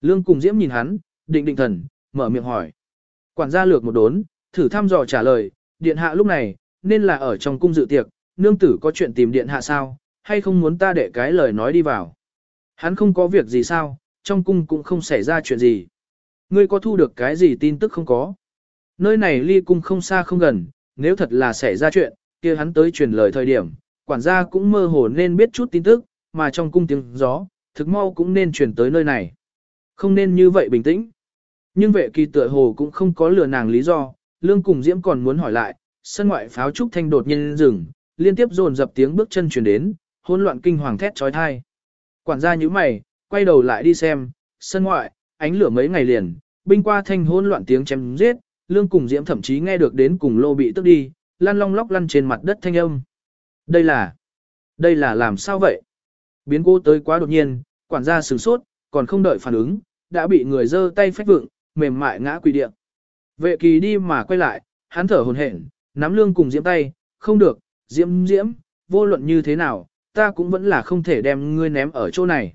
A: Lương cùng diễm nhìn hắn, định định thần, mở miệng hỏi. Quản gia lược một đốn, thử thăm dò trả lời, điện hạ lúc này, nên là ở trong cung dự tiệc, nương tử có chuyện tìm điện hạ sao, hay không muốn ta để cái lời nói đi vào. Hắn không có việc gì sao, trong cung cũng không xảy ra chuyện gì. Ngươi có thu được cái gì tin tức không có. Nơi này ly cung không xa không gần, nếu thật là xảy ra chuyện, kia hắn tới truyền lời thời điểm, quản gia cũng mơ hồ nên biết chút tin tức, mà trong cung tiếng gió, thực mau cũng nên truyền tới nơi này. Không nên như vậy bình tĩnh. Nhưng vệ kỳ tựa hồ cũng không có lừa nàng lý do, lương cùng diễm còn muốn hỏi lại, sân ngoại pháo trúc thanh đột nhiên dừng, liên tiếp dồn dập tiếng bước chân truyền đến, hỗn loạn kinh hoàng thét trói thai. Quản gia như mày, quay đầu lại đi xem, sân ngoại, ánh lửa mấy ngày liền, binh qua thanh hỗn loạn tiếng chém giết, lương cùng diễm thậm chí nghe được đến cùng lô bị tức đi, lăn long lóc lăn trên mặt đất thanh âm. Đây là, đây là làm sao vậy? Biến cô tới quá đột nhiên, quản gia sửng sốt, còn không đợi phản ứng, đã bị người giơ tay phách vượng, mềm mại ngã quỳ điện. Vệ kỳ đi mà quay lại, hắn thở hồn hển, nắm lương cùng diễm tay, không được, diễm diễm, vô luận như thế nào, ta cũng vẫn là không thể đem ngươi ném ở chỗ này.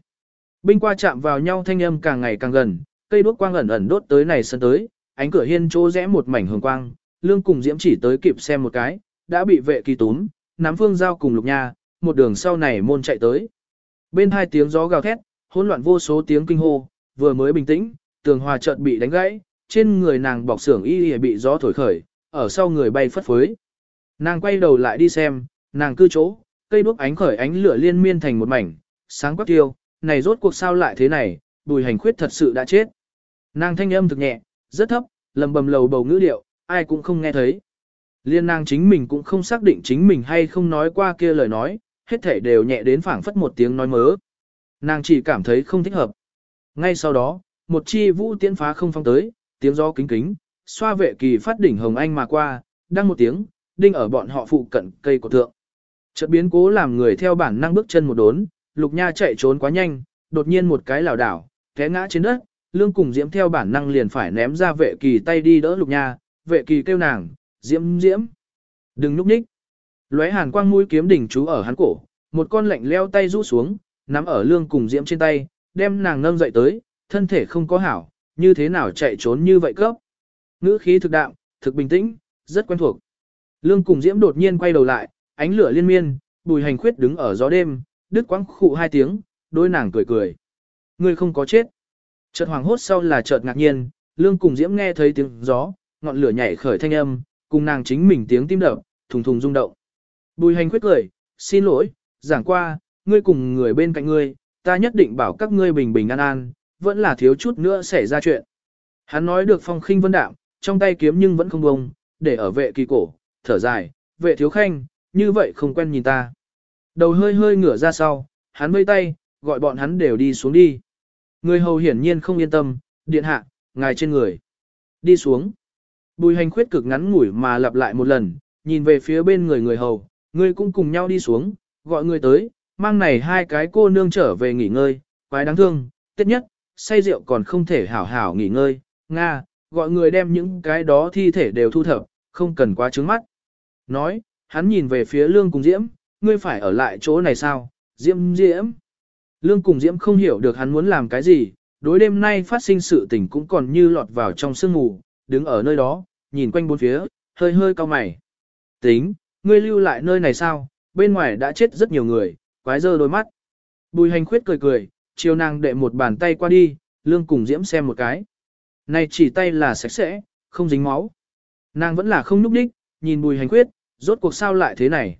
A: Binh qua chạm vào nhau thanh âm càng ngày càng gần, cây đuốc quang ẩn ẩn đốt tới này sân tới, ánh cửa hiên chỗ rẽ một mảnh hồng quang, lương cùng diễm chỉ tới kịp xem một cái, đã bị vệ kỳ túm, nắm phương giao cùng lục nha, một đường sau này môn chạy tới. Bên hai tiếng gió gào thét, hỗn loạn vô số tiếng kinh hô, vừa mới bình tĩnh, tường hòa chợt bị đánh gãy, trên người nàng bọc xưởng y y bị gió thổi khởi, ở sau người bay phất phới. Nàng quay đầu lại đi xem, nàng cư chỗ, cây đuốc ánh khởi ánh lửa liên miên thành một mảnh, sáng quắc tiêu, này rốt cuộc sao lại thế này, bùi hành khuyết thật sự đã chết. Nàng thanh âm thực nhẹ, rất thấp, lầm bầm lầu bầu ngữ điệu, ai cũng không nghe thấy. Liên nàng chính mình cũng không xác định chính mình hay không nói qua kia lời nói, hết thể đều nhẹ đến phảng phất một tiếng nói mớ. Nàng chỉ cảm thấy không thích hợp. Ngay sau đó, một chi vũ tiễn phá không phong tới, tiếng gió kính kính, xoa vệ kỳ phát đỉnh hồng anh mà qua, đăng một tiếng, đinh ở bọn họ phụ cận cây cổ thượng. Chợt biến cố làm người theo bản năng bước chân một đốn, lục nha chạy trốn quá nhanh, đột nhiên một cái lảo đảo, té ngã trên đất, lương cùng diễm theo bản năng liền phải ném ra vệ kỳ tay đi đỡ lục nha, vệ kỳ kêu nàng, diễm diễm, đừng núp nhích. Lóe hàn quang mũi kiếm đỉnh chú ở hắn cổ, một con lạnh leo tay rũ xuống, nắm ở lương cùng diễm trên tay, đem nàng nâng dậy tới, thân thể không có hảo, như thế nào chạy trốn như vậy cấp. Ngữ khí thực đạo, thực bình tĩnh, rất quen thuộc. Lương cùng diễm đột nhiên quay đầu lại, ánh lửa liên miên, bùi hành khuyết đứng ở gió đêm, đứt quãng khụ hai tiếng, đôi nàng cười cười. Ngươi không có chết. Chợt hoàng hốt sau là chợt ngạc nhiên, lương cùng diễm nghe thấy tiếng gió, ngọn lửa nhảy khởi thanh âm, cùng nàng chính mình tiếng tim đập, thùng thùng rung động. Bùi hành khuyết cười, xin lỗi, giảng qua, ngươi cùng người bên cạnh ngươi, ta nhất định bảo các ngươi bình bình an an, vẫn là thiếu chút nữa xảy ra chuyện. Hắn nói được phong khinh vân đạm, trong tay kiếm nhưng vẫn không bông, để ở vệ kỳ cổ, thở dài, vệ thiếu khanh, như vậy không quen nhìn ta. Đầu hơi hơi ngửa ra sau, hắn vây tay, gọi bọn hắn đều đi xuống đi. Người hầu hiển nhiên không yên tâm, điện hạ, ngài trên người. Đi xuống. Bùi hành khuyết cực ngắn ngủi mà lặp lại một lần, nhìn về phía bên người người hầu, người cũng cùng nhau đi xuống, gọi người tới, mang này hai cái cô nương trở về nghỉ ngơi, quái đáng thương, tiết nhất, say rượu còn không thể hảo hảo nghỉ ngơi, Nga, gọi người đem những cái đó thi thể đều thu thập, không cần quá trướng mắt. Nói, hắn nhìn về phía lương cùng diễm, ngươi phải ở lại chỗ này sao, diễm diễm. Lương cùng diễm không hiểu được hắn muốn làm cái gì, đối đêm nay phát sinh sự tình cũng còn như lọt vào trong sương ngủ, đứng ở nơi đó, nhìn quanh bốn phía, hơi hơi cao mày. Tính, ngươi lưu lại nơi này sao, bên ngoài đã chết rất nhiều người, quái dơ đôi mắt. Bùi hành khuyết cười cười, chiều nàng đệ một bàn tay qua đi, lương cùng diễm xem một cái. Này chỉ tay là sạch sẽ, không dính máu. Nàng vẫn là không núp đích, nhìn bùi hành khuyết, rốt cuộc sao lại thế này.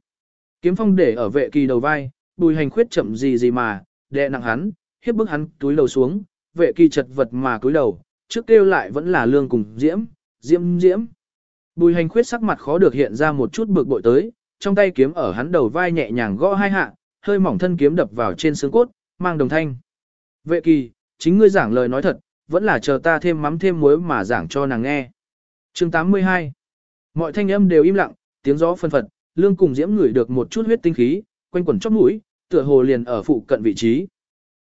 A: Kiếm phong để ở vệ kỳ đầu vai, bùi hành khuyết chậm gì gì mà, đè nặng hắn, hiếp bức hắn túi đầu xuống, vệ kỳ chật vật mà túi đầu, trước kêu lại vẫn là lương cùng diễm, diễm diễm. Bùi hành khuyết sắc mặt khó được hiện ra một chút bực bội tới, trong tay kiếm ở hắn đầu vai nhẹ nhàng gõ hai hạ, hơi mỏng thân kiếm đập vào trên xương cốt, mang đồng thanh. Vệ kỳ, chính ngươi giảng lời nói thật, vẫn là chờ ta thêm mắm thêm muối mà giảng cho nàng nghe. chương 82 Mọi thanh âm đều im lặng, tiếng gió phân phật, lương cùng diễm ngửi được một chút huyết tinh khí, quanh quẩn chóp mũi, tựa hồ liền ở phụ cận vị trí.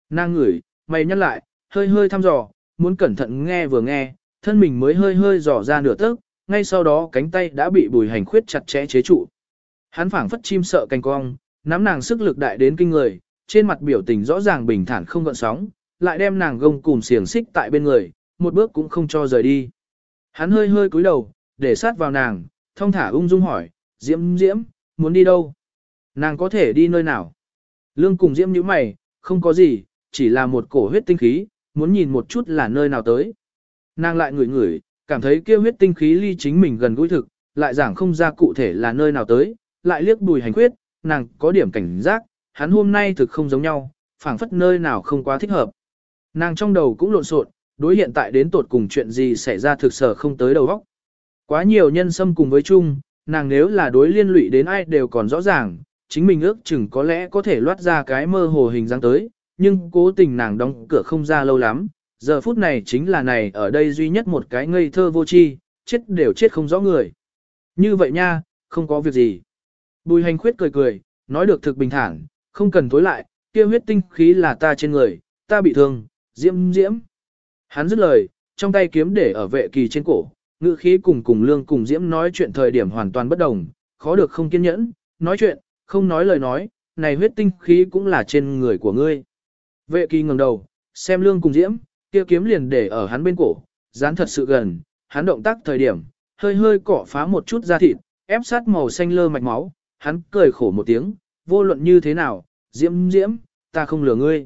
A: Nàng ngửi, mày nhắc lại, hơi hơi thăm dò, muốn cẩn thận nghe vừa nghe, thân mình mới hơi hơi dò ra nửa tấc, ngay sau đó cánh tay đã bị bùi hành khuyết chặt chẽ chế trụ. Hắn phảng phất chim sợ canh cong, nắm nàng sức lực đại đến kinh người, trên mặt biểu tình rõ ràng bình thản không gợn sóng, lại đem nàng gông cùng xiềng xích tại bên người, một bước cũng không cho rời đi. Hắn hơi hơi cúi đầu, để sát vào nàng, thông thả ung dung hỏi, Diễm Diễm, muốn đi đâu? Nàng có thể đi nơi nào? Lương cùng Diễm nhíu mày, không có gì, chỉ là một cổ huyết tinh khí, muốn nhìn một chút là nơi nào tới. Nàng lại ngửi ngửi, cảm thấy kia huyết tinh khí ly chính mình gần gũi thực, lại giảng không ra cụ thể là nơi nào tới, lại liếc bùi hành khuyết, nàng có điểm cảnh giác, hắn hôm nay thực không giống nhau, phảng phất nơi nào không quá thích hợp. Nàng trong đầu cũng lộn xộn, đối hiện tại đến tột cùng chuyện gì xảy ra thực sở không tới đầu óc. Quá nhiều nhân xâm cùng với chung, nàng nếu là đối liên lụy đến ai đều còn rõ ràng, chính mình ước chừng có lẽ có thể loát ra cái mơ hồ hình dáng tới, nhưng cố tình nàng đóng cửa không ra lâu lắm, giờ phút này chính là này ở đây duy nhất một cái ngây thơ vô tri, chết đều chết không rõ người. Như vậy nha, không có việc gì. Bùi hành khuyết cười cười, nói được thực bình thản, không cần tối lại, kia huyết tinh khí là ta trên người, ta bị thương, diễm diễm. Hắn dứt lời, trong tay kiếm để ở vệ kỳ trên cổ, ngữ khí cùng cùng lương cùng diễm nói chuyện thời điểm hoàn toàn bất đồng, khó được không kiên nhẫn, nói chuyện, không nói lời nói, này huyết tinh khí cũng là trên người của ngươi. Vệ kỳ ngẩng đầu, xem lương cùng diễm, kia kiếm liền để ở hắn bên cổ, dán thật sự gần, hắn động tác thời điểm, hơi hơi cọ phá một chút da thịt, ép sát màu xanh lơ mạch máu, hắn cười khổ một tiếng, vô luận như thế nào, diễm diễm, ta không lừa ngươi.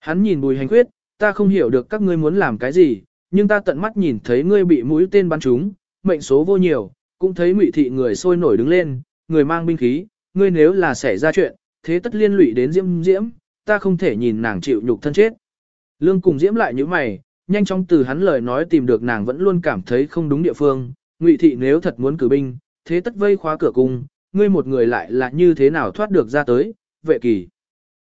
A: Hắn nhìn bùi hành quyết, ta không hiểu được các ngươi muốn làm cái gì, nhưng ta tận mắt nhìn thấy ngươi bị mũi tên bắn trúng, mệnh số vô nhiều, cũng thấy ngụy thị người sôi nổi đứng lên, người mang binh khí, ngươi nếu là xảy ra chuyện, thế tất liên lụy đến diễm diễm, ta không thể nhìn nàng chịu nhục thân chết. Lương cùng diễm lại như mày, nhanh chóng từ hắn lời nói tìm được nàng vẫn luôn cảm thấy không đúng địa phương, ngụy thị nếu thật muốn cử binh, thế tất vây khóa cửa cung, ngươi một người lại là như thế nào thoát được ra tới, vệ kỳ.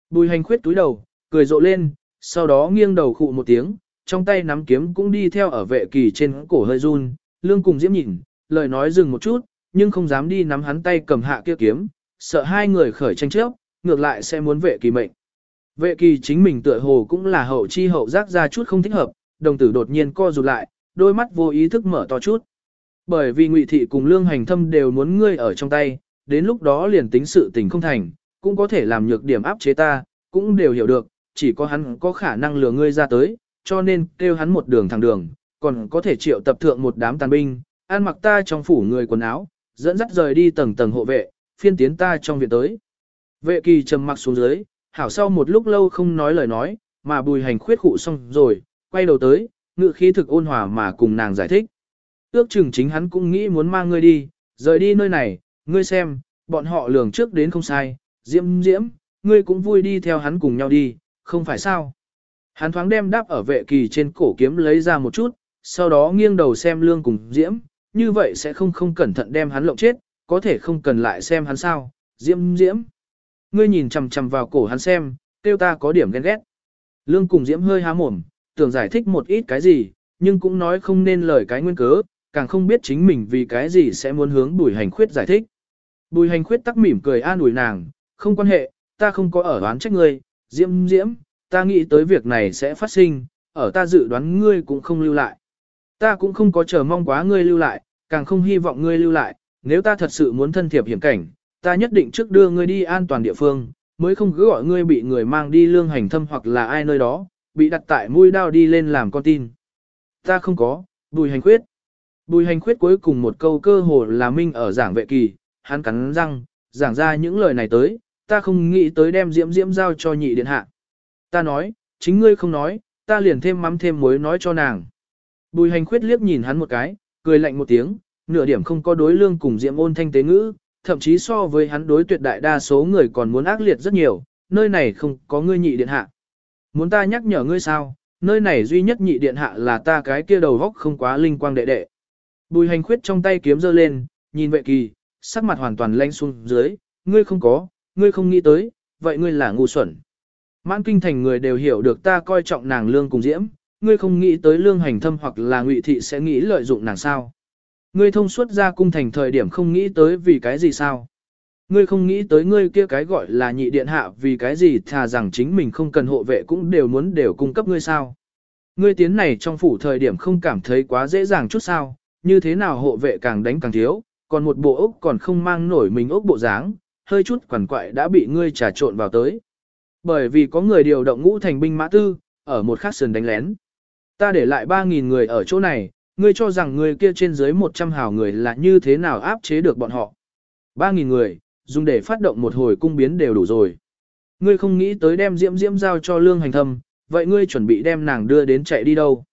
A: Bùi hành khuyết túi đầu, cười rộ lên, sau đó nghiêng đầu khụ một tiếng, trong tay nắm kiếm cũng đi theo ở vệ kỳ trên cổ hơi run, lương cùng diễm nhìn, lời nói dừng một chút, nhưng không dám đi nắm hắn tay cầm hạ kia kiếm, sợ hai người khởi tranh chấp, ngược lại sẽ muốn vệ kỳ mệnh. Vệ kỳ chính mình tựa hồ cũng là hậu chi hậu giác ra chút không thích hợp, đồng tử đột nhiên co rụt lại, đôi mắt vô ý thức mở to chút. Bởi vì ngụy thị cùng lương hành thâm đều muốn ngươi ở trong tay, đến lúc đó liền tính sự tình không thành, cũng có thể làm nhược điểm áp chế ta, cũng đều hiểu được, chỉ có hắn có khả năng lừa ngươi ra tới, cho nên kêu hắn một đường thẳng đường, còn có thể triệu tập thượng một đám tàn binh, ăn mặc ta trong phủ người quần áo, dẫn dắt rời đi tầng tầng hộ vệ, phiên tiến ta trong viện tới. Vệ kỳ trầm mặc xuống dưới, hảo sau một lúc lâu không nói lời nói, mà bùi hành khuyết khụ xong rồi, quay đầu tới, ngự khí thực ôn hòa mà cùng nàng giải thích. Ước chừng chính hắn cũng nghĩ muốn mang ngươi đi, rời đi nơi này, ngươi xem, bọn họ lường trước đến không sai, diễm diễm, ngươi cũng vui đi theo hắn cùng nhau đi, không phải sao. Hắn thoáng đem đáp ở vệ kỳ trên cổ kiếm lấy ra một chút, sau đó nghiêng đầu xem lương cùng diễm, như vậy sẽ không không cẩn thận đem hắn lộng chết, có thể không cần lại xem hắn sao, diễm diễm. Ngươi nhìn chằm chằm vào cổ hắn xem, tiêu ta có điểm ghen ghét. Lương cùng diễm hơi há mồm, tưởng giải thích một ít cái gì, nhưng cũng nói không nên lời cái nguyên cớ, càng không biết chính mình vì cái gì sẽ muốn hướng bùi hành khuyết giải thích. Bùi hành khuyết tắc mỉm cười an ủi nàng, không quan hệ, ta không có ở đoán trách ngươi, diễm diễm, ta nghĩ tới việc này sẽ phát sinh, ở ta dự đoán ngươi cũng không lưu lại. Ta cũng không có chờ mong quá ngươi lưu lại, càng không hy vọng ngươi lưu lại, nếu ta thật sự muốn thân thiệp hiểm cảnh, ta nhất định trước đưa ngươi đi an toàn địa phương, mới không cứ gọi ngươi bị người mang đi lương hành thâm hoặc là ai nơi đó, bị đặt tại mũi đao đi lên làm con tin. Ta không có, bùi hành khuyết. Bùi hành khuyết cuối cùng một câu cơ hồ là minh ở giảng vệ kỳ, hắn cắn răng, giảng ra những lời này tới, ta không nghĩ tới đem diễm diễm giao cho nhị điện hạ. Ta nói, chính ngươi không nói, ta liền thêm mắm thêm muối nói cho nàng. Bùi hành khuyết liếc nhìn hắn một cái, cười lạnh một tiếng, nửa điểm không có đối lương cùng diễm ôn thanh tế ngữ, thậm chí so với hắn đối tuyệt đại đa số người còn muốn ác liệt rất nhiều, nơi này không có ngươi nhị điện hạ. Muốn ta nhắc nhở ngươi sao, nơi này duy nhất nhị điện hạ là ta cái kia đầu góc không quá linh quang đệ đệ. Bùi hành khuyết trong tay kiếm giơ lên, nhìn vệ kỳ, sắc mặt hoàn toàn lanh xuống dưới, ngươi không có, ngươi không nghĩ tới, vậy ngươi là ngu xuẩn. Mãn kinh thành người đều hiểu được ta coi trọng nàng lương cùng diễm, ngươi không nghĩ tới lương hành thâm hoặc là ngụy thị sẽ nghĩ lợi dụng nàng sao. Ngươi thông suốt ra cung thành thời điểm không nghĩ tới vì cái gì sao. Ngươi không nghĩ tới ngươi kia cái gọi là nhị điện hạ vì cái gì thà rằng chính mình không cần hộ vệ cũng đều muốn đều cung cấp ngươi sao. Ngươi tiến này trong phủ thời điểm không cảm thấy quá dễ dàng chút sao, như thế nào hộ vệ càng đánh càng thiếu, còn một bộ ốc còn không mang nổi mình ốc bộ dáng, hơi chút quằn quại đã bị ngươi trà trộn vào tới. Bởi vì có người điều động ngũ thành binh mã tư, ở một khắc sườn đánh lén. Ta để lại 3.000 người ở chỗ này, ngươi cho rằng người kia trên dưới 100 hào người là như thế nào áp chế được bọn họ. 3.000 người, dùng để phát động một hồi cung biến đều đủ rồi. Ngươi không nghĩ tới đem diễm diễm giao cho lương hành thâm, vậy ngươi chuẩn bị đem nàng đưa đến chạy đi đâu?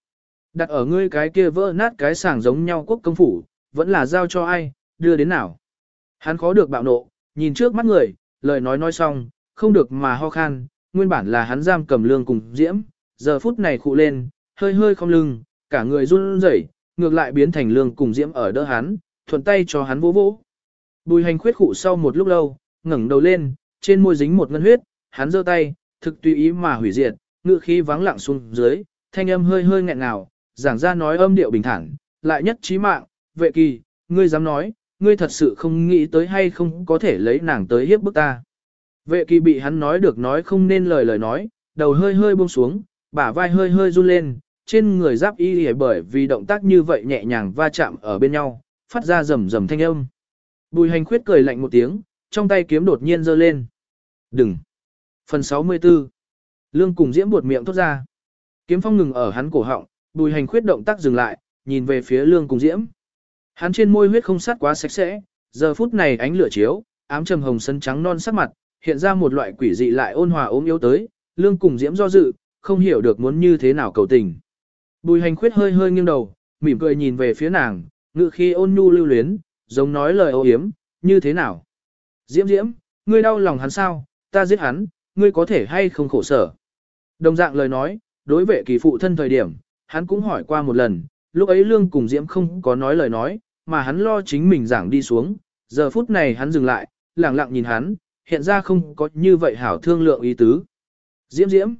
A: Đặt ở ngươi cái kia vỡ nát cái sàng giống nhau quốc công phủ, vẫn là giao cho ai, đưa đến nào? Hắn khó được bạo nộ, nhìn trước mắt người, lời nói nói xong, không được mà ho khan, nguyên bản là hắn giam cầm lương cùng diễm, giờ phút này khụ lên, hơi hơi không lưng, cả người run rẩy, ngược lại biến thành lương cùng diễm ở đỡ hắn, thuận tay cho hắn vỗ vỗ. Bùi hành khuyết khụ sau một lúc lâu, ngẩng đầu lên, trên môi dính một ngân huyết, hắn giơ tay, thực tùy ý mà hủy diệt, ngựa khí vắng lặng xuống dưới, thanh âm hơi hơi nghẹn ngào, giảng ra nói âm điệu bình thản, lại nhất trí mạng, vệ kỳ, ngươi dám nói, ngươi thật sự không nghĩ tới hay không có thể lấy nàng tới hiếp bức ta. Vệ kỳ bị hắn nói được nói không nên lời lời nói, đầu hơi hơi buông xuống, bả vai hơi hơi run lên, trên người giáp y hề bởi vì động tác như vậy nhẹ nhàng va chạm ở bên nhau, phát ra rầm rầm thanh âm. Bùi hành khuyết cười lạnh một tiếng, trong tay kiếm đột nhiên giơ lên. Đừng! Phần 64 Lương cùng diễm buột miệng thốt ra. Kiếm phong ngừng ở hắn cổ họng, bùi hành khuyết động tác dừng lại, nhìn về phía lương cùng diễm. Hắn trên môi huyết không sát quá sạch sẽ, giờ phút này ánh lửa chiếu, ám trầm hồng sân trắng non sắc mặt, hiện ra một loại quỷ dị lại ôn hòa ốm yếu tới, lương cùng diễm do dự, không hiểu được muốn như thế nào cầu tình. Bùi hành khuyết hơi hơi nghiêng đầu, mỉm cười nhìn về phía nàng, ngự khi ôn nhu lưu luyến, giống nói lời ô hiếm, như thế nào. Diễm diễm, ngươi đau lòng hắn sao, ta giết hắn, ngươi có thể hay không khổ sở. Đồng dạng lời nói, đối vệ kỳ phụ thân thời điểm, hắn cũng hỏi qua một lần, lúc ấy lương cùng diễm không có nói lời nói, mà hắn lo chính mình giảng đi xuống, giờ phút này hắn dừng lại, lặng lặng nhìn hắn, hiện ra không có như vậy hảo thương lượng ý tứ. Diễm diễm.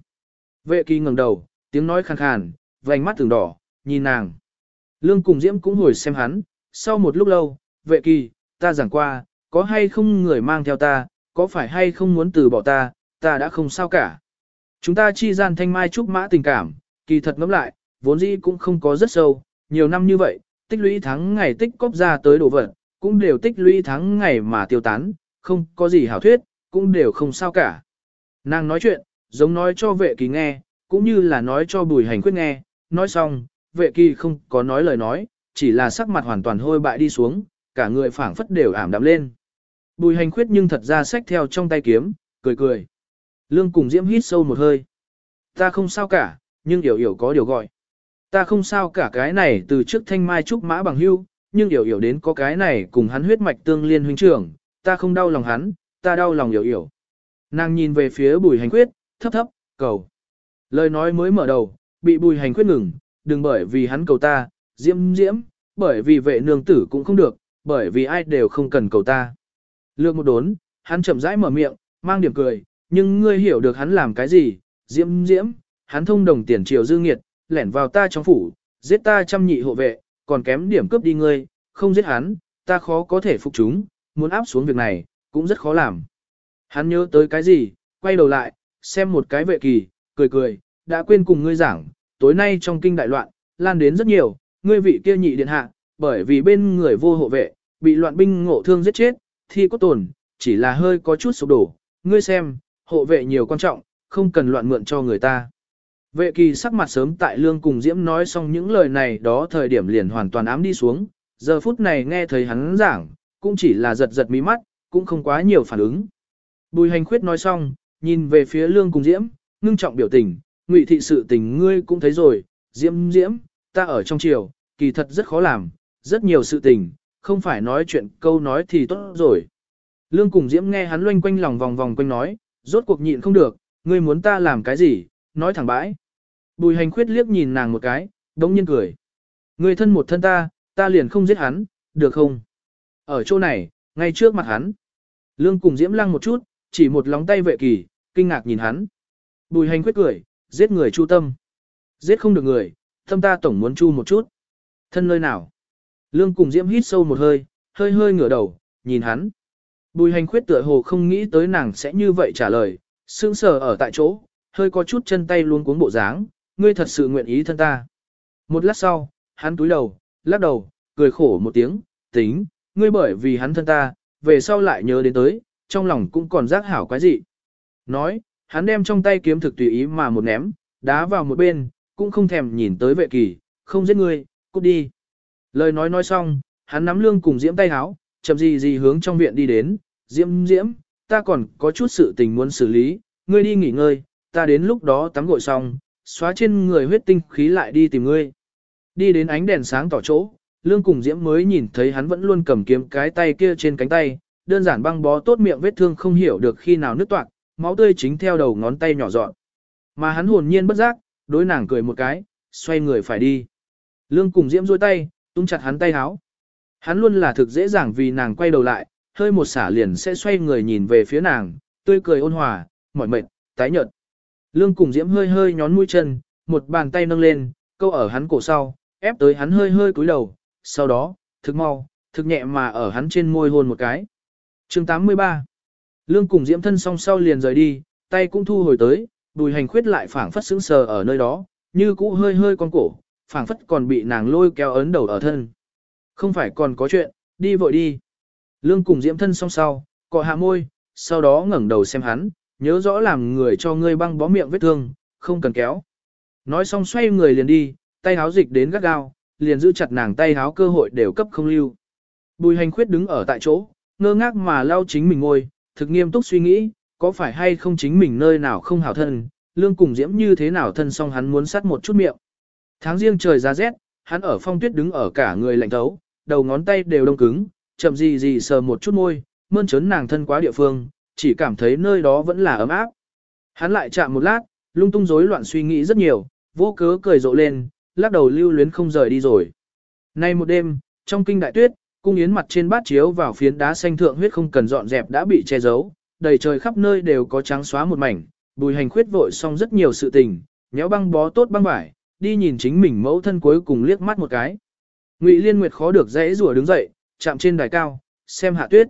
A: Vệ kỳ ngẩng đầu, tiếng nói khàn khàn, vành mắt từng đỏ, nhìn nàng. Lương cùng diễm cũng hồi xem hắn, sau một lúc lâu, vệ kỳ, ta giảng qua, có hay không người mang theo ta, có phải hay không muốn từ bỏ ta, ta đã không sao cả. Chúng ta chi gian thanh mai trúc mã tình cảm, kỳ thật ngẫm lại, vốn dĩ cũng không có rất sâu, nhiều năm như vậy, tích lũy tháng ngày tích cóp ra tới đồ vật, cũng đều tích lũy tháng ngày mà tiêu tán, không có gì hảo thuyết, cũng đều không sao cả. Nàng nói chuyện, giống nói cho vệ kỳ nghe, cũng như là nói cho bùi hành quyết nghe, nói xong, vệ kỳ không có nói lời nói, chỉ là sắc mặt hoàn toàn hôi bại đi xuống, cả người phảng phất đều ảm đạm lên. Bùi hành khuyết nhưng thật ra xách theo trong tay kiếm, cười cười. Lương cùng diễm hít sâu một hơi. Ta không sao cả, nhưng hiểu hiểu có điều gọi. Ta không sao cả cái này từ trước thanh mai trúc mã bằng hưu, nhưng hiểu hiểu đến có cái này cùng hắn huyết mạch tương liên huynh trưởng, ta không đau lòng hắn, ta đau lòng hiểu hiểu. Nàng nhìn về phía bùi hành quyết, thấp thấp, cầu. Lời nói mới mở đầu, bị bùi hành quyết ngừng, đừng bởi vì hắn cầu ta, diễm diễm, bởi vì vệ nương tử cũng không được, bởi vì ai đều không cần cầu ta. Lược một đốn, hắn chậm rãi mở miệng, mang điểm cười, nhưng ngươi hiểu được hắn làm cái gì, diễm diễm, hắn thông đồng tiền triều dư nghiệt, lẻn vào ta trong phủ, giết ta chăm nhị hộ vệ, còn kém điểm cướp đi ngươi, không giết hắn, ta khó có thể phục chúng, muốn áp xuống việc này, cũng rất khó làm. Hắn nhớ tới cái gì, quay đầu lại, xem một cái vệ kỳ, cười cười, đã quên cùng ngươi giảng, tối nay trong kinh đại loạn, lan đến rất nhiều, ngươi vị kia nhị điện hạ, bởi vì bên người vô hộ vệ, bị loạn binh ngộ thương giết chết, thi có tổn chỉ là hơi có chút sụp đổ, ngươi xem, hộ vệ nhiều quan trọng, không cần loạn mượn cho người ta. Vệ kỳ sắc mặt sớm tại lương cùng Diễm nói xong những lời này đó thời điểm liền hoàn toàn ám đi xuống, giờ phút này nghe thấy hắn giảng, cũng chỉ là giật giật mí mắt, cũng không quá nhiều phản ứng. Bùi hành khuyết nói xong, nhìn về phía lương cùng Diễm, ngưng trọng biểu tình, ngụy thị sự tình ngươi cũng thấy rồi, Diễm Diễm, ta ở trong triều, kỳ thật rất khó làm, rất nhiều sự tình, không phải nói chuyện câu nói thì tốt rồi. Lương cùng Diễm nghe hắn loanh quanh lòng vòng vòng quanh nói, rốt cuộc nhịn không được, ngươi muốn ta làm cái gì, nói thẳng bãi. Bùi hành khuyết liếc nhìn nàng một cái, đống nhiên cười. Ngươi thân một thân ta, ta liền không giết hắn, được không? Ở chỗ này, ngay trước mặt hắn. Lương cùng Diễm lăng một chút, chỉ một lóng tay vệ kỳ, kinh ngạc nhìn hắn. Bùi hành khuyết cười, giết người chu tâm. Giết không được người, tâm ta tổng muốn chu một chút. Thân nơi nào? Lương cùng Diễm hít sâu một hơi, hơi hơi ngửa đầu, nhìn hắn. Bùi hành khuyết tựa hồ không nghĩ tới nàng sẽ như vậy trả lời, sững sờ ở tại chỗ, hơi có chút chân tay luôn cuống bộ dáng, ngươi thật sự nguyện ý thân ta. Một lát sau, hắn túi đầu, lắc đầu, cười khổ một tiếng, tính, ngươi bởi vì hắn thân ta, về sau lại nhớ đến tới, trong lòng cũng còn giác hảo quái gì. Nói, hắn đem trong tay kiếm thực tùy ý mà một ném, đá vào một bên, cũng không thèm nhìn tới vệ kỳ, không giết ngươi, cút đi. Lời nói nói xong, hắn nắm lương cùng diễm tay háo, chậm gì gì hướng trong viện đi đến, diễm diễm, ta còn có chút sự tình muốn xử lý, ngươi đi nghỉ ngơi, ta đến lúc đó tắm gội xong, xóa trên người huyết tinh khí lại đi tìm ngươi. Đi đến ánh đèn sáng tỏ chỗ, lương cùng diễm mới nhìn thấy hắn vẫn luôn cầm kiếm cái tay kia trên cánh tay, đơn giản băng bó tốt miệng vết thương không hiểu được khi nào nứt toạc, máu tươi chính theo đầu ngón tay nhỏ dọn. Mà hắn hồn nhiên bất giác, đối nàng cười một cái, xoay người phải đi. Lương cùng diễm duỗi tay, tung chặt hắn tay háo. Hắn luôn là thực dễ dàng vì nàng quay đầu lại, hơi một xả liền sẽ xoay người nhìn về phía nàng, tươi cười ôn hòa, mỏi mệt, tái nhợt. Lương cùng diễm hơi hơi nhón mũi chân, một bàn tay nâng lên, câu ở hắn cổ sau, ép tới hắn hơi hơi cúi đầu, sau đó, thực mau, thực nhẹ mà ở hắn trên môi hôn một cái. chương 83 Lương cùng diễm thân song sau liền rời đi, tay cũng thu hồi tới, Đùi hành khuyết lại phảng phất sững sờ ở nơi đó, như cũ hơi hơi con cổ, phảng phất còn bị nàng lôi kéo ấn đầu ở thân. Không phải còn có chuyện, đi vội đi. Lương cùng diễm thân song sau, cọ hạ môi, sau đó ngẩng đầu xem hắn, nhớ rõ làm người cho ngươi băng bó miệng vết thương, không cần kéo. Nói xong xoay người liền đi, tay háo dịch đến gắt gao, liền giữ chặt nàng tay háo cơ hội đều cấp không lưu. Bùi hành khuyết đứng ở tại chỗ, ngơ ngác mà lau chính mình ngồi, thực nghiêm túc suy nghĩ, có phải hay không chính mình nơi nào không hảo thân, lương cùng diễm như thế nào thân xong hắn muốn sắt một chút miệng. Tháng riêng trời ra rét, hắn ở phong tuyết đứng ở cả người lạnh thấu, đầu ngón tay đều đông cứng, chậm gì gì sờ một chút môi, mơn trớn nàng thân quá địa phương, chỉ cảm thấy nơi đó vẫn là ấm áp. Hắn lại chạm một lát, lung tung rối loạn suy nghĩ rất nhiều, vô cớ cười rộ lên, lắc đầu lưu luyến không rời đi rồi. Nay một đêm, trong kinh đại tuyết, cung yến mặt trên bát chiếu vào phiến đá xanh thượng huyết không cần dọn dẹp đã bị che giấu, đầy trời khắp nơi đều có trắng xóa một mảnh, bùi hành khuyết vội xong rất nhiều sự tình, nhéo băng bó tốt băng vải, đi nhìn chính mình mẫu thân cuối cùng liếc mắt một cái. Ngụy Liên Nguyệt khó được dễ rùa đứng dậy, chạm trên đài cao, xem hạ tuyết.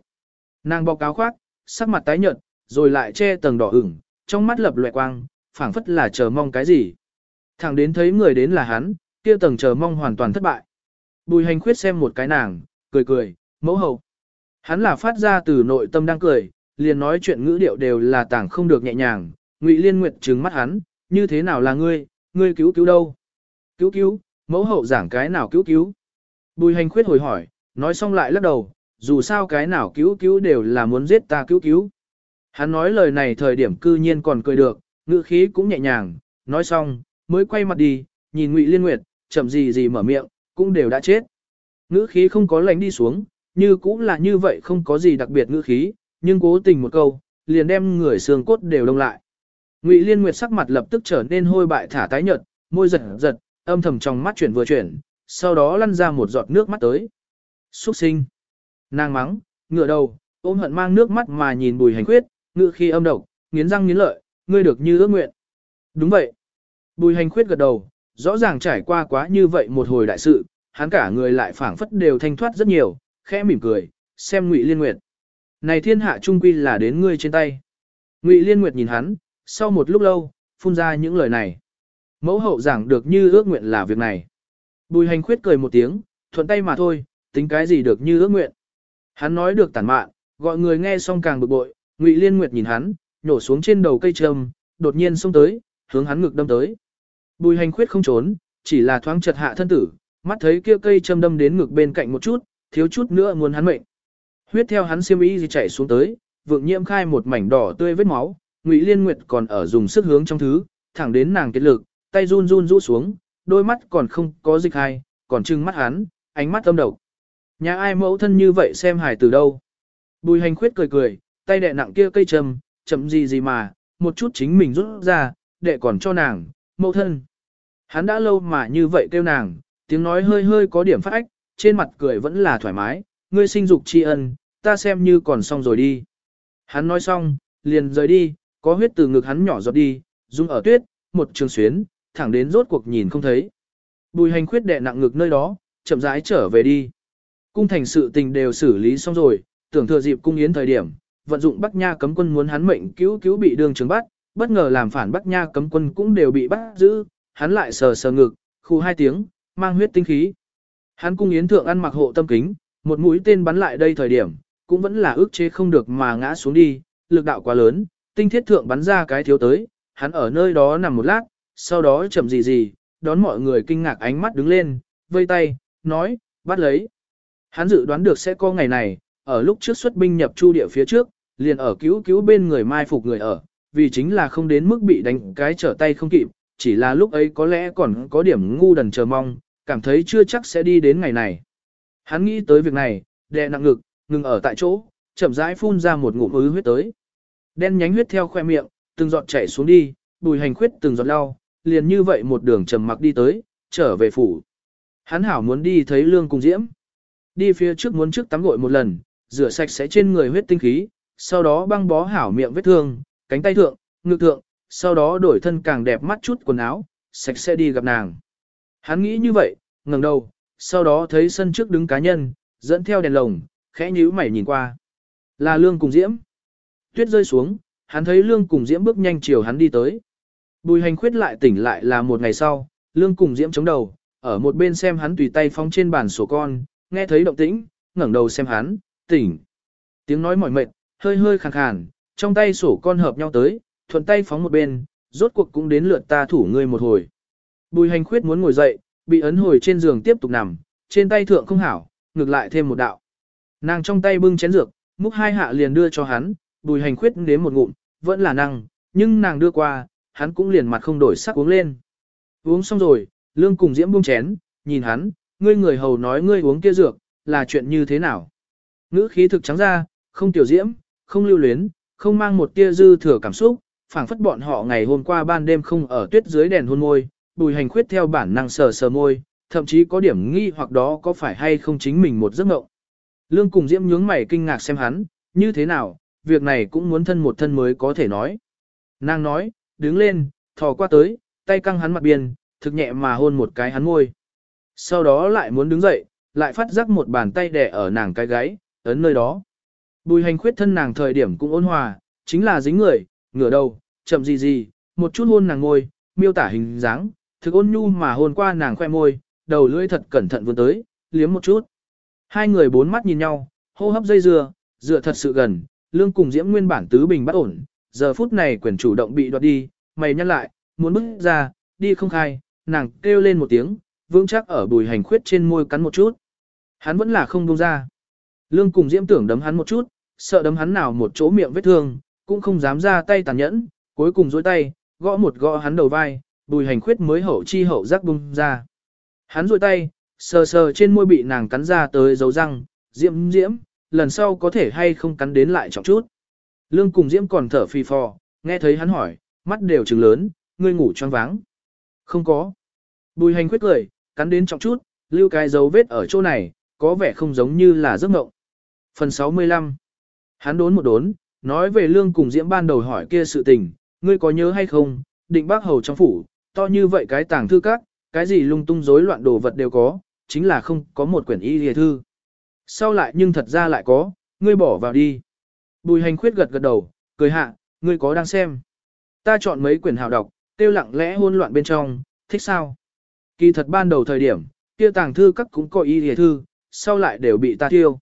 A: Nàng bọc áo khoác, sắc mặt tái nhợt, rồi lại che tầng đỏ ửng, trong mắt lập loè quang, phảng phất là chờ mong cái gì. Thẳng đến thấy người đến là hắn, kia tầng chờ mong hoàn toàn thất bại. Bùi hành khuyết xem một cái nàng, cười cười, mẫu hậu. Hắn là phát ra từ nội tâm đang cười, liền nói chuyện ngữ điệu đều là tảng không được nhẹ nhàng. Ngụy Liên Nguyệt trừng mắt hắn, như thế nào là ngươi, ngươi cứu cứu đâu? Cứu cứu, mẫu hậu giảng cái nào cứu cứu? Bùi hành khuyết hồi hỏi, nói xong lại lắc đầu, dù sao cái nào cứu cứu đều là muốn giết ta cứu cứu. Hắn nói lời này thời điểm cư nhiên còn cười được, ngữ khí cũng nhẹ nhàng, nói xong, mới quay mặt đi, nhìn Ngụy Liên Nguyệt, chậm gì gì mở miệng, cũng đều đã chết. Ngữ khí không có lánh đi xuống, như cũng là như vậy không có gì đặc biệt ngữ khí, nhưng cố tình một câu, liền đem người xương cốt đều đông lại. Ngụy Liên Nguyệt sắc mặt lập tức trở nên hôi bại thả tái nhợt, môi giật giật, âm thầm trong mắt chuyển vừa chuyển, sau đó lăn ra một giọt nước mắt tới. Xuất sinh. Nàng mắng, ngửa đầu, ôm hận mang nước mắt mà nhìn bùi hành khuyết, ngự khi âm độc, nghiến răng nghiến lợi, ngươi được như ước nguyện. Đúng vậy. Bùi hành khuyết gật đầu, rõ ràng trải qua quá như vậy một hồi đại sự, hắn cả người lại phảng phất đều thanh thoát rất nhiều, khẽ mỉm cười, xem Ngụy Liên Nguyệt. Này thiên hạ trung quy là đến ngươi trên tay. Ngụy Liên Nguyệt nhìn hắn, sau một lúc lâu, phun ra những lời này. Mẫu hậu giảng được như ước nguyện là việc này. Bùi hành khuyết cười một tiếng, thuận tay mà thôi, tính cái gì được như ước nguyện. Hắn nói được tản mạn, gọi người nghe xong càng bực bội, Ngụy Liên Nguyệt nhìn hắn, nhổ xuống trên đầu cây trầm, đột nhiên xông tới, hướng hắn ngực đâm tới. Bùi hành khuyết không trốn, chỉ là thoáng chật hạ thân tử, mắt thấy kia cây châm đâm đến ngực bên cạnh một chút, thiếu chút nữa muốn hắn mệnh. Huyết theo hắn xiêm y gì chảy xuống tới, vượng nhiễm khai một mảnh đỏ tươi vết máu, Ngụy Liên Nguyệt còn ở dùng sức hướng trong thứ, thẳng đến nàng kết lực, tay run run rũ xuống, đôi mắt còn không có dịch hay, còn trừng mắt hắn, ánh mắt âm độc. Nhà ai mẫu thân như vậy xem hài từ đâu? Bùi hành khuyết cười cười, tay đệ nặng kia cây châm, chậm gì gì mà, một chút chính mình rút ra, đệ còn cho nàng, mẫu thân. Hắn đã lâu mà như vậy kêu nàng, tiếng nói hơi hơi có điểm phát ách, trên mặt cười vẫn là thoải mái, ngươi sinh dục tri ân, ta xem như còn xong rồi đi. Hắn nói xong, liền rời đi, có huyết từ ngực hắn nhỏ giọt đi, dung ở tuyết, một trường xuyến, thẳng đến rốt cuộc nhìn không thấy. Bùi hành khuyết đè nặng ngực nơi đó, chậm rãi trở về đi. Cung thành sự tình đều xử lý xong rồi, tưởng thừa dịp cung yến thời điểm, vận dụng Bắc Nha cấm quân muốn hắn mệnh cứu cứu bị đường trường bắt, bất ngờ làm phản Bắc Nha cấm quân cũng đều bị bắt giữ, hắn lại sờ sờ ngực, khu hai tiếng, mang huyết tinh khí. Hắn cung yến thượng ăn mặc hộ tâm kính, một mũi tên bắn lại đây thời điểm, cũng vẫn là ước chế không được mà ngã xuống đi, lực đạo quá lớn, tinh thiết thượng bắn ra cái thiếu tới, hắn ở nơi đó nằm một lát, sau đó chậm gì gì, đón mọi người kinh ngạc ánh mắt đứng lên, vây tay, nói, bắt lấy. Hắn dự đoán được sẽ có ngày này, ở lúc trước xuất binh nhập chu địa phía trước, liền ở cứu cứu bên người mai phục người ở, vì chính là không đến mức bị đánh cái trở tay không kịp, chỉ là lúc ấy có lẽ còn có điểm ngu đần chờ mong, cảm thấy chưa chắc sẽ đi đến ngày này. Hắn nghĩ tới việc này, đè nặng ngực, ngừng ở tại chỗ, chậm rãi phun ra một ngụm ứ huyết tới. Đen nhánh huyết theo khoe miệng, từng giọt chảy xuống đi, bùi hành khuyết từng giọt lau, liền như vậy một đường trầm mặc đi tới, trở về phủ. Hắn hảo muốn đi thấy lương cùng diễm. Đi phía trước muốn trước tắm gội một lần, rửa sạch sẽ trên người huyết tinh khí, sau đó băng bó hảo miệng vết thương, cánh tay thượng, ngực thượng, sau đó đổi thân càng đẹp mắt chút quần áo, sạch sẽ đi gặp nàng. Hắn nghĩ như vậy, ngẩng đầu, sau đó thấy sân trước đứng cá nhân, dẫn theo đèn lồng, khẽ nhíu mày nhìn qua. Là Lương cùng Diễm. Tuyết rơi xuống, hắn thấy Lương cùng Diễm bước nhanh chiều hắn đi tới. Bùi hành khuyết lại tỉnh lại là một ngày sau, Lương cùng Diễm chống đầu, ở một bên xem hắn tùy tay phóng trên bàn sổ con, nghe thấy động tĩnh, ngẩng đầu xem hắn, tỉnh. Tiếng nói mỏi mệt, hơi hơi khàn khàn, trong tay sổ con hợp nhau tới, thuận tay phóng một bên, rốt cuộc cũng đến lượt ta thủ ngươi một hồi. Bùi hành khuyết muốn ngồi dậy, bị ấn hồi trên giường tiếp tục nằm, trên tay thượng không hảo, ngược lại thêm một đạo. Nàng trong tay bưng chén dược, múc hai hạ liền đưa cho hắn, bùi hành khuyết nếm một ngụm, vẫn là năng, nhưng nàng đưa qua, hắn cũng liền mặt không đổi sắc uống lên. Uống xong rồi, lương cùng diễm buông chén, nhìn hắn, ngươi người hầu nói ngươi uống kia dược, là chuyện như thế nào. Ngữ khí thực trắng ra, không tiểu diễm, không lưu luyến, không mang một tia dư thừa cảm xúc, phảng phất bọn họ ngày hôm qua ban đêm không ở tuyết dưới đèn hôn môi, bùi hành khuyết theo bản năng sờ sờ môi, thậm chí có điểm nghi hoặc đó có phải hay không chính mình một giấc mộng. Lương cùng diễm nhướng mày kinh ngạc xem hắn, như thế nào, việc này cũng muốn thân một thân mới có thể nói. Nàng nói, đứng lên, thò qua tới, tay căng hắn mặt biên, thực nhẹ mà hôn một cái hắn môi. Sau đó lại muốn đứng dậy, lại phát giác một bàn tay đè ở nàng cái gáy, ấn nơi đó. Bùi hành khuyết thân nàng thời điểm cũng ôn hòa, chính là dính người, ngửa đầu, chậm gì gì, một chút hôn nàng ngôi, miêu tả hình dáng, thực ôn nhu mà hôn qua nàng khoe môi, đầu lưỡi thật cẩn thận vươn tới, liếm một chút. Hai người bốn mắt nhìn nhau, hô hấp dây dưa, dựa thật sự gần, lương cùng diễm nguyên bản tứ bình bất ổn, giờ phút này quyền chủ động bị đoạt đi, mày nhăn lại, muốn bước ra, đi không khai, nàng kêu lên một tiếng, vững chắc ở bùi hành khuyết trên môi cắn một chút. Hắn vẫn là không buông ra. Lương cùng diễm tưởng đấm hắn một chút, sợ đấm hắn nào một chỗ miệng vết thương, cũng không dám ra tay tàn nhẫn, cuối cùng dối tay, gõ một gõ hắn đầu vai, bùi hành khuyết mới hậu chi hậu giác bung ra. Hắn dối tay, sờ sờ trên môi bị nàng cắn ra tới dấu răng, Diễm Diễm, lần sau có thể hay không cắn đến lại trọng chút. Lương cùng Diễm còn thở phì phò, nghe thấy hắn hỏi, mắt đều trừng lớn, ngươi ngủ choáng váng. Không có. Bùi hành khuyết cười, cắn đến trọng chút, lưu cái dấu vết ở chỗ này, có vẻ không giống như là giấc mộng. Phần 65 Hắn đốn một đốn, nói về lương cùng diễm ban đầu hỏi kia sự tình, ngươi có nhớ hay không, định bác hầu trong phủ, to như vậy cái tàng thư các, cái gì lung tung rối loạn đồ vật đều có, chính là không có một quyển y lìa thư. Sau lại nhưng thật ra lại có, ngươi bỏ vào đi. Bùi hành khuyết gật gật đầu, cười hạ, ngươi có đang xem. Ta chọn mấy quyển hào đọc, tiêu lặng lẽ hôn loạn bên trong, thích sao? Kỳ thật ban đầu thời điểm, kia tàng thư các cũng có y lìa thư, sau lại đều bị ta tiêu.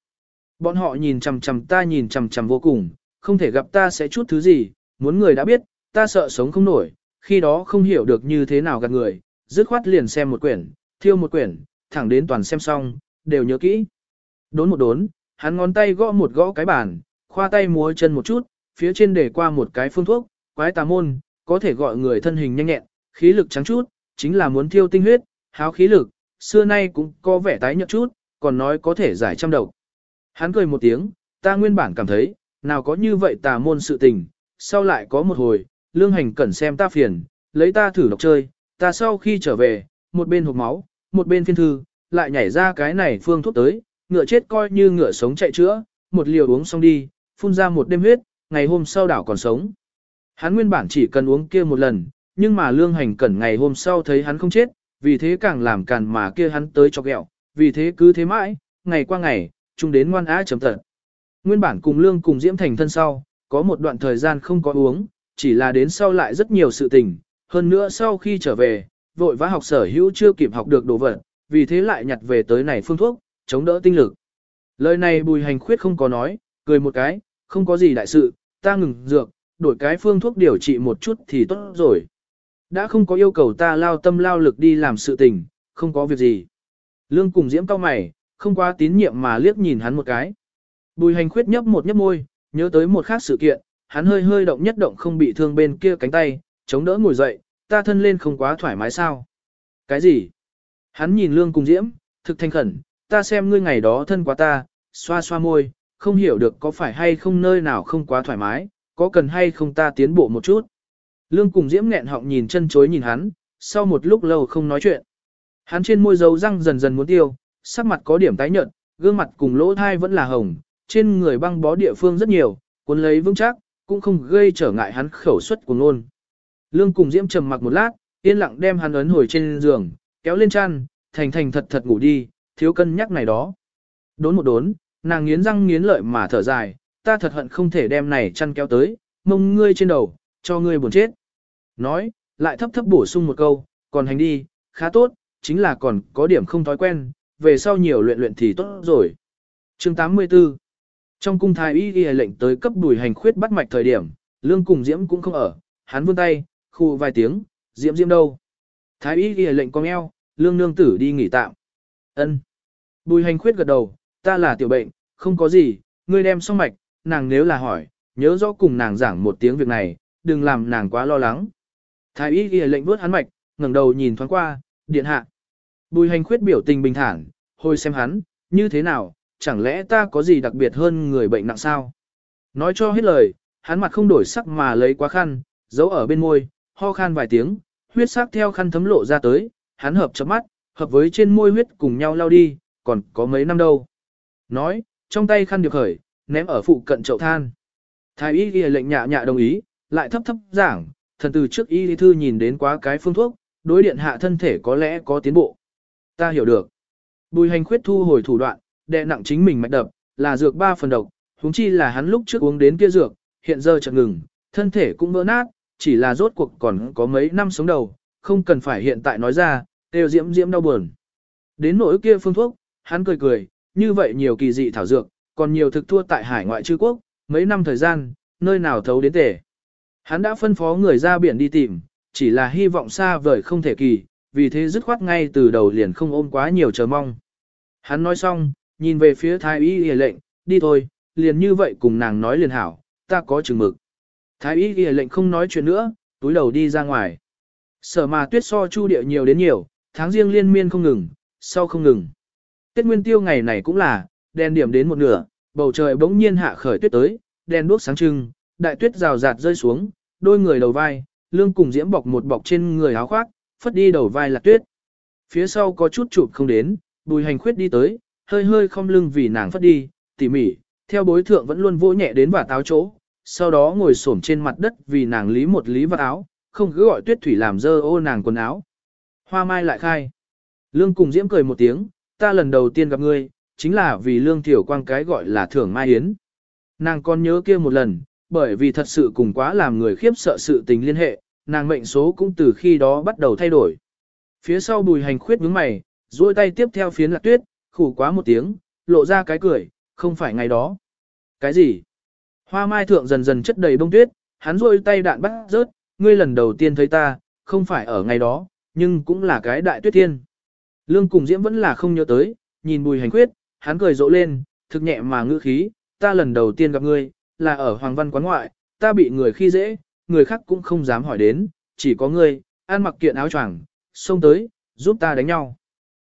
A: Bọn họ nhìn chằm chằm ta nhìn chằm chằm vô cùng, không thể gặp ta sẽ chút thứ gì, muốn người đã biết, ta sợ sống không nổi, khi đó không hiểu được như thế nào gạt người, dứt khoát liền xem một quyển, thiêu một quyển, thẳng đến toàn xem xong, đều nhớ kỹ. Đốn một đốn, hắn ngón tay gõ một gõ cái bàn, khoa tay múa chân một chút, phía trên để qua một cái phương thuốc, quái tà môn, có thể gọi người thân hình nhanh nhẹn, khí lực trắng chút, chính là muốn thiêu tinh huyết, háo khí lực, xưa nay cũng có vẻ tái nhợt chút, còn nói có thể giải trăm độc. Hắn cười một tiếng, ta nguyên bản cảm thấy, nào có như vậy tà môn sự tình, sau lại có một hồi, lương hành cẩn xem ta phiền, lấy ta thử đọc chơi, ta sau khi trở về, một bên hộp máu, một bên phiên thư, lại nhảy ra cái này phương thuốc tới, ngựa chết coi như ngựa sống chạy chữa, một liều uống xong đi, phun ra một đêm huyết, ngày hôm sau đảo còn sống. Hắn nguyên bản chỉ cần uống kia một lần, nhưng mà lương hành cẩn ngày hôm sau thấy hắn không chết, vì thế càng làm càn mà kia hắn tới cho ghẹo, vì thế cứ thế mãi, ngày qua ngày, chung đến ngoan á chấm tận. Nguyên bản cùng lương cùng diễm thành thân sau, có một đoạn thời gian không có uống, chỉ là đến sau lại rất nhiều sự tình, hơn nữa sau khi trở về, vội vã học sở hữu chưa kịp học được đồ vật, vì thế lại nhặt về tới này phương thuốc, chống đỡ tinh lực. Lời này bùi hành khuyết không có nói, cười một cái, không có gì đại sự, ta ngừng dược, đổi cái phương thuốc điều trị một chút thì tốt rồi. Đã không có yêu cầu ta lao tâm lao lực đi làm sự tình, không có việc gì. Lương cùng diễm cao mày, không quá tín nhiệm mà liếc nhìn hắn một cái. Bùi hành khuyết nhấp một nhấp môi, nhớ tới một khác sự kiện, hắn hơi hơi động nhất động không bị thương bên kia cánh tay, chống đỡ ngồi dậy, ta thân lên không quá thoải mái sao. Cái gì? Hắn nhìn lương cùng diễm, thực thanh khẩn, ta xem ngươi ngày đó thân quá ta, xoa xoa môi, không hiểu được có phải hay không nơi nào không quá thoải mái, có cần hay không ta tiến bộ một chút. Lương cùng diễm nghẹn họng nhìn chân chối nhìn hắn, sau một lúc lâu không nói chuyện. Hắn trên môi dấu răng dần dần muốn tiêu, sắc mặt có điểm tái nhợt, gương mặt cùng lỗ thai vẫn là hồng, trên người băng bó địa phương rất nhiều, cuốn lấy vững chắc, cũng không gây trở ngại hắn khẩu suất của ngôn. Lương cùng Diễm trầm mặc một lát, yên lặng đem hắn ấn hồi trên giường, kéo lên chăn, thành thành thật thật ngủ đi, thiếu cân nhắc này đó. Đốn một đốn, nàng nghiến răng nghiến lợi mà thở dài, ta thật hận không thể đem này chăn kéo tới, mông ngươi trên đầu, cho ngươi buồn chết. Nói, lại thấp thấp bổ sung một câu, còn hành đi, khá tốt, chính là còn có điểm không thói quen, về sau nhiều luyện luyện thì tốt rồi. Chương 84 trong cung thái y ghi lệnh tới cấp đùi hành khuyết bắt mạch thời điểm, lương cùng diễm cũng không ở, hắn vươn tay, khu vài tiếng, diễm diễm đâu. Thái y ghi lệnh con eo, lương nương tử đi nghỉ tạm. ân Bùi hành khuyết gật đầu, ta là tiểu bệnh, không có gì, ngươi đem xong mạch, nàng nếu là hỏi, nhớ rõ cùng nàng giảng một tiếng việc này, đừng làm nàng quá lo lắng. Thái y ghi lệnh vớt hắn mạch, ngẩng đầu nhìn thoáng qua, điện hạ. Bùi hành khuyết biểu tình bình thản, hồi xem hắn, như thế nào, chẳng lẽ ta có gì đặc biệt hơn người bệnh nặng sao? Nói cho hết lời, hắn mặt không đổi sắc mà lấy quá khăn, giấu ở bên môi, ho khan vài tiếng, huyết sắc theo khăn thấm lộ ra tới, hắn hợp chấm mắt, hợp với trên môi huyết cùng nhau lao đi, còn có mấy năm đâu. Nói, trong tay khăn được khởi, ném ở phụ cận chậu than. Thái y ghi lệnh nhạ nhạ đồng ý, lại thấp thấp giảng, thần từ trước y lý thư nhìn đến quá cái phương thuốc, đối điện hạ thân thể có lẽ có tiến bộ. Ta hiểu được. Bùi hành khuyết thu hồi thủ đoạn, đệ nặng chính mình mạch đập, là dược ba phần độc, huống chi là hắn lúc trước uống đến kia dược, hiện giờ chợt ngừng, thân thể cũng vỡ nát, chỉ là rốt cuộc còn có mấy năm sống đầu, không cần phải hiện tại nói ra, đều diễm diễm đau buồn. Đến nỗi kia phương thuốc, hắn cười cười, như vậy nhiều kỳ dị thảo dược, còn nhiều thực thua tại hải ngoại chư quốc, mấy năm thời gian, nơi nào thấu đến tể. Hắn đã phân phó người ra biển đi tìm, chỉ là hy vọng xa vời không thể kỳ, vì thế dứt khoát ngay từ đầu liền không ôm quá nhiều chờ mong. Hắn nói xong, nhìn về phía thái y y lệnh, đi thôi, liền như vậy cùng nàng nói liền hảo, ta có chừng mực. Thái y y lệnh không nói chuyện nữa, túi đầu đi ra ngoài. Sở mà tuyết so chu địa nhiều đến nhiều, tháng riêng liên miên không ngừng, sau không ngừng. Tết nguyên tiêu ngày này cũng là, đèn điểm đến một nửa, bầu trời bỗng nhiên hạ khởi tuyết tới, đèn đuốc sáng trưng, đại tuyết rào rạt rơi xuống, đôi người đầu vai, lương cùng diễm bọc một bọc trên người áo khoác, phất đi đầu vai là tuyết. Phía sau có chút chụp không đến, bùi hành khuyết đi tới, hơi hơi không lưng vì nàng phất đi, tỉ mỉ, theo bối thượng vẫn luôn vỗ nhẹ đến và táo chỗ, sau đó ngồi xổm trên mặt đất vì nàng lý một lý vào áo, không cứ gọi tuyết thủy làm dơ ô nàng quần áo. Hoa mai lại khai. Lương cùng diễm cười một tiếng, ta lần đầu tiên gặp ngươi, chính là vì lương tiểu quang cái gọi là thưởng mai yến. Nàng còn nhớ kia một lần, bởi vì thật sự cùng quá làm người khiếp sợ sự tình liên hệ, nàng mệnh số cũng từ khi đó bắt đầu thay đổi. Phía sau bùi hành khuyết vướng mày, duỗi tay tiếp theo phiến lạc tuyết, khủ quá một tiếng, lộ ra cái cười, không phải ngày đó. Cái gì? Hoa mai thượng dần dần chất đầy bông tuyết, hắn duỗi tay đạn bắt rớt, ngươi lần đầu tiên thấy ta, không phải ở ngày đó, nhưng cũng là cái đại tuyết thiên. Lương cùng diễm vẫn là không nhớ tới, nhìn bùi hành khuyết, hắn cười rộ lên, thực nhẹ mà ngữ khí, ta lần đầu tiên gặp ngươi, là ở Hoàng Văn quán ngoại, ta bị người khi dễ, người khác cũng không dám hỏi đến, chỉ có ngươi, ăn mặc kiện áo choàng, xông tới, giúp ta đánh nhau.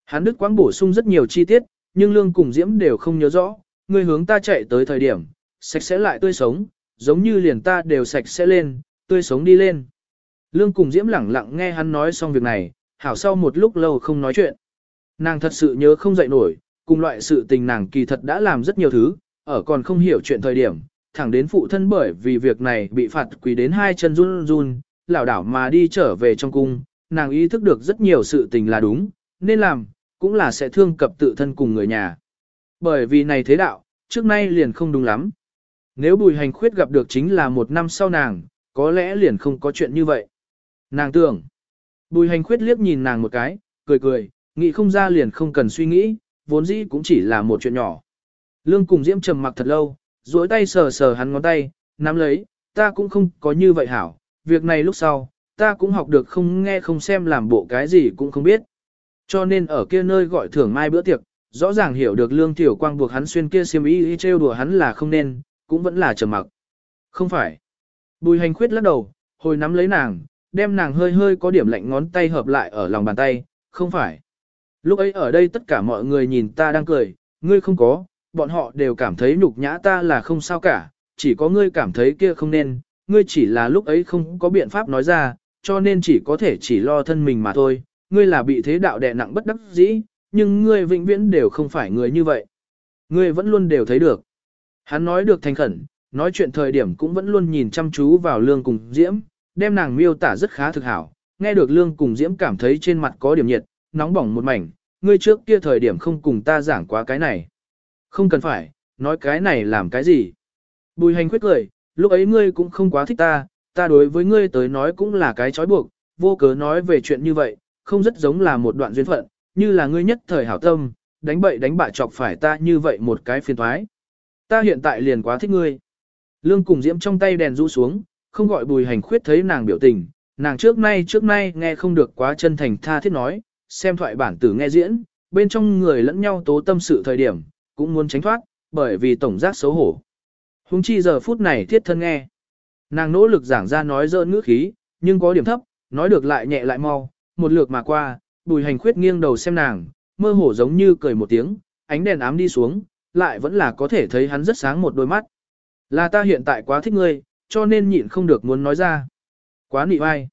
A: Hắn đức quang bổ sung rất nhiều chi tiết, nhưng Lương cùng Diễm đều không nhớ rõ, ngươi hướng ta chạy tới thời điểm, sạch sẽ lại tươi sống, giống như liền ta đều sạch sẽ lên, tươi sống đi lên. Lương cùng Diễm lẳng lặng nghe hắn nói xong việc này, hảo sau một lúc lâu không nói chuyện. Nàng thật sự nhớ không dậy nổi, cùng loại sự tình nàng kỳ thật đã làm rất nhiều thứ, ở còn không hiểu chuyện thời điểm, thẳng đến phụ thân bởi vì việc này bị phạt quỳ đến hai chân run run, lảo đảo mà đi trở về trong cung, nàng ý thức được rất nhiều sự tình là đúng, nên làm, cũng là sẽ thương cập tự thân cùng người nhà. Bởi vì này thế đạo, trước nay liền không đúng lắm. Nếu bùi hành khuyết gặp được chính là một năm sau nàng, có lẽ liền không có chuyện như vậy. Nàng tưởng, bùi hành khuyết liếc nhìn nàng một cái, cười cười, nghĩ không ra liền không cần suy nghĩ, vốn dĩ cũng chỉ là một chuyện nhỏ. Lương cùng Diễm trầm mặc thật lâu, duỗi tay sờ sờ hắn ngón tay, nắm lấy, ta cũng không có như vậy hảo, việc này lúc sau, ta cũng học được không nghe không xem làm bộ cái gì cũng không biết. Cho nên ở kia nơi gọi thưởng mai bữa tiệc, rõ ràng hiểu được lương tiểu quang buộc hắn xuyên kia xiêm y trêu đùa hắn là không nên, cũng vẫn là trầm mặc. Không phải. Bùi hành khuyết lắc đầu, hồi nắm lấy nàng, đem nàng hơi hơi có điểm lạnh ngón tay hợp lại ở lòng bàn tay, không phải. Lúc ấy ở đây tất cả mọi người nhìn ta đang cười, ngươi không có, bọn họ đều cảm thấy nhục nhã ta là không sao cả, chỉ có ngươi cảm thấy kia không nên, ngươi chỉ là lúc ấy không có biện pháp nói ra, cho nên chỉ có thể chỉ lo thân mình mà thôi, ngươi là bị thế đạo đè nặng bất đắc dĩ, nhưng ngươi vĩnh viễn đều không phải người như vậy. Ngươi vẫn luôn đều thấy được. Hắn nói được thành khẩn, nói chuyện thời điểm cũng vẫn luôn nhìn chăm chú vào lương cùng diễm, đem nàng miêu tả rất khá thực hảo, nghe được lương cùng diễm cảm thấy trên mặt có điểm nhiệt, nóng bỏng một mảnh, ngươi trước kia thời điểm không cùng ta giảng quá cái này. Không cần phải, nói cái này làm cái gì. Bùi hành khuyết cười, lúc ấy ngươi cũng không quá thích ta, ta đối với ngươi tới nói cũng là cái trói buộc, vô cớ nói về chuyện như vậy, không rất giống là một đoạn duyên phận, như là ngươi nhất thời hảo tâm, đánh bậy đánh bạ chọc phải ta như vậy một cái phiền thoái. Ta hiện tại liền quá thích ngươi. Lương cùng diễm trong tay đèn rũ xuống, không gọi bùi hành khuyết thấy nàng biểu tình, nàng trước nay trước nay nghe không được quá chân thành tha thiết nói, xem thoại bản tử nghe diễn, bên trong người lẫn nhau tố tâm sự thời điểm, cũng muốn tránh thoát, bởi vì tổng giác xấu hổ. Hùng chi giờ phút này thiết thân nghe. Nàng nỗ lực giảng ra nói dơ ngữ khí, nhưng có điểm thấp, nói được lại nhẹ lại mau, một lượt mà qua, bùi hành khuyết nghiêng đầu xem nàng, mơ hồ giống như cười một tiếng, ánh đèn ám đi xuống, lại vẫn là có thể thấy hắn rất sáng một đôi mắt. Là ta hiện tại quá thích ngươi, cho nên nhịn không được muốn nói ra. Quá nị vai.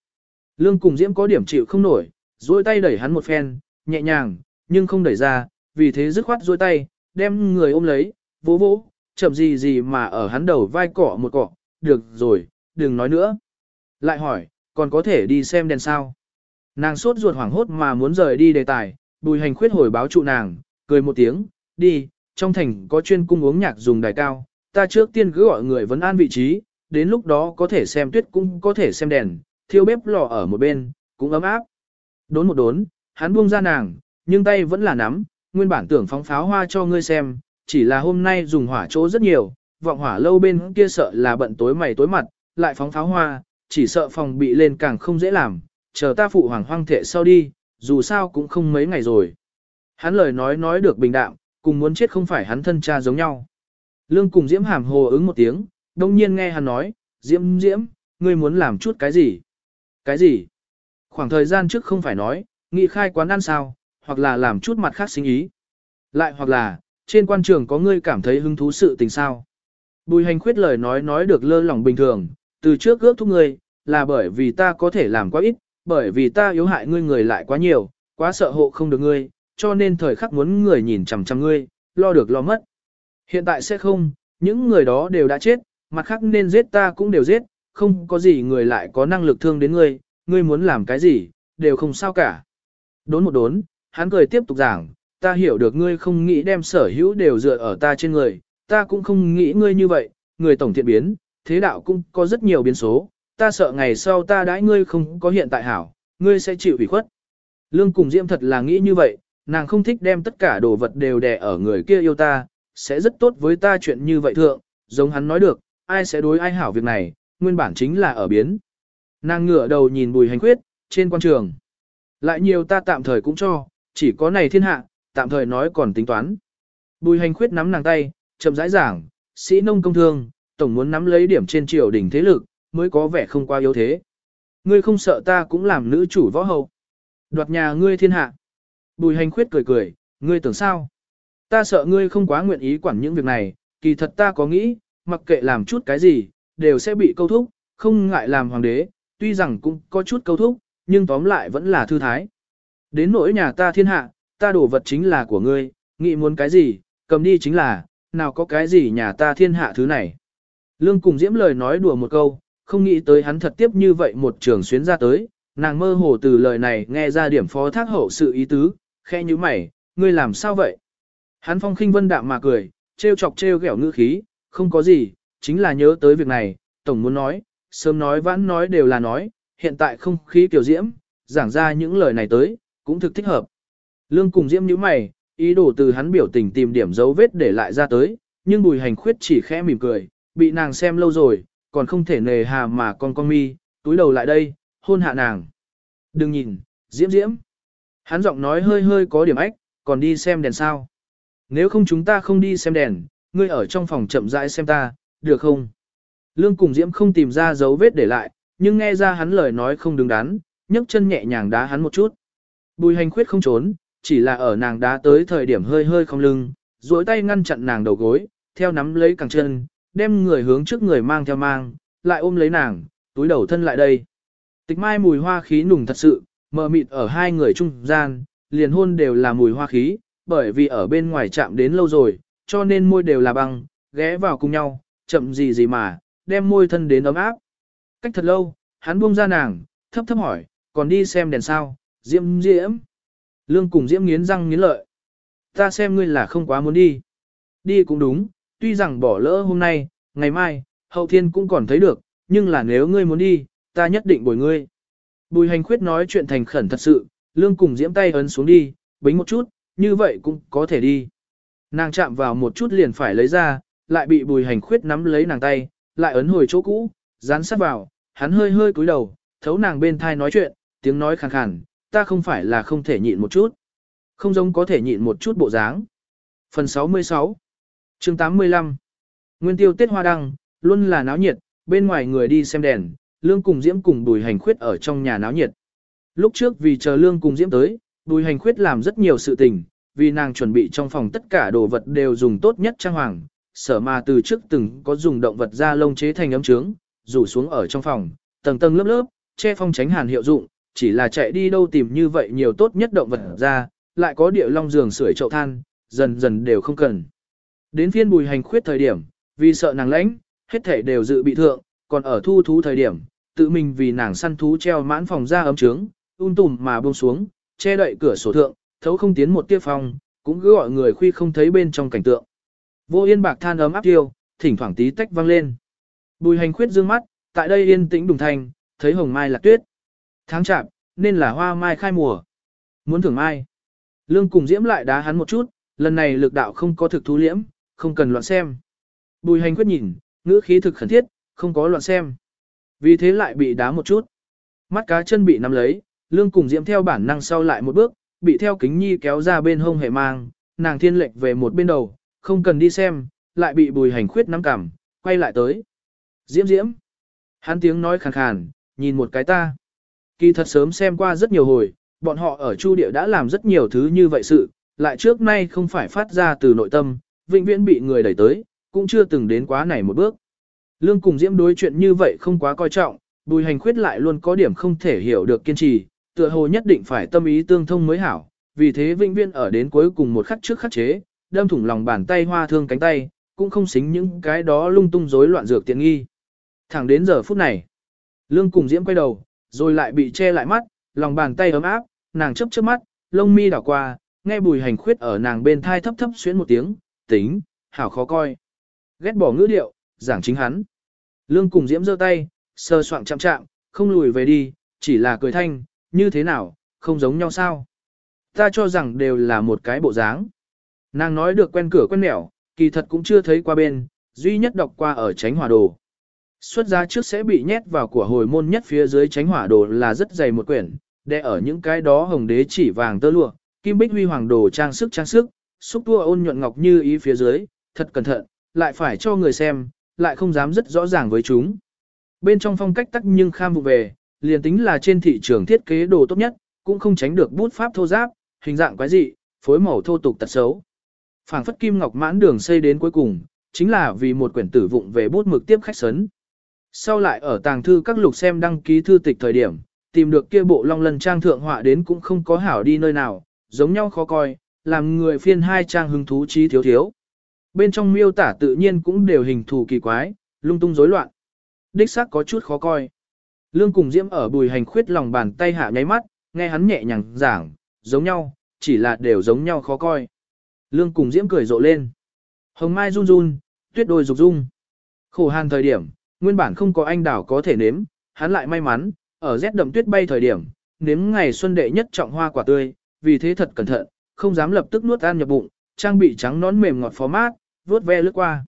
A: Lương cùng diễm có điểm chịu không nổi, duỗi tay đẩy hắn một phen, nhẹ nhàng, nhưng không đẩy ra, vì thế dứt khoát duỗi tay, đem người ôm lấy, vỗ vỗ, chậm gì gì mà ở hắn đầu vai cọ một cọ, được rồi, đừng nói nữa. Lại hỏi, còn có thể đi xem đèn sao? Nàng sốt ruột hoảng hốt mà muốn rời đi đề tài, bùi hành khuyết hồi báo trụ nàng, cười một tiếng, đi, trong thành có chuyên cung uống nhạc dùng đài cao, ta trước tiên cứ gọi người vấn an vị trí, đến lúc đó có thể xem tuyết cũng có thể xem đèn, thiêu bếp lò ở một bên, cũng ấm áp. Đốn một đốn, hắn buông ra nàng, nhưng tay vẫn là nắm, nguyên bản tưởng phóng pháo hoa cho ngươi xem, chỉ là hôm nay dùng hỏa chỗ rất nhiều, vọng hỏa lâu bên kia sợ là bận tối mày tối mặt, lại phóng pháo hoa, chỉ sợ phòng bị lên càng không dễ làm, chờ ta phụ hoàng hoang thệ sau đi, dù sao cũng không mấy ngày rồi. Hắn lời nói nói được bình đạm, cùng muốn chết không phải hắn thân cha giống nhau. Lương cùng Diễm hàm hồ ứng một tiếng, đông nhiên nghe hắn nói, Diễm Diễm, ngươi muốn làm chút cái gì? Cái gì? Khoảng thời gian trước không phải nói, nghị khai quán ăn sao, hoặc là làm chút mặt khác sinh ý. Lại hoặc là, trên quan trường có ngươi cảm thấy hứng thú sự tình sao. Bùi hành khuyết lời nói nói được lơ lỏng bình thường, từ trước ước thúc ngươi, là bởi vì ta có thể làm quá ít, bởi vì ta yếu hại ngươi người lại quá nhiều, quá sợ hộ không được ngươi, cho nên thời khắc muốn người nhìn chằm chằm ngươi, lo được lo mất. Hiện tại sẽ không, những người đó đều đã chết, mặt khác nên giết ta cũng đều giết, không có gì người lại có năng lực thương đến ngươi, ngươi muốn làm cái gì, đều không sao cả. Đốn một đốn, hắn cười tiếp tục giảng, ta hiểu được ngươi không nghĩ đem sở hữu đều dựa ở ta trên người, ta cũng không nghĩ ngươi như vậy, người tổng thiện biến, thế đạo cũng có rất nhiều biến số, ta sợ ngày sau ta đãi ngươi không có hiện tại hảo, ngươi sẽ chịu ủy khuất. Lương cùng Diễm thật là nghĩ như vậy, nàng không thích đem tất cả đồ vật đều đè ở người kia yêu ta, sẽ rất tốt với ta chuyện như vậy thượng, giống hắn nói được, ai sẽ đối ai hảo việc này, nguyên bản chính là ở biến. Nàng ngửa đầu nhìn bùi hành khuyết, trên quan trường. Lại nhiều ta tạm thời cũng cho, chỉ có này thiên hạ, tạm thời nói còn tính toán. Bùi hành khuyết nắm nàng tay, chậm rãi giảng, sĩ nông công thương, tổng muốn nắm lấy điểm trên triều đỉnh thế lực, mới có vẻ không qua yếu thế. Ngươi không sợ ta cũng làm nữ chủ võ hậu. Đoạt nhà ngươi thiên hạ. Bùi hành khuyết cười cười, ngươi tưởng sao? Ta sợ ngươi không quá nguyện ý quản những việc này, kỳ thật ta có nghĩ, mặc kệ làm chút cái gì, đều sẽ bị câu thúc, không ngại làm hoàng đế, tuy rằng cũng có chút câu thúc, nhưng tóm lại vẫn là thư thái. Đến nỗi nhà ta thiên hạ, ta đổ vật chính là của ngươi, nghĩ muốn cái gì, cầm đi chính là, nào có cái gì nhà ta thiên hạ thứ này. Lương cùng diễm lời nói đùa một câu, không nghĩ tới hắn thật tiếp như vậy một trường xuyến ra tới, nàng mơ hồ từ lời này nghe ra điểm phó thác hậu sự ý tứ, khe như mày, ngươi làm sao vậy? Hắn phong khinh vân đạm mà cười, trêu chọc trêu ghẹo ngữ khí, không có gì, chính là nhớ tới việc này, tổng muốn nói, sớm nói vãn nói đều là nói, hiện tại không khí tiểu diễm, giảng ra những lời này tới, cũng thực thích hợp. Lương cùng diễm như mày, ý đồ từ hắn biểu tình tìm điểm dấu vết để lại ra tới, nhưng bùi hành khuyết chỉ khẽ mỉm cười, bị nàng xem lâu rồi, còn không thể nề hà mà con con mi, túi đầu lại đây, hôn hạ nàng. Đừng nhìn, diễm diễm. Hắn giọng nói hơi hơi có điểm ách, còn đi xem đèn sao. Nếu không chúng ta không đi xem đèn, ngươi ở trong phòng chậm rãi xem ta, được không? Lương cùng Diễm không tìm ra dấu vết để lại, nhưng nghe ra hắn lời nói không đứng đắn, nhấc chân nhẹ nhàng đá hắn một chút. Bùi hành khuyết không trốn, chỉ là ở nàng đá tới thời điểm hơi hơi không lưng, duỗi tay ngăn chặn nàng đầu gối, theo nắm lấy cẳng chân, đem người hướng trước người mang theo mang, lại ôm lấy nàng, túi đầu thân lại đây. Tịch mai mùi hoa khí nùng thật sự, mờ mịt ở hai người trung gian, liền hôn đều là mùi hoa khí, bởi vì ở bên ngoài chạm đến lâu rồi, cho nên môi đều là băng, ghé vào cùng nhau, chậm gì gì mà, đem môi thân đến ấm áp. Cách thật lâu, hắn buông ra nàng, thấp thấp hỏi, còn đi xem đèn sao, diễm diễm. Lương cùng diễm nghiến răng nghiến lợi. Ta xem ngươi là không quá muốn đi. Đi cũng đúng, tuy rằng bỏ lỡ hôm nay, ngày mai, hậu thiên cũng còn thấy được, nhưng là nếu ngươi muốn đi, ta nhất định bồi ngươi. Bùi hành khuyết nói chuyện thành khẩn thật sự, lương cùng diễm tay ấn xuống đi, bính một chút, như vậy cũng có thể đi. Nàng chạm vào một chút liền phải lấy ra, lại bị bùi hành khuyết nắm lấy nàng tay, lại ấn hồi chỗ cũ, dán sát vào, hắn hơi hơi cúi đầu, thấu nàng bên thai nói chuyện, tiếng nói khàn khàn, ta không phải là không thể nhịn một chút. Không giống có thể nhịn một chút bộ dáng. Phần 66 chương 85 Nguyên tiêu tiết Hoa Đăng, luôn là náo nhiệt, bên ngoài người đi xem đèn, Lương cùng Diễm cùng Bùi Hành Khuyết ở trong nhà náo nhiệt. Lúc trước vì chờ Lương cùng Diễm tới, Bùi Hành Khuyết làm rất nhiều sự tình, vì nàng chuẩn bị trong phòng tất cả đồ vật đều dùng tốt nhất trang hoàng, sở mà từ trước từng có dùng động vật da lông chế thành ấm trướng, rủ xuống ở trong phòng, tầng tầng lớp lớp, che phong tránh hàn hiệu dụng, chỉ là chạy đi đâu tìm như vậy nhiều tốt nhất động vật da, lại có địa long giường sưởi chậu than, dần dần đều không cần. Đến phiên bùi hành khuyết thời điểm, vì sợ nàng lãnh, hết thể đều dự bị thượng, còn ở thu thú thời điểm, tự mình vì nàng săn thú treo mãn phòng ra ấm trướng, un tùm mà buông xuống, che đậy cửa sổ thượng, thấu không tiến một tia phòng, cũng cứ gọi người khuy không thấy bên trong cảnh tượng. Vô yên bạc than ấm áp tiêu, thỉnh thoảng tí tách vang lên. Bùi hành khuyết dương mắt, tại đây yên tĩnh đùng thành, thấy hồng mai lạc tuyết. Tháng chạp, nên là hoa mai khai mùa. Muốn thưởng mai. Lương cùng diễm lại đá hắn một chút, lần này lực đạo không có thực thú liễm, không cần loạn xem. Bùi hành quyết nhìn, ngữ khí thực khẩn thiết, không có loạn xem. Vì thế lại bị đá một chút. Mắt cá chân bị nắm lấy, lương cùng diễm theo bản năng sau lại một bước, bị theo kính nhi kéo ra bên hông hệ mang, nàng thiên lệch về một bên đầu, không cần đi xem, lại bị bùi hành khuyết nắm cảm, quay lại tới. Diễm diễm. Hắn tiếng nói khàn khàn, nhìn một cái ta. Kỳ thật sớm xem qua rất nhiều hồi, bọn họ ở chu địa đã làm rất nhiều thứ như vậy sự, lại trước nay không phải phát ra từ nội tâm, vĩnh viễn bị người đẩy tới, cũng chưa từng đến quá này một bước. Lương cùng Diễm đối chuyện như vậy không quá coi trọng, bùi hành khuyết lại luôn có điểm không thể hiểu được kiên trì, tựa hồ nhất định phải tâm ý tương thông mới hảo, vì thế vĩnh viễn ở đến cuối cùng một khắc trước khắc chế, đâm thủng lòng bàn tay hoa thương cánh tay, cũng không xính những cái đó lung tung rối loạn dược tiện nghi. Thẳng đến giờ phút này, Lương cùng Diễm quay đầu, rồi lại bị che lại mắt, lòng bàn tay ấm áp, nàng chấp chớp mắt, lông mi đảo qua, nghe bùi hành khuyết ở nàng bên thai thấp thấp xuyến một tiếng, tính, hảo khó coi. Ghét bỏ ngữ điệu, giảng chính hắn. Lương cùng Diễm giơ tay, sơ soạn chạm chạm, không lùi về đi, chỉ là cười thanh, như thế nào, không giống nhau sao. Ta cho rằng đều là một cái bộ dáng. Nàng nói được quen cửa quen mẻo, kỳ thật cũng chưa thấy qua bên, duy nhất đọc qua ở tránh hỏa đồ. Xuất ra trước sẽ bị nhét vào của hồi môn nhất phía dưới tránh hỏa đồ là rất dày một quyển, để ở những cái đó hồng đế chỉ vàng tơ lụa, kim bích huy hoàng đồ trang sức trang sức, xúc tua ôn nhuận ngọc như ý phía dưới, thật cẩn thận, lại phải cho người xem, lại không dám rất rõ ràng với chúng. Bên trong phong cách tắc nhưng kham vụ về, liền tính là trên thị trường thiết kế đồ tốt nhất, cũng không tránh được bút pháp thô giáp, hình dạng quái dị, phối màu thô tục tật xấu. Phảng phất kim ngọc mãn đường xây đến cuối cùng, chính là vì một quyển tử vụng về bút mực tiếp khách sấn. Sau lại ở tàng thư các lục xem đăng ký thư tịch thời điểm, tìm được kia bộ long lần trang thượng họa đến cũng không có hảo đi nơi nào, giống nhau khó coi, làm người phiên hai trang hứng thú trí thiếu thiếu. Bên trong miêu tả tự nhiên cũng đều hình thù kỳ quái, lung tung rối loạn. Đích xác có chút khó coi. Lương cùng Diễm ở bùi hành khuyết lòng bàn tay hạ nháy mắt, nghe hắn nhẹ nhàng giảng, giống nhau, chỉ là đều giống nhau khó coi. Lương cùng Diễm cười rộ lên. Hồng Mai run run, tuyết đôi rục rung. Khổ hàn thời điểm, nguyên bản không có anh đảo có thể nếm, hắn lại may mắn, ở rét đậm tuyết bay thời điểm, nếm ngày xuân đệ nhất trọng hoa quả tươi, vì thế thật cẩn thận, không dám lập tức nuốt ăn nhập bụng, trang bị trắng nón mềm ngọt phó mát, vuốt ve lướt qua.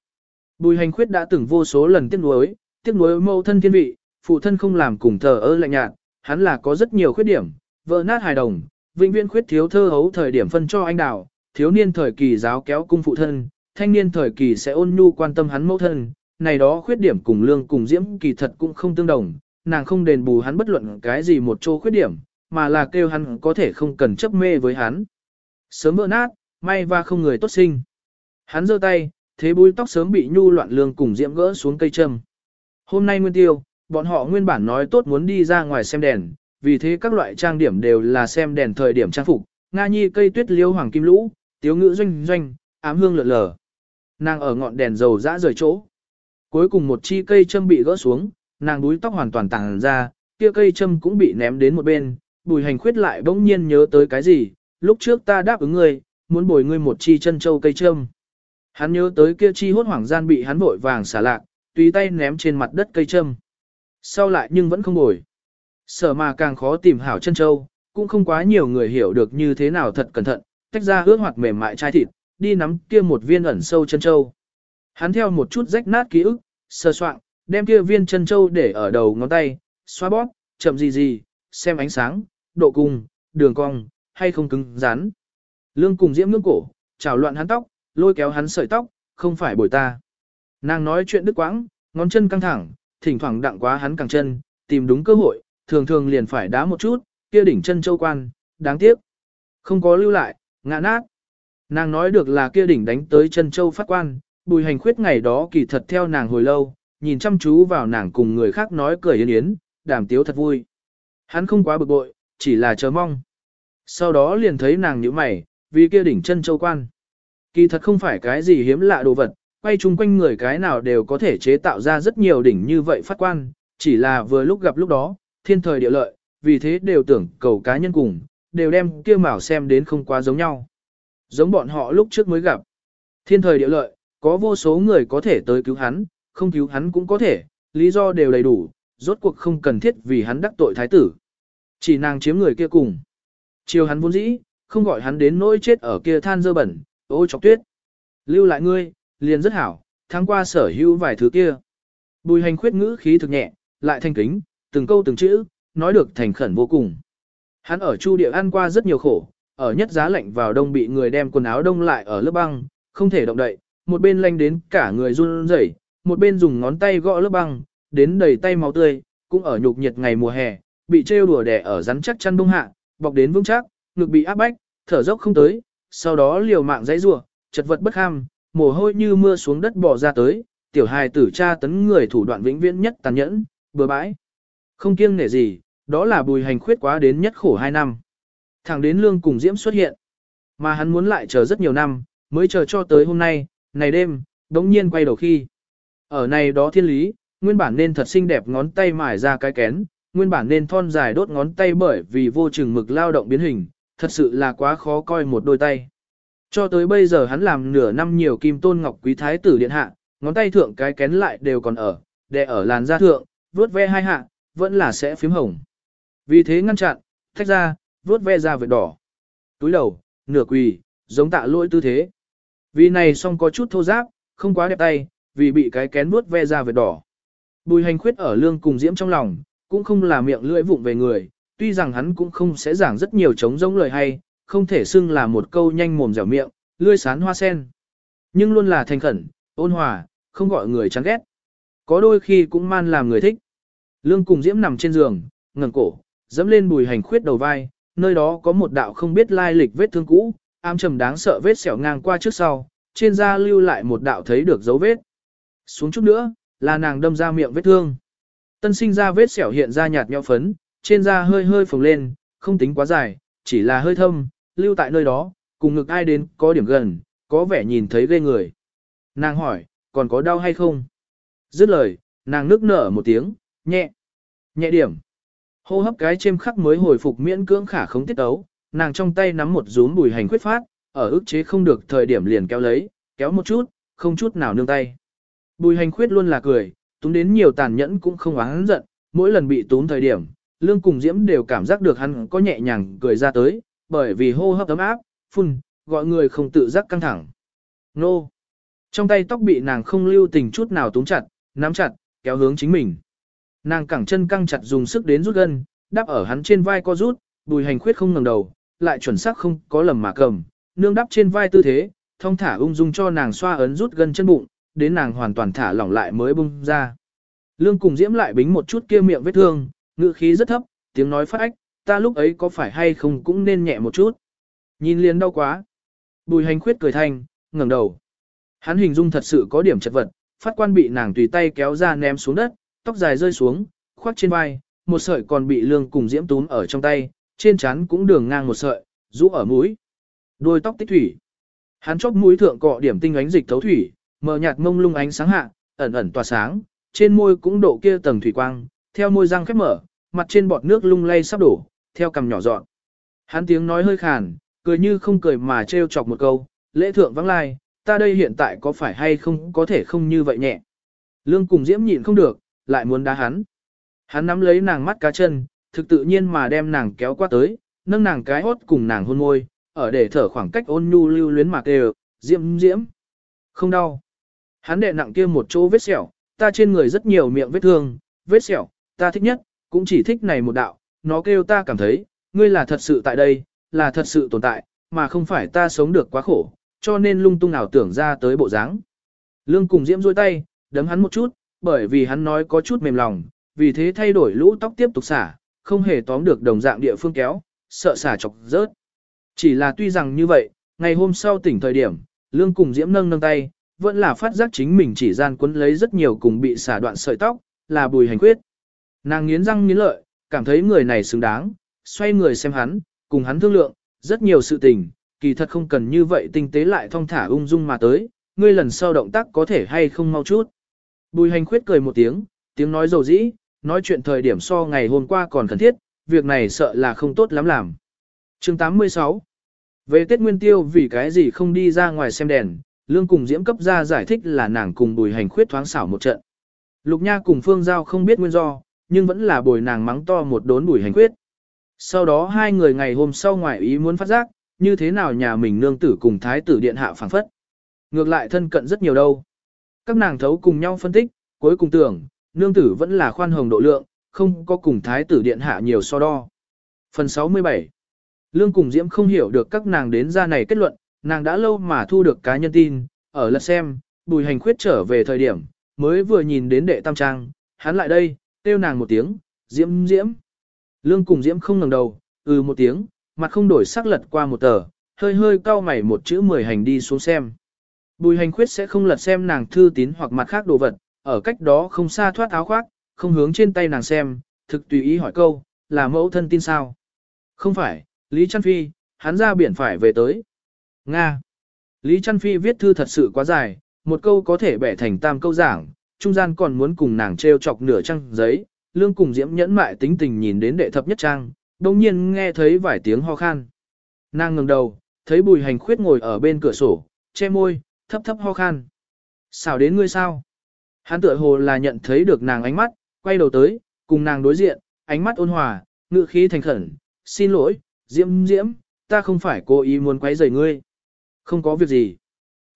A: Bùi hành khuyết đã từng vô số lần tiếc nuối, tiếc nuối mâu thân thiên vị, phụ thân không làm cùng thờ ơ lạnh nhạt, hắn là có rất nhiều khuyết điểm, vợ nát hài đồng, vĩnh viễn khuyết thiếu thơ hấu thời điểm phân cho anh đào, thiếu niên thời kỳ giáo kéo cung phụ thân, thanh niên thời kỳ sẽ ôn nhu quan tâm hắn mẫu thân, này đó khuyết điểm cùng lương cùng diễm kỳ thật cũng không tương đồng, nàng không đền bù hắn bất luận cái gì một chỗ khuyết điểm, mà là kêu hắn có thể không cần chấp mê với hắn. Sớm vỡ nát, may và không người tốt sinh. Hắn giơ tay, thế búi tóc sớm bị nhu loạn lương cùng diễm gỡ xuống cây châm. Hôm nay nguyên tiêu, bọn họ nguyên bản nói tốt muốn đi ra ngoài xem đèn, vì thế các loại trang điểm đều là xem đèn thời điểm trang phục, Nga Nhi cây tuyết liêu hoàng kim lũ, tiếu ngữ doanh doanh, ám hương lượn lờ. Nàng ở ngọn đèn dầu dã rời chỗ. Cuối cùng một chi cây châm bị gỡ xuống, nàng đuôi tóc hoàn toàn tàng ra, kia cây châm cũng bị ném đến một bên, bùi hành khuyết lại bỗng nhiên nhớ tới cái gì, lúc trước ta đáp ứng ngươi, muốn bồi ngươi một chi chân châu cây trâm Hắn nhớ tới kia chi hốt hoảng gian bị hắn vội vàng xả lạc, tùy tay ném trên mặt đất cây trâm Sau lại nhưng vẫn không bồi. Sở mà càng khó tìm hảo chân châu, cũng không quá nhiều người hiểu được như thế nào thật cẩn thận, tách ra ướt hoặc mềm mại chai thịt, đi nắm kia một viên ẩn sâu chân châu. Hắn theo một chút rách nát ký ức, sơ soạn, đem kia viên chân châu để ở đầu ngón tay, xoa bóp, chậm gì gì, xem ánh sáng, độ cung, đường cong, hay không cứng rắn. Lương cùng diễm ngưỡng cổ, chảo loạn hắn tóc, lôi kéo hắn sợi tóc, không phải bồi ta. Nàng nói chuyện đứt quãng, ngón chân căng thẳng, thỉnh thoảng đặng quá hắn càng chân, tìm đúng cơ hội, thường thường liền phải đá một chút, kia đỉnh chân châu quan, đáng tiếc. Không có lưu lại, ngã nát. Nàng nói được là kia đỉnh đánh tới chân châu phát quan, bùi hành khuyết ngày đó kỳ thật theo nàng hồi lâu, nhìn chăm chú vào nàng cùng người khác nói cười yến yến, đàm tiếu thật vui. Hắn không quá bực bội, chỉ là chờ mong. Sau đó liền thấy nàng nhíu mày, vì kia đỉnh chân châu quan. Kỳ thật không phải cái gì hiếm lạ đồ vật, quay chung quanh người cái nào đều có thể chế tạo ra rất nhiều đỉnh như vậy phát quan, chỉ là vừa lúc gặp lúc đó, thiên thời địa lợi, vì thế đều tưởng cầu cá nhân cùng, đều đem kia mảo xem đến không quá giống nhau. Giống bọn họ lúc trước mới gặp. Thiên thời địa lợi, có vô số người có thể tới cứu hắn, không cứu hắn cũng có thể, lý do đều đầy đủ, rốt cuộc không cần thiết vì hắn đắc tội thái tử. Chỉ nàng chiếm người kia cùng. Chiều hắn vốn dĩ, không gọi hắn đến nỗi chết ở kia than dơ bẩn, ô chọc tuyết. Lưu lại ngươi, liền rất hảo, tháng qua sở hữu vài thứ kia. Bùi hành khuyết ngữ khí thực nhẹ, lại thanh kính, từng câu từng chữ, nói được thành khẩn vô cùng. Hắn ở chu địa ăn qua rất nhiều khổ, ở nhất giá lạnh vào đông bị người đem quần áo đông lại ở lớp băng, không thể động đậy, một bên lanh đến cả người run rẩy, một bên dùng ngón tay gõ lớp băng, đến đầy tay máu tươi, cũng ở nhục nhiệt ngày mùa hè, bị trêu đùa đẻ ở rắn chắc chăn đông hạ, bọc đến vững chắc, ngực bị áp bách, thở dốc không tới, sau đó liều mạng dãy rủa, chật vật bất ham, mồ hôi như mưa xuống đất bỏ ra tới, tiểu hài tử tra tấn người thủ đoạn vĩnh viễn nhất tàn nhẫn, bừa bãi. Không kiêng nể gì, đó là bùi hành khuyết quá đến nhất khổ hai năm. Thẳng đến lương cùng diễm xuất hiện. Mà hắn muốn lại chờ rất nhiều năm, mới chờ cho tới hôm nay, này đêm, đống nhiên quay đầu khi. Ở này đó thiên lý, nguyên bản nên thật xinh đẹp ngón tay mài ra cái kén, nguyên bản nên thon dài đốt ngón tay bởi vì vô chừng mực lao động biến hình, thật sự là quá khó coi một đôi tay. Cho tới bây giờ hắn làm nửa năm nhiều kim tôn ngọc quý thái tử điện hạ, ngón tay thượng cái kén lại đều còn ở, để ở làn da thượng, vuốt ve hai hạ, vẫn là sẽ phím hồng. Vì thế ngăn chặn, thách ra, vuốt ve ra vệt đỏ. Túi đầu, nửa quỳ, giống tạ lỗi tư thế. Vì này song có chút thô giáp, không quá đẹp tay, vì bị cái kén vuốt ve ra vệt đỏ. Bùi hành khuyết ở lương cùng diễm trong lòng, cũng không là miệng lưỡi vụng về người, tuy rằng hắn cũng không sẽ giảng rất nhiều trống giống lời hay, không thể xưng là một câu nhanh mồm dẻo miệng, lươi sán hoa sen. Nhưng luôn là thành khẩn, ôn hòa, không gọi người chán ghét. Có đôi khi cũng man làm người thích. Lương cùng diễm nằm trên giường, ngẩng cổ, dẫm lên bùi hành khuyết đầu vai, nơi đó có một đạo không biết lai lịch vết thương cũ, ám trầm đáng sợ vết sẹo ngang qua trước sau, trên da lưu lại một đạo thấy được dấu vết. Xuống chút nữa, là nàng đâm ra miệng vết thương. Tân sinh ra vết sẹo hiện ra nhạt nhẽo phấn, trên da hơi hơi phồng lên, không tính quá dài, chỉ là hơi thâm, lưu tại nơi đó, cùng ngực ai đến có điểm gần, có vẻ nhìn thấy ghê người. Nàng hỏi, còn có đau hay không? Dứt lời, nàng nước nở một tiếng, nhẹ, nhẹ điểm. Hô hấp cái chêm khắc mới hồi phục miễn cưỡng khả không tiết ấu, nàng trong tay nắm một rúm bùi hành quyết phát, ở ức chế không được thời điểm liền kéo lấy, kéo một chút, không chút nào nương tay. Bùi hành khuyết luôn là cười, túm đến nhiều tàn nhẫn cũng không oán giận, mỗi lần bị túm thời điểm, lương cùng diễm đều cảm giác được hắn có nhẹ nhàng cười ra tới, bởi vì hô hấp ấm áp, phun, gọi người không tự giác căng thẳng. Nô! Trong tay tóc bị nàng không lưu tình chút nào túm chặt, nắm chặt, kéo hướng chính mình. Nàng cẳng chân căng chặt dùng sức đến rút gân, đắp ở hắn trên vai co rút, bùi hành khuyết không ngẩng đầu, lại chuẩn xác không có lầm mà cầm, nương đắp trên vai tư thế, thông thả ung dung cho nàng xoa ấn rút gân chân bụng, đến nàng hoàn toàn thả lỏng lại mới bung ra. Lương cùng diễm lại bính một chút kia miệng vết thương, ngữ khí rất thấp, tiếng nói phát ách, ta lúc ấy có phải hay không cũng nên nhẹ một chút. Nhìn liền đau quá. Bùi hành khuyết cười thanh, ngẩng đầu. Hắn hình dung thật sự có điểm chật vật, phát quan bị nàng tùy tay kéo ra ném xuống đất, tóc dài rơi xuống, khoác trên vai, một sợi còn bị lương cùng diễm túm ở trong tay, trên trán cũng đường ngang một sợi, rũ ở mũi. Đôi tóc tích thủy. Hắn chóp mũi thượng cọ điểm tinh ánh dịch thấu thủy, mờ nhạt mông lung ánh sáng hạ, ẩn ẩn tỏa sáng, trên môi cũng độ kia tầng thủy quang, theo môi răng khép mở, mặt trên bọt nước lung lay sắp đổ, theo cằm nhỏ dọn. Hắn tiếng nói hơi khàn, cười như không cười mà trêu chọc một câu, lễ thượng vắng lai, ta đây hiện tại có phải hay không có thể không như vậy nhẹ. Lương cùng diễm nhịn không được, lại muốn đá hắn. Hắn nắm lấy nàng mắt cá chân, thực tự nhiên mà đem nàng kéo qua tới, nâng nàng cái hốt cùng nàng hôn môi, ở để thở khoảng cách ôn nhu lưu luyến mà kêu, diễm diễm. Không đau. Hắn đệ nặng kia một chỗ vết sẹo, ta trên người rất nhiều miệng vết thương, vết sẹo, ta thích nhất, cũng chỉ thích này một đạo, nó kêu ta cảm thấy, ngươi là thật sự tại đây, là thật sự tồn tại, mà không phải ta sống được quá khổ, cho nên lung tung nào tưởng ra tới bộ dáng. Lương cùng diễm rôi tay, đấm hắn một chút, bởi vì hắn nói có chút mềm lòng, vì thế thay đổi lũ tóc tiếp tục xả, không hề tóm được đồng dạng địa phương kéo, sợ xả chọc rớt. Chỉ là tuy rằng như vậy, ngày hôm sau tỉnh thời điểm, Lương cùng Diễm nâng nâng tay, vẫn là phát giác chính mình chỉ gian quấn lấy rất nhiều cùng bị xả đoạn sợi tóc, là bùi hành quyết. Nàng nghiến răng nghiến lợi, cảm thấy người này xứng đáng, xoay người xem hắn, cùng hắn thương lượng, rất nhiều sự tình, kỳ thật không cần như vậy tinh tế lại thong thả ung dung mà tới, ngươi lần sau động tác có thể hay không mau chút. Bùi hành khuyết cười một tiếng, tiếng nói dầu dĩ, nói chuyện thời điểm so ngày hôm qua còn cần thiết, việc này sợ là không tốt lắm làm. chương 86 Về Tết Nguyên Tiêu vì cái gì không đi ra ngoài xem đèn, Lương cùng Diễm cấp ra giải thích là nàng cùng bùi hành khuyết thoáng xảo một trận. Lục Nha cùng Phương Giao không biết nguyên do, nhưng vẫn là bồi nàng mắng to một đốn bùi hành khuyết. Sau đó hai người ngày hôm sau ngoài ý muốn phát giác, như thế nào nhà mình nương tử cùng thái tử điện hạ phảng phất. Ngược lại thân cận rất nhiều đâu. Các nàng thấu cùng nhau phân tích, cuối cùng tưởng, nương tử vẫn là khoan hồng độ lượng, không có cùng thái tử điện hạ nhiều so đo. Phần 67 Lương cùng Diễm không hiểu được các nàng đến ra này kết luận, nàng đã lâu mà thu được cá nhân tin, ở lật xem, bùi hành khuyết trở về thời điểm, mới vừa nhìn đến đệ tam trang, hắn lại đây, kêu nàng một tiếng, Diễm Diễm. Lương cùng Diễm không ngẩng đầu, ừ một tiếng, mặt không đổi sắc lật qua một tờ, hơi hơi cau mày một chữ mười hành đi xuống xem. Bùi hành khuyết sẽ không lật xem nàng thư tín hoặc mặt khác đồ vật, ở cách đó không xa thoát áo khoác, không hướng trên tay nàng xem, thực tùy ý hỏi câu, là mẫu thân tin sao? Không phải, Lý Trăn Phi, hắn ra biển phải về tới. Nga. Lý Trăn Phi viết thư thật sự quá dài, một câu có thể bẻ thành tam câu giảng, trung gian còn muốn cùng nàng treo chọc nửa trang giấy, lương cùng diễm nhẫn mại tính tình nhìn đến đệ thập nhất trang, đồng nhiên nghe thấy vài tiếng ho khan. Nàng ngừng đầu, thấy bùi hành khuyết ngồi ở bên cửa sổ, che môi, thấp thấp ho khan. Xảo đến ngươi sao? Hắn tựa hồ là nhận thấy được nàng ánh mắt, quay đầu tới, cùng nàng đối diện, ánh mắt ôn hòa, ngự khí thành khẩn, xin lỗi, diễm diễm, ta không phải cố ý muốn quấy rầy ngươi. Không có việc gì.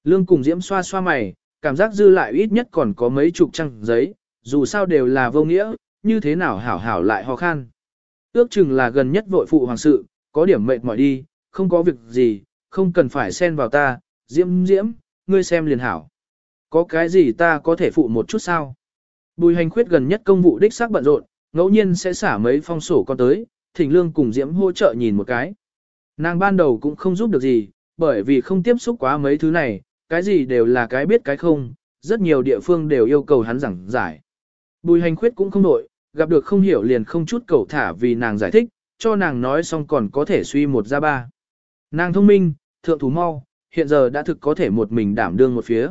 A: Lương cùng diễm xoa xoa mày, cảm giác dư lại ít nhất còn có mấy chục trang giấy, dù sao đều là vô nghĩa, như thế nào hảo hảo lại ho khan. Ước chừng là gần nhất vội phụ hoàng sự, có điểm mệt mỏi đi, không có việc gì, không cần phải xen vào ta, diễm diễm, ngươi xem liền hảo. Có cái gì ta có thể phụ một chút sao? Bùi hành khuyết gần nhất công vụ đích xác bận rộn, ngẫu nhiên sẽ xả mấy phong sổ con tới, thỉnh lương cùng diễm hỗ trợ nhìn một cái. Nàng ban đầu cũng không giúp được gì, bởi vì không tiếp xúc quá mấy thứ này, cái gì đều là cái biết cái không, rất nhiều địa phương đều yêu cầu hắn giảng giải. Bùi hành khuyết cũng không nội, gặp được không hiểu liền không chút cầu thả vì nàng giải thích, cho nàng nói xong còn có thể suy một ra ba. Nàng thông minh, thượng thủ mau, hiện giờ đã thực có thể một mình đảm đương một phía.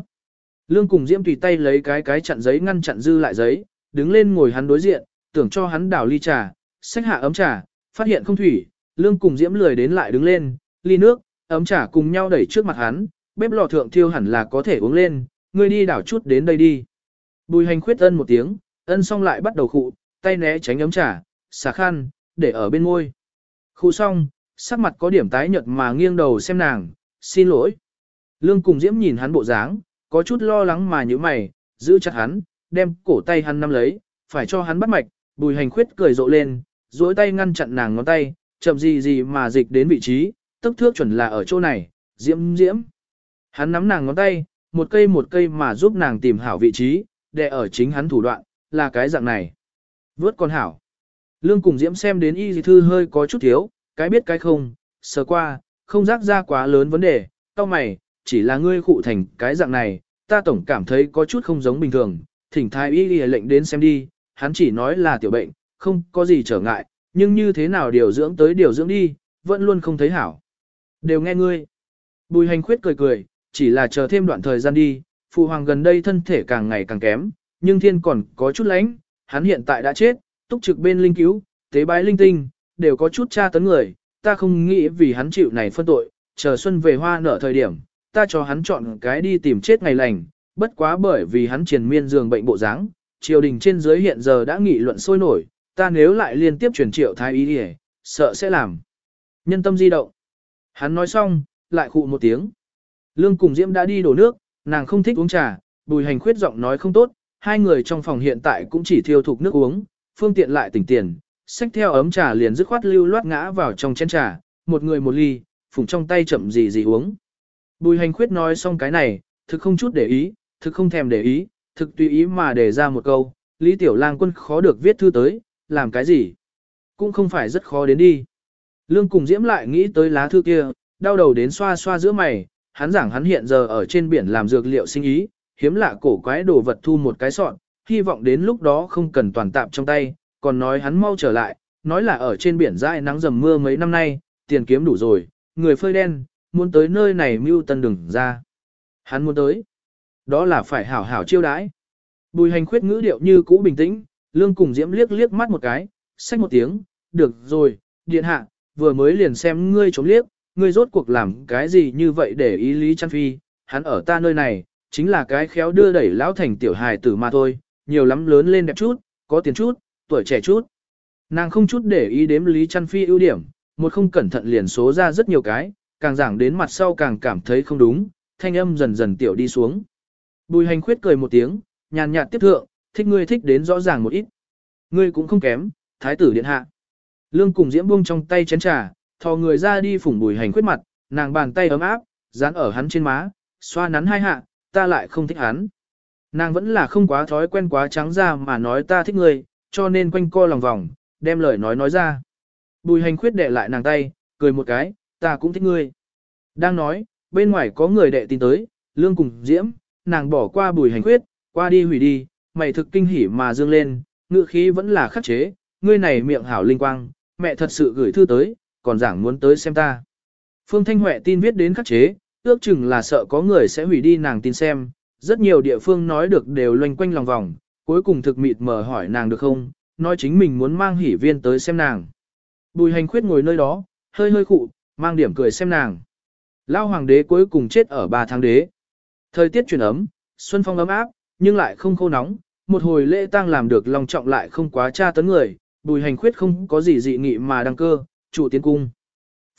A: Lương cùng Diễm tùy tay lấy cái cái chặn giấy ngăn chặn dư lại giấy, đứng lên ngồi hắn đối diện, tưởng cho hắn đảo ly trà, xách hạ ấm trà, phát hiện không thủy, Lương cùng Diễm lười đến lại đứng lên, ly nước, ấm trà cùng nhau đẩy trước mặt hắn, bếp lò thượng thiêu hẳn là có thể uống lên, ngươi đi đảo chút đến đây đi. Bùi hành khuyết ân một tiếng, ân xong lại bắt đầu khụ, tay né tránh ấm trà, xả khăn, để ở bên môi. Khụ xong, sắc mặt có điểm tái nhợt mà nghiêng đầu xem nàng, xin lỗi. Lương cùng Diễm nhìn hắn bộ dáng, có chút lo lắng mà như mày, giữ chặt hắn, đem cổ tay hắn nắm lấy, phải cho hắn bắt mạch, bùi hành khuyết cười rộ lên, duỗi tay ngăn chặn nàng ngón tay, chậm gì gì mà dịch đến vị trí, tức thước chuẩn là ở chỗ này, Diễm Diễm. Hắn nắm nàng ngón tay, một cây một cây mà giúp nàng tìm hảo vị trí, để ở chính hắn thủ đoạn, là cái dạng này. Vớt con hảo. Lương cùng Diễm xem đến y thư hơi có chút thiếu, cái biết cái không, sờ qua, không rác ra quá lớn vấn đề, tao mày, chỉ là ngươi khụ thành cái dạng này, ta tổng cảm thấy có chút không giống bình thường, thỉnh thái y y lệnh đến xem đi, hắn chỉ nói là tiểu bệnh, không có gì trở ngại, nhưng như thế nào điều dưỡng tới điều dưỡng đi, vẫn luôn không thấy hảo. Đều nghe ngươi. Bùi hành khuyết cười cười, chỉ là chờ thêm đoạn thời gian đi, phụ hoàng gần đây thân thể càng ngày càng kém, nhưng thiên còn có chút lánh, hắn hiện tại đã chết, túc trực bên linh cứu, tế bái linh tinh, đều có chút tra tấn người, ta không nghĩ vì hắn chịu này phân tội, chờ xuân về hoa nở thời điểm, ta cho hắn chọn cái đi tìm chết ngày lành, bất quá bởi vì hắn triền miên giường bệnh bộ dáng, triều đình trên dưới hiện giờ đã nghị luận sôi nổi, ta nếu lại liên tiếp truyền triệu thái ý đi sợ sẽ làm. Nhân tâm di động. Hắn nói xong, lại khụ một tiếng. Lương cùng Diễm đã đi đổ nước, nàng không thích uống trà, bùi hành khuyết giọng nói không tốt, hai người trong phòng hiện tại cũng chỉ thiêu thục nước uống, phương tiện lại tỉnh tiền, xách theo ấm trà liền dứt khoát lưu loát ngã vào trong chén trà, một người một ly, phùng trong tay chậm gì gì uống. Bùi hành khuyết nói xong cái này, thực không chút để ý, thực không thèm để ý, thực tùy ý mà để ra một câu, Lý Tiểu Lang quân khó được viết thư tới, làm cái gì? Cũng không phải rất khó đến đi. Lương cùng Diễm lại nghĩ tới lá thư kia, đau đầu đến xoa xoa giữa mày, hắn giảng hắn hiện giờ ở trên biển làm dược liệu sinh ý, hiếm lạ cổ quái đồ vật thu một cái sọn, hy vọng đến lúc đó không cần toàn tạm trong tay, còn nói hắn mau trở lại, nói là ở trên biển dãi nắng dầm mưa mấy năm nay, tiền kiếm đủ rồi, người phơi đen, muốn tới nơi này mưu tân đừng ra. Hắn muốn tới. Đó là phải hảo hảo chiêu đãi. Bùi hành khuyết ngữ điệu như cũ bình tĩnh, lương cùng diễm liếc liếc mắt một cái, xách một tiếng, được rồi, điện hạ, vừa mới liền xem ngươi chống liếc, ngươi rốt cuộc làm cái gì như vậy để ý lý trăn phi, hắn ở ta nơi này, chính là cái khéo đưa đẩy lão thành tiểu hài tử mà thôi, nhiều lắm lớn lên đẹp chút, có tiền chút, tuổi trẻ chút. Nàng không chút để ý đếm lý trăn phi ưu điểm, một không cẩn thận liền số ra rất nhiều cái, càng giảng đến mặt sau càng cảm thấy không đúng, thanh âm dần dần tiểu đi xuống. Bùi hành khuyết cười một tiếng, nhàn nhạt tiếp thượng, thích ngươi thích đến rõ ràng một ít. Ngươi cũng không kém, thái tử điện hạ. Lương cùng diễm buông trong tay chén trà, thò người ra đi phủng bùi hành khuyết mặt, nàng bàn tay ấm áp, dán ở hắn trên má, xoa nắn hai hạ, ta lại không thích hắn. Nàng vẫn là không quá thói quen quá trắng ra mà nói ta thích người, cho nên quanh co lòng vòng, đem lời nói nói ra. Bùi hành khuyết đệ lại nàng tay, cười một cái, ta cũng thích ngươi. Đang nói, bên ngoài có người đệ tin tới, lương cùng diễm, nàng bỏ qua bùi hành khuyết, qua đi hủy đi, mày thực kinh hỉ mà dương lên, ngựa khí vẫn là khắc chế, ngươi này miệng hảo linh quang, mẹ thật sự gửi thư tới, còn giảng muốn tới xem ta. Phương Thanh Huệ tin viết đến khắc chế, ước chừng là sợ có người sẽ hủy đi nàng tin xem, rất nhiều địa phương nói được đều loanh quanh lòng vòng, cuối cùng thực mịt mờ hỏi nàng được không, nói chính mình muốn mang hỉ viên tới xem nàng. Bùi hành khuyết ngồi nơi đó, hơi hơi khụ, mang điểm cười xem nàng. Lao hoàng đế cuối cùng chết ở ba tháng đế. Thời tiết chuyển ấm, xuân phong ấm áp, nhưng lại không khô nóng, một hồi lễ tang làm được lòng trọng lại không quá tra tấn người, bùi hành khuyết không có gì dị nghị mà đăng cơ, chủ tiến cung.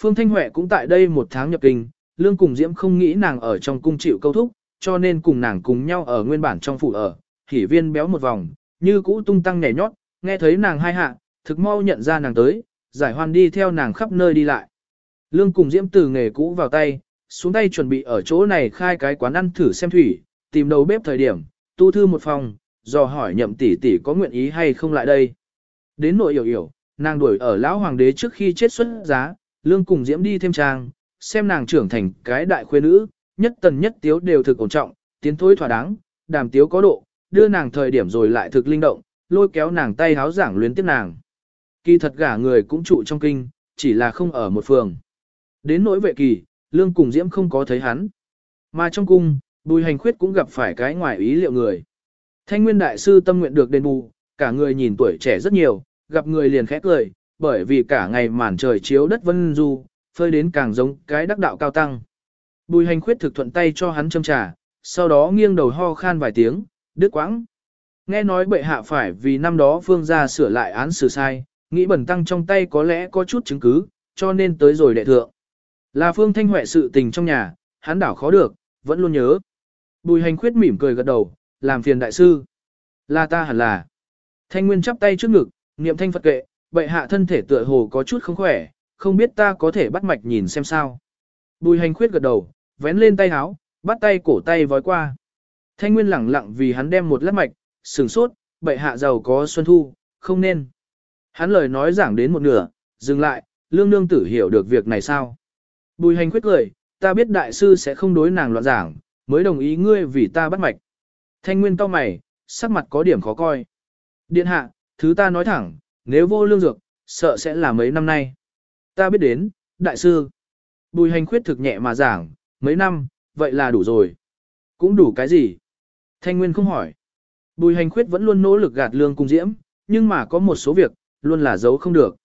A: Phương Thanh Huệ cũng tại đây một tháng nhập kinh, Lương cùng Diễm không nghĩ nàng ở trong cung chịu câu thúc, cho nên cùng nàng cùng nhau ở nguyên bản trong phủ ở, hỉ viên béo một vòng, như cũ tung tăng nhảy nhót, nghe thấy nàng hai hạ, thực mau nhận ra nàng tới, giải hoan đi theo nàng khắp nơi đi lại. Lương cùng Diễm từ nghề cũ vào tay, xuống tay chuẩn bị ở chỗ này khai cái quán ăn thử xem thủy, tìm đầu bếp thời điểm, tu thư một phòng, dò hỏi nhậm tỷ tỷ có nguyện ý hay không lại đây. Đến nội hiểu hiểu, nàng đuổi ở lão hoàng đế trước khi chết xuất giá, lương cùng diễm đi thêm trang, xem nàng trưởng thành cái đại khuê nữ, nhất tần nhất tiếu đều thực ổn trọng, tiến thối thỏa đáng, đàm tiếu có độ, đưa nàng thời điểm rồi lại thực linh động, lôi kéo nàng tay háo giảng luyến tiếp nàng. Kỳ thật gả người cũng trụ trong kinh, chỉ là không ở một phường. Đến nỗi vệ kỳ, lương cùng diễm không có thấy hắn. Mà trong cung, bùi hành khuyết cũng gặp phải cái ngoài ý liệu người. Thanh nguyên đại sư tâm nguyện được đền bù, cả người nhìn tuổi trẻ rất nhiều, gặp người liền khẽ cười, bởi vì cả ngày màn trời chiếu đất vân du, phơi đến càng giống cái đắc đạo cao tăng. Bùi hành khuyết thực thuận tay cho hắn châm trà, sau đó nghiêng đầu ho khan vài tiếng, đứt quãng. Nghe nói bệ hạ phải vì năm đó phương gia sửa lại án xử sai, nghĩ bẩn tăng trong tay có lẽ có chút chứng cứ, cho nên tới rồi đệ thượng. Là phương thanh huệ sự tình trong nhà, hắn đảo khó được, vẫn luôn nhớ. Bùi hành khuyết mỉm cười gật đầu, làm phiền đại sư. Là ta hẳn là. Thanh nguyên chắp tay trước ngực, niệm thanh Phật kệ, bệ hạ thân thể tựa hồ có chút không khỏe, không biết ta có thể bắt mạch nhìn xem sao. Bùi hành khuyết gật đầu, vén lên tay háo, bắt tay cổ tay vói qua. Thanh nguyên lẳng lặng vì hắn đem một lát mạch, sừng sốt, bệ hạ giàu có xuân thu, không nên. Hắn lời nói giảng đến một nửa, dừng lại, lương nương tử hiểu được việc này sao. Bùi hành khuyết cười, ta biết đại sư sẽ không đối nàng loạn giảng, mới đồng ý ngươi vì ta bắt mạch. Thanh nguyên cau mày, sắc mặt có điểm khó coi. Điện hạ, thứ ta nói thẳng, nếu vô lương dược, sợ sẽ là mấy năm nay. Ta biết đến, đại sư. Bùi hành khuyết thực nhẹ mà giảng, mấy năm, vậy là đủ rồi. Cũng đủ cái gì? Thanh Nguyên không hỏi. Bùi hành khuyết vẫn luôn nỗ lực gạt lương cung diễm, nhưng mà có một số việc, luôn là giấu không được.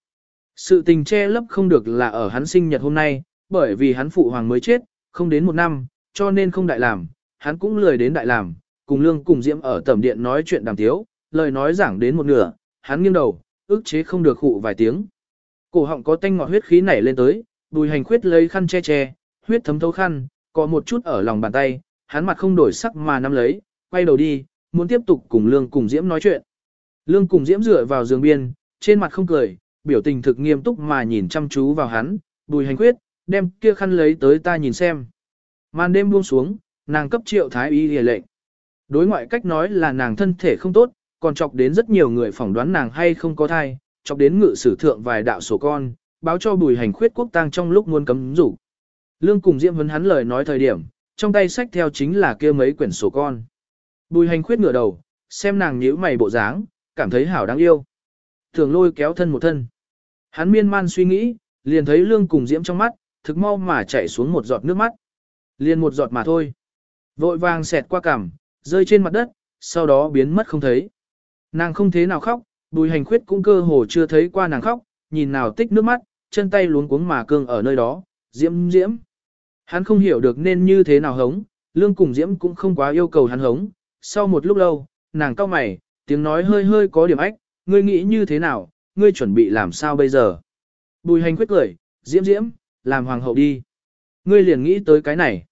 A: Sự tình che lấp không được là ở hắn sinh nhật hôm nay, bởi vì hắn phụ hoàng mới chết, không đến một năm, cho nên không đại làm, hắn cũng lười đến đại làm, cùng lương cùng diễm ở tầm điện nói chuyện đàm tiếu, lời nói giảng đến một nửa, hắn nghiêng đầu, ức chế không được khụ vài tiếng. Cổ họng có tanh ngọt huyết khí nảy lên tới, bùi hành khuyết lấy khăn che che, huyết thấm thấu khăn, có một chút ở lòng bàn tay, hắn mặt không đổi sắc mà nắm lấy, quay đầu đi, muốn tiếp tục cùng Lương cùng Diễm nói chuyện. Lương cùng Diễm dựa vào giường biên, trên mặt không cười, biểu tình thực nghiêm túc mà nhìn chăm chú vào hắn, bùi hành khuyết, đem kia khăn lấy tới ta nhìn xem. Màn đêm buông xuống, nàng cấp triệu thái y lìa lệnh. Đối ngoại cách nói là nàng thân thể không tốt, còn chọc đến rất nhiều người phỏng đoán nàng hay không có thai, chọc đến ngự sử thượng vài đạo sổ con, báo cho bùi hành khuyết quốc tang trong lúc muốn cấm rủ. Lương cùng Diễm vấn hắn lời nói thời điểm, trong tay sách theo chính là kia mấy quyển sổ con. Bùi hành khuyết ngửa đầu, xem nàng nhíu mày bộ dáng, cảm thấy hảo đáng yêu. Thường lôi kéo thân một thân. Hắn miên man suy nghĩ, liền thấy lương cùng diễm trong mắt, thực mau mà chảy xuống một giọt nước mắt. Liền một giọt mà thôi. Vội vàng xẹt qua cằm, rơi trên mặt đất, sau đó biến mất không thấy. Nàng không thế nào khóc, bùi hành khuyết cũng cơ hồ chưa thấy qua nàng khóc, nhìn nào tích nước mắt, chân tay luống cuống mà cương ở nơi đó, diễm diễm. Hắn không hiểu được nên như thế nào hống, lương cùng diễm cũng không quá yêu cầu hắn hống. Sau một lúc lâu, nàng cau mày, tiếng nói hơi hơi có điểm ách, ngươi nghĩ như thế nào, ngươi chuẩn bị làm sao bây giờ. Bùi hành khuyết cười, diễm diễm, làm hoàng hậu đi. Ngươi liền nghĩ tới cái này.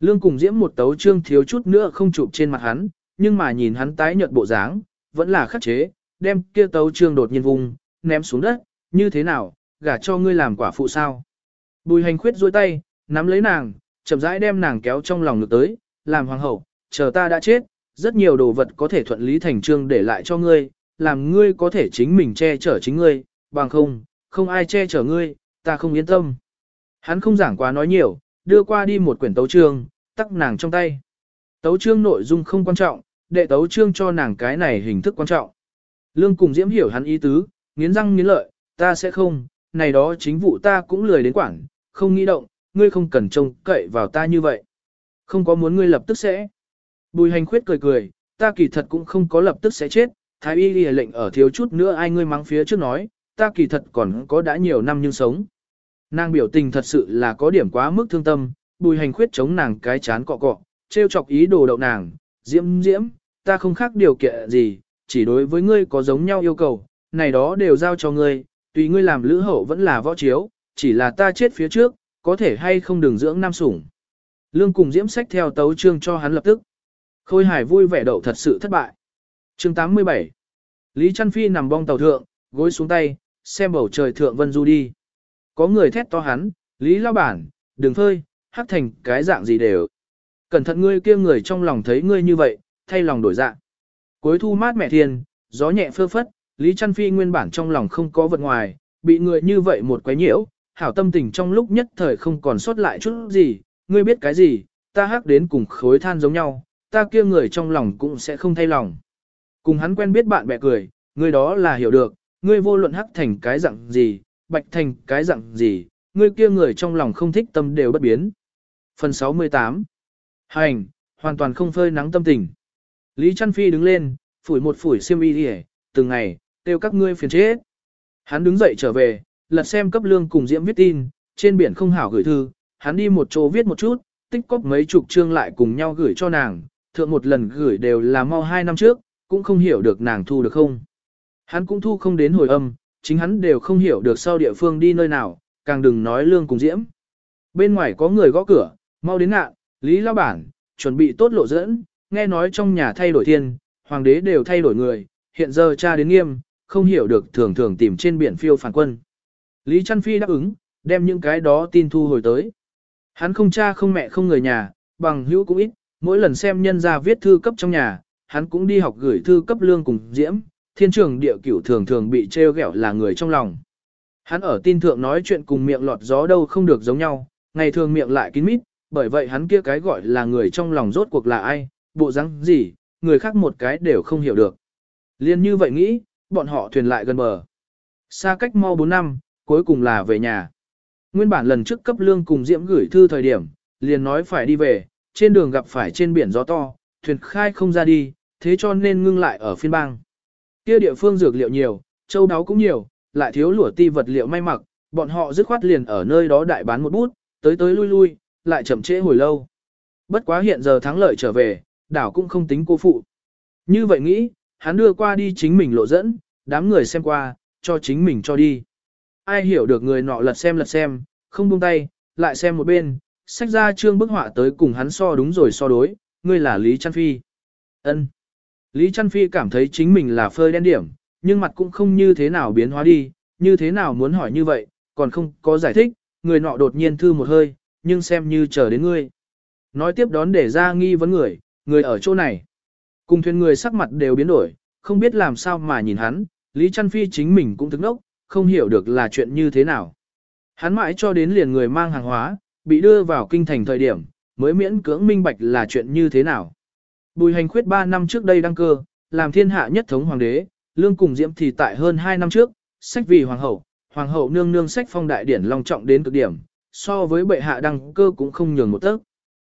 A: Lương cùng diễm một tấu trương thiếu chút nữa không chụp trên mặt hắn, nhưng mà nhìn hắn tái nhợt bộ dáng, vẫn là khắc chế, đem kia tấu trương đột nhiên vùng, ném xuống đất, như thế nào, gả cho ngươi làm quả phụ sao. Bùi hành khuyết duỗi tay, nắm lấy nàng, chậm rãi đem nàng kéo trong lòng ngực tới, làm hoàng hậu, chờ ta đã chết, rất nhiều đồ vật có thể thuận lý thành trương để lại cho ngươi, làm ngươi có thể chính mình che chở chính ngươi, bằng không, không ai che chở ngươi, ta không yên tâm. Hắn không giảng quá nói nhiều, đưa qua đi một quyển tấu chương, tắc nàng trong tay. Tấu chương nội dung không quan trọng, đệ tấu trương cho nàng cái này hình thức quan trọng. Lương cùng Diễm hiểu hắn ý tứ, nghiến răng nghiến lợi, ta sẽ không, này đó chính vụ ta cũng lười đến quản, không nghĩ động, ngươi không cần trông cậy vào ta như vậy. Không có muốn ngươi lập tức sẽ. Bùi hành khuyết cười cười, ta kỳ thật cũng không có lập tức sẽ chết, thái y lìa lệnh ở thiếu chút nữa ai ngươi mắng phía trước nói, ta kỳ thật còn có đã nhiều năm nhưng sống. Nàng biểu tình thật sự là có điểm quá mức thương tâm, bùi hành khuyết chống nàng cái chán cọ cọ, trêu chọc ý đồ đậu nàng, diễm diễm, ta không khác điều kiện gì, chỉ đối với ngươi có giống nhau yêu cầu, này đó đều giao cho ngươi, tùy ngươi làm lữ hậu vẫn là võ chiếu, chỉ là ta chết phía trước, có thể hay không đừng dưỡng nam sủng. Lương cùng diễm sách theo tấu chương cho hắn lập tức. Khôi hải vui vẻ đậu thật sự thất bại. chương 87 Lý Trăn Phi nằm bong tàu thượng, gối xuống tay, xem bầu trời thượng vân du đi. Có người thét to hắn, Lý Lao Bản, đừng phơi, hắc thành cái dạng gì đều. Cẩn thận ngươi kia người trong lòng thấy ngươi như vậy, thay lòng đổi dạ. Cuối thu mát mẹ thiên, gió nhẹ phơ phất, Lý Trăn Phi nguyên bản trong lòng không có vật ngoài, bị người như vậy một quấy nhiễu, hảo tâm tình trong lúc nhất thời không còn sót lại chút gì, ngươi biết cái gì, ta hắc đến cùng khối than giống nhau, ta kia người trong lòng cũng sẽ không thay lòng. Cùng hắn quen biết bạn bè cười, ngươi đó là hiểu được, ngươi vô luận hắc thành cái dạng gì, bạch thành cái dạng gì, ngươi kia người trong lòng không thích tâm đều bất biến. Phần 68 Hành, hoàn toàn không phơi nắng tâm tình. Lý Trăn Phi đứng lên, phủi một phủi xiêm y đi từng ngày, tiêu các ngươi phiền chết. Hắn đứng dậy trở về, lật xem cấp lương cùng diễm viết tin, trên biển không hảo gửi thư, hắn đi một chỗ viết một chút, tích cóp mấy chục chương lại cùng nhau gửi cho nàng, thượng một lần gửi đều là mau hai năm trước, cũng không hiểu được nàng thu được không. Hắn cũng thu không đến hồi âm, chính hắn đều không hiểu được sau địa phương đi nơi nào, càng đừng nói lương cùng diễm. Bên ngoài có người gõ cửa, mau đến ngạ, Lý Lao Bản, chuẩn bị tốt lộ dẫn, nghe nói trong nhà thay đổi thiên, hoàng đế đều thay đổi người, hiện giờ cha đến nghiêm, không hiểu được thường thường tìm trên biển phiêu phản quân. Lý Trăn Phi đáp ứng, đem những cái đó tin thu hồi tới. Hắn không cha không mẹ không người nhà, bằng hữu cũng ít, mỗi lần xem nhân ra viết thư cấp trong nhà, hắn cũng đi học gửi thư cấp lương cùng diễm, thiên trường địa cửu thường thường bị trêu ghẹo là người trong lòng. Hắn ở tin thượng nói chuyện cùng miệng lọt gió đâu không được giống nhau, ngày thường miệng lại kín mít, bởi vậy hắn kia cái gọi là người trong lòng rốt cuộc là ai, bộ răng gì, người khác một cái đều không hiểu được. Liên như vậy nghĩ, bọn họ thuyền lại gần bờ. Xa cách mau 4 năm, cuối cùng là về nhà. Nguyên bản lần trước cấp lương cùng Diễm gửi thư thời điểm, liền nói phải đi về, trên đường gặp phải trên biển gió to, thuyền khai không ra đi, thế cho nên ngưng lại ở phiên bang. Kia địa phương dược liệu nhiều, châu đáo cũng nhiều, lại thiếu lũa ti vật liệu may mặc, bọn họ dứt khoát liền ở nơi đó đại bán một bút, tới tới lui lui, lại chậm trễ hồi lâu. Bất quá hiện giờ thắng lợi trở về, đảo cũng không tính cô phụ. Như vậy nghĩ, hắn đưa qua đi chính mình lộ dẫn, đám người xem qua, cho chính mình cho đi. Ai hiểu được người nọ lật xem lật xem, không buông tay, lại xem một bên, sách ra trương bức họa tới cùng hắn so đúng rồi so đối, ngươi là Lý Trăn Phi. ân Lý Trăn Phi cảm thấy chính mình là phơi đen điểm, nhưng mặt cũng không như thế nào biến hóa đi, như thế nào muốn hỏi như vậy, còn không có giải thích, người nọ đột nhiên thư một hơi, nhưng xem như chờ đến ngươi. Nói tiếp đón để ra nghi vấn người, người ở chỗ này. Cùng thuyền người sắc mặt đều biến đổi, không biết làm sao mà nhìn hắn, Lý Trăn Phi chính mình cũng thức nốc, không hiểu được là chuyện như thế nào. Hắn mãi cho đến liền người mang hàng hóa, bị đưa vào kinh thành thời điểm, mới miễn cưỡng minh bạch là chuyện như thế nào. Bùi hành khuyết 3 năm trước đây đăng cơ, làm thiên hạ nhất thống hoàng đế, lương cùng diễm thì tại hơn 2 năm trước, sách vì hoàng hậu, hoàng hậu nương nương sách phong đại điển long trọng đến cực điểm, so với bệ hạ đăng cơ cũng không nhường một tấc.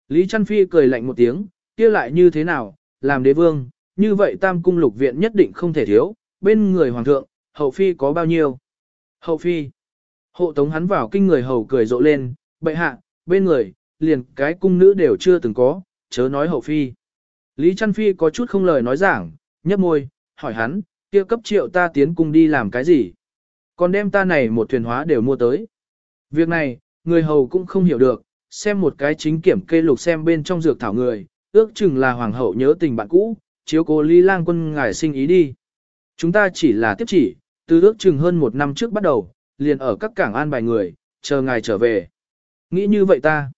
A: Lý Trăn Phi cười lạnh một tiếng, kia lại như thế nào, làm đế vương, như vậy tam cung lục viện nhất định không thể thiếu, bên người hoàng thượng, hậu phi có bao nhiêu? Hậu phi. Hộ tống hắn vào kinh người hầu cười rộ lên, bệ hạ, bên người, liền cái cung nữ đều chưa từng có, chớ nói hậu phi. Lý Trăn Phi có chút không lời nói giảng, nhấp môi, hỏi hắn, kia cấp triệu ta tiến cung đi làm cái gì? Còn đem ta này một thuyền hóa đều mua tới. Việc này, người hầu cũng không hiểu được, xem một cái chính kiểm kê lục xem bên trong dược thảo người, ước chừng là hoàng hậu nhớ tình bạn cũ, chiếu cố Lý Lang quân ngài sinh ý đi. Chúng ta chỉ là tiếp chỉ, từ ước chừng hơn một năm trước bắt đầu, liền ở các cảng an bài người, chờ ngài trở về. Nghĩ như vậy ta.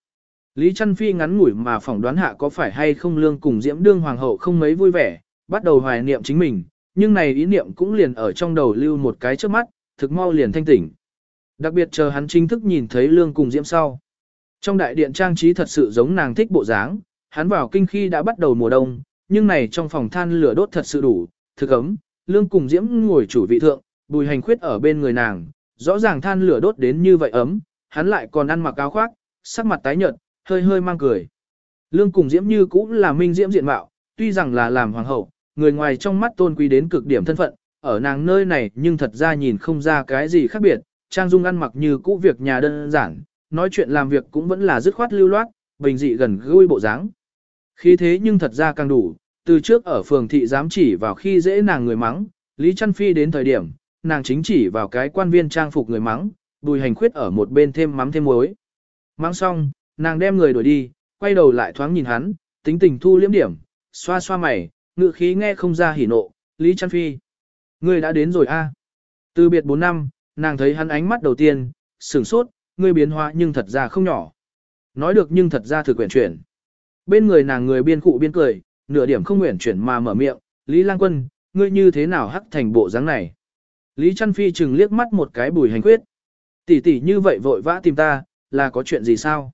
A: Lý Trăn Phi ngắn ngủi mà phỏng đoán hạ có phải hay không lương cùng diễm đương hoàng hậu không mấy vui vẻ, bắt đầu hoài niệm chính mình, nhưng này ý niệm cũng liền ở trong đầu lưu một cái trước mắt, thực mau liền thanh tỉnh. Đặc biệt chờ hắn chính thức nhìn thấy lương cùng diễm sau. Trong đại điện trang trí thật sự giống nàng thích bộ dáng, hắn vào kinh khi đã bắt đầu mùa đông, nhưng này trong phòng than lửa đốt thật sự đủ, thực ấm, lương cùng diễm ngồi chủ vị thượng, bùi hành khuyết ở bên người nàng, rõ ràng than lửa đốt đến như vậy ấm, hắn lại còn ăn mặc áo khoác, sắc mặt tái nhợt, hơi hơi mang cười. Lương cùng diễm như cũng là minh diễm diện mạo, tuy rằng là làm hoàng hậu, người ngoài trong mắt tôn quý đến cực điểm thân phận, ở nàng nơi này nhưng thật ra nhìn không ra cái gì khác biệt, trang dung ăn mặc như cũ việc nhà đơn giản, nói chuyện làm việc cũng vẫn là dứt khoát lưu loát, bình dị gần gũi bộ dáng. Khi thế nhưng thật ra càng đủ, từ trước ở phường thị dám chỉ vào khi dễ nàng người mắng, Lý Trăn Phi đến thời điểm, nàng chính chỉ vào cái quan viên trang phục người mắng, bùi hành khuyết ở một bên thêm mắm thêm muối. Mắng xong, nàng đem người đuổi đi, quay đầu lại thoáng nhìn hắn, tính tình thu liếm điểm, xoa xoa mày, ngự khí nghe không ra hỉ nộ, Lý Trăn Phi. người đã đến rồi a. Từ biệt 4 năm, nàng thấy hắn ánh mắt đầu tiên, sửng sốt, ngươi biến hóa nhưng thật ra không nhỏ. Nói được nhưng thật ra thực quyển chuyển. Bên người nàng người biên cụ biên cười, nửa điểm không nguyện chuyển mà mở miệng, Lý Lang Quân, ngươi như thế nào hắc thành bộ dáng này. Lý Trăn Phi chừng liếc mắt một cái bùi hành quyết. Tỷ tỷ như vậy vội vã tìm ta, là có chuyện gì sao?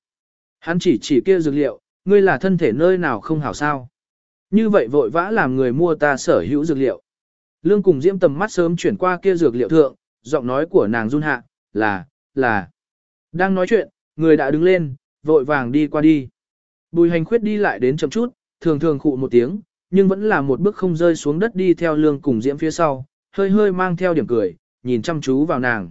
A: Hắn chỉ chỉ kia dược liệu, ngươi là thân thể nơi nào không hảo sao? Như vậy vội vã làm người mua ta sở hữu dược liệu. Lương cùng diễm tầm mắt sớm chuyển qua kia dược liệu thượng, giọng nói của nàng run hạ, là, là. Đang nói chuyện, người đã đứng lên, vội vàng đi qua đi. Bùi hành khuyết đi lại đến chậm chút, thường thường khụ một tiếng, nhưng vẫn là một bước không rơi xuống đất đi theo lương cùng diễm phía sau, hơi hơi mang theo điểm cười, nhìn chăm chú vào nàng.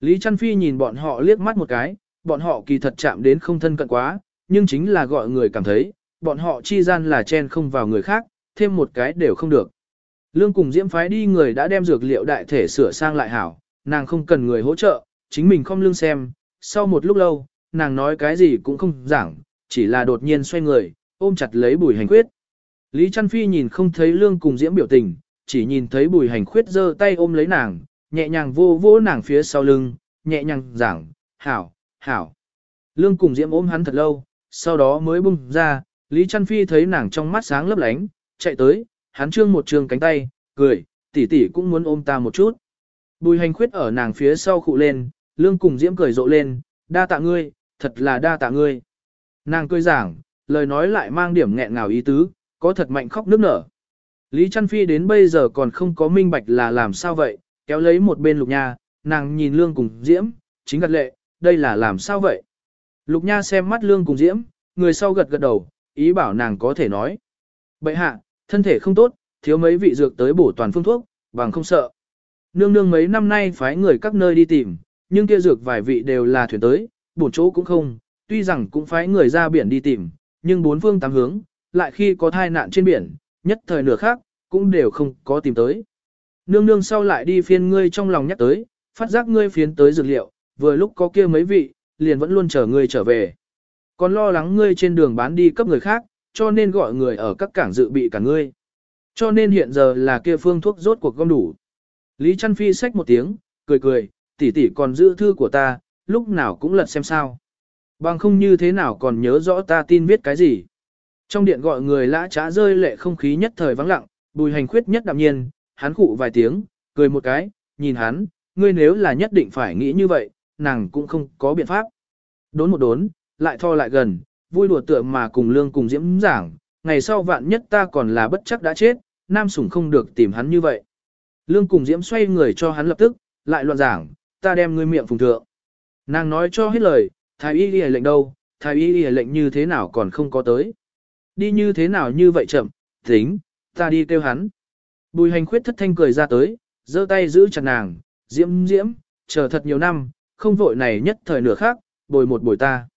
A: Lý Trăn Phi nhìn bọn họ liếc mắt một cái, bọn họ kỳ thật chạm đến không thân cận quá, nhưng chính là gọi người cảm thấy, bọn họ chi gian là chen không vào người khác, thêm một cái đều không được. Lương cùng diễm phái đi người đã đem dược liệu đại thể sửa sang lại hảo, nàng không cần người hỗ trợ, chính mình không lương xem, sau một lúc lâu, nàng nói cái gì cũng không giảng, chỉ là đột nhiên xoay người, ôm chặt lấy bùi hành khuyết. Lý Trăn Phi nhìn không thấy lương cùng diễm biểu tình, chỉ nhìn thấy bùi hành khuyết giơ tay ôm lấy nàng, nhẹ nhàng vô vô nàng phía sau lưng, nhẹ nhàng giảng, hảo, hảo. Lương cùng diễm ôm hắn thật lâu, sau đó mới bung ra, Lý Trăn Phi thấy nàng trong mắt sáng lấp lánh, chạy tới, hắn trương một trường cánh tay, cười, tỷ tỷ cũng muốn ôm ta một chút. Bùi hành khuyết ở nàng phía sau khụ lên, lương cùng diễm cười rộ lên, đa tạ ngươi, thật là đa tạ ngươi. Nàng cười giảng, lời nói lại mang điểm nghẹn ngào ý tứ, có thật mạnh khóc nước nở. Lý Trăn Phi đến bây giờ còn không có minh bạch là làm sao vậy, kéo lấy một bên lục nha, nàng nhìn lương cùng diễm, chính gật lệ, đây là làm sao vậy. Lục nha xem mắt lương cùng diễm, người sau gật gật đầu, ý bảo nàng có thể nói. Bậy hạ, thân thể không tốt, thiếu mấy vị dược tới bổ toàn phương thuốc, bằng không sợ. Nương nương mấy năm nay phái người các nơi đi tìm, nhưng kia dược vài vị đều là thuyền tới, bổn chỗ cũng không, tuy rằng cũng phái người ra biển đi tìm, nhưng bốn phương tám hướng, lại khi có thai nạn trên biển, nhất thời nửa khác, cũng đều không có tìm tới. Nương nương sau lại đi phiên ngươi trong lòng nhắc tới, phát giác ngươi phiến tới dược liệu, vừa lúc có kia mấy vị, liền vẫn luôn chờ ngươi trở về. Còn lo lắng ngươi trên đường bán đi cấp người khác, cho nên gọi người ở các cảng dự bị cả ngươi. Cho nên hiện giờ là kia phương thuốc rốt cuộc gom đủ. Lý Trăn Phi xách một tiếng, cười cười, tỷ tỷ còn giữ thư của ta, lúc nào cũng lật xem sao. Bằng không như thế nào còn nhớ rõ ta tin viết cái gì. Trong điện gọi người lã trá rơi lệ không khí nhất thời vắng lặng, bùi hành khuyết nhất đạm nhiên, hắn khụ vài tiếng, cười một cái, nhìn hắn, ngươi nếu là nhất định phải nghĩ như vậy, nàng cũng không có biện pháp. Đốn một đốn, lại tho lại gần, vui đùa tựa mà cùng lương cùng diễm giảng, ngày sau vạn nhất ta còn là bất chắc đã chết, nam sủng không được tìm hắn như vậy. Lương cùng diễm xoay người cho hắn lập tức, lại loạn giảng, ta đem ngươi miệng phùng thượng. Nàng nói cho hết lời, thái y ghi lệnh đâu, thái y ghi lệnh như thế nào còn không có tới. Đi như thế nào như vậy chậm, tính, ta đi kêu hắn. Bùi hành khuyết thất thanh cười ra tới, giơ tay giữ chặt nàng, diễm diễm, chờ thật nhiều năm, không vội này nhất thời nửa khác, bồi một bồi ta.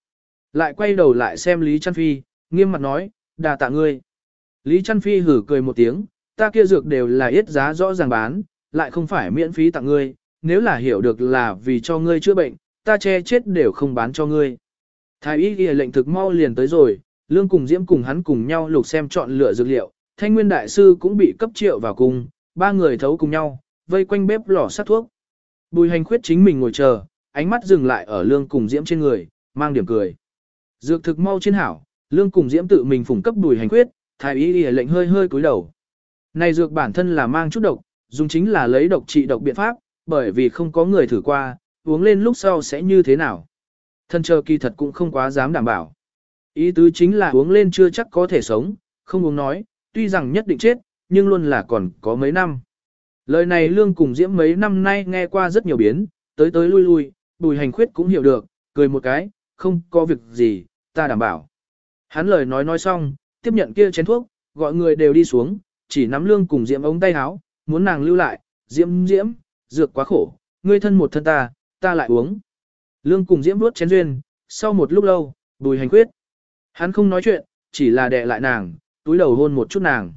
A: Lại quay đầu lại xem Lý Trăn Phi, nghiêm mặt nói, đà tạ ngươi. Lý Trăn Phi hử cười một tiếng, ta kia dược đều là ít giá rõ ràng bán, lại không phải miễn phí tặng ngươi, nếu là hiểu được là vì cho ngươi chữa bệnh, ta che chết đều không bán cho ngươi. Thái y ghi lệnh thực mau liền tới rồi, lương cùng diễm cùng hắn cùng nhau lục xem chọn lựa dược liệu, thanh nguyên đại sư cũng bị cấp triệu vào cùng, ba người thấu cùng nhau, vây quanh bếp lò sát thuốc. Bùi hành khuyết chính mình ngồi chờ, ánh mắt dừng lại ở lương cùng diễm trên người, mang điểm cười. Dược thực mau trên hảo, lương cùng diễm tự mình phủng cấp đùi hành quyết thái y y lệnh hơi hơi cúi đầu. Này dược bản thân là mang chút độc, dùng chính là lấy độc trị độc biện pháp, bởi vì không có người thử qua, uống lên lúc sau sẽ như thế nào. Thân chờ kỳ thật cũng không quá dám đảm bảo. Ý tứ chính là uống lên chưa chắc có thể sống, không uống nói, tuy rằng nhất định chết, nhưng luôn là còn có mấy năm. Lời này Lương cùng Diễm mấy năm nay nghe qua rất nhiều biến, tới tới lui lui, bùi hành khuyết cũng hiểu được, cười một cái, không có việc gì, ta đảm bảo. Hắn lời nói nói xong, tiếp nhận kia chén thuốc, gọi người đều đi xuống, chỉ nắm Lương cùng Diễm ống tay áo, muốn nàng lưu lại, Diễm Diễm, dược quá khổ, ngươi thân một thân ta, ta lại uống. Lương cùng Diễm đuốt chén duyên, sau một lúc lâu, bùi hành quyết, Hắn không nói chuyện, chỉ là đè lại nàng, túi đầu hôn một chút nàng.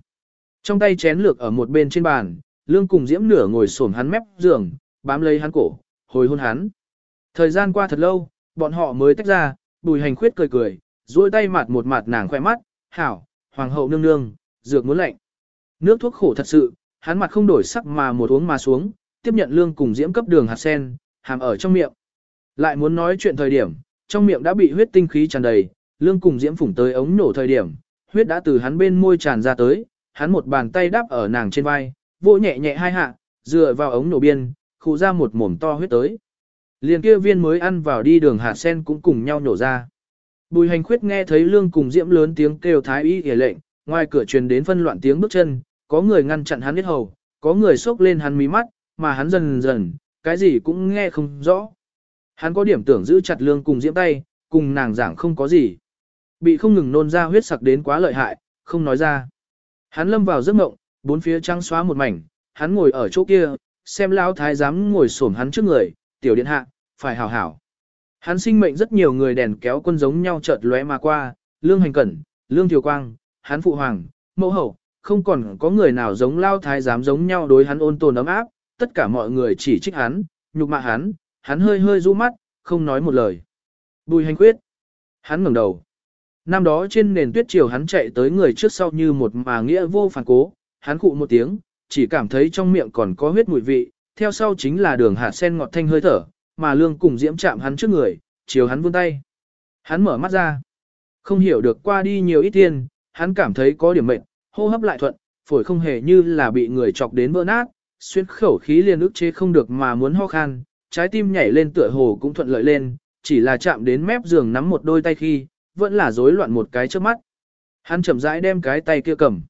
A: Trong tay chén lược ở một bên trên bàn, Lương cùng Diễm nửa ngồi xổm hắn mép giường, bám lấy hắn cổ, hồi hôn hắn. Thời gian qua thật lâu, bọn họ mới tách ra, bùi hành khuyết cười cười, duỗi tay mặt một mặt nàng khoe mắt, hảo, hoàng hậu nương nương, dược muốn lạnh. Nước thuốc khổ thật sự, hắn mặt không đổi sắc mà một uống mà xuống, tiếp nhận lương cùng diễm cấp đường hạt sen, hàm ở trong miệng. Lại muốn nói chuyện thời điểm, trong miệng đã bị huyết tinh khí tràn đầy, lương cùng diễm phủng tới ống nổ thời điểm, huyết đã từ hắn bên môi tràn ra tới, hắn một bàn tay đáp ở nàng trên vai, vỗ nhẹ nhẹ hai hạ, dựa vào ống nổ biên, khu ra một mồm to huyết tới. Liền kia viên mới ăn vào đi đường hạt sen cũng cùng nhau nhổ ra. Bùi hành khuyết nghe thấy lương cùng diễm lớn tiếng kêu thái y hề lệnh, ngoài cửa truyền đến phân loạn tiếng bước chân, có người ngăn chặn hắn hết hầu, có người xốc lên hắn mí mắt, mà hắn dần dần, cái gì cũng nghe không rõ. Hắn có điểm tưởng giữ chặt lương cùng diễm tay, cùng nàng giảng không có gì. Bị không ngừng nôn ra huyết sặc đến quá lợi hại, không nói ra. Hắn lâm vào giấc mộng, bốn phía trắng xóa một mảnh, hắn ngồi ở chỗ kia, xem lão thái giám ngồi xổm hắn trước người, tiểu điện hạ, phải hảo hảo. Hắn sinh mệnh rất nhiều người đèn kéo quân giống nhau chợt lóe mà qua, lương hành cẩn, lương thiều quang, hắn phụ hoàng, mẫu hậu, không còn có người nào giống lao thái giám giống nhau đối hắn ôn tồn ấm áp, tất cả mọi người chỉ trích hắn, nhục mạ hắn, hắn hơi hơi du mắt, không nói một lời. Bùi hành quyết. Hắn ngẩng đầu. Năm đó trên nền tuyết chiều hắn chạy tới người trước sau như một mà nghĩa vô phản cố, hắn cụ một tiếng, chỉ cảm thấy trong miệng còn có huyết mùi vị, theo sau chính là đường hạt sen ngọt thanh hơi thở, mà lương cùng diễm chạm hắn trước người, chiều hắn vươn tay. Hắn mở mắt ra. Không hiểu được qua đi nhiều ít tiền, hắn cảm thấy có điểm mệnh, hô hấp lại thuận, phổi không hề như là bị người chọc đến vỡ nát, xuyên khẩu khí liền ức chế không được mà muốn ho khan, trái tim nhảy lên tựa hồ cũng thuận lợi lên, chỉ là chạm đến mép giường nắm một đôi tay khi, vẫn là rối loạn một cái trước mắt. Hắn chậm rãi đem cái tay kia cầm.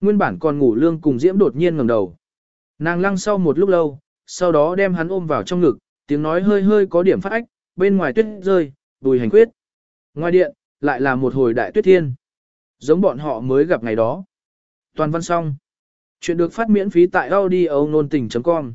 A: Nguyên bản còn ngủ lương cùng diễm đột nhiên ngẩng đầu. Nàng lăng sau một lúc lâu, sau đó đem hắn ôm vào trong ngực, tiếng nói hơi hơi có điểm phát ách, bên ngoài tuyết rơi, đùi hành quyết. Ngoài điện, lại là một hồi đại tuyết thiên. Giống bọn họ mới gặp ngày đó. Toàn văn xong. Chuyện được phát miễn phí tại audio nôn tình.com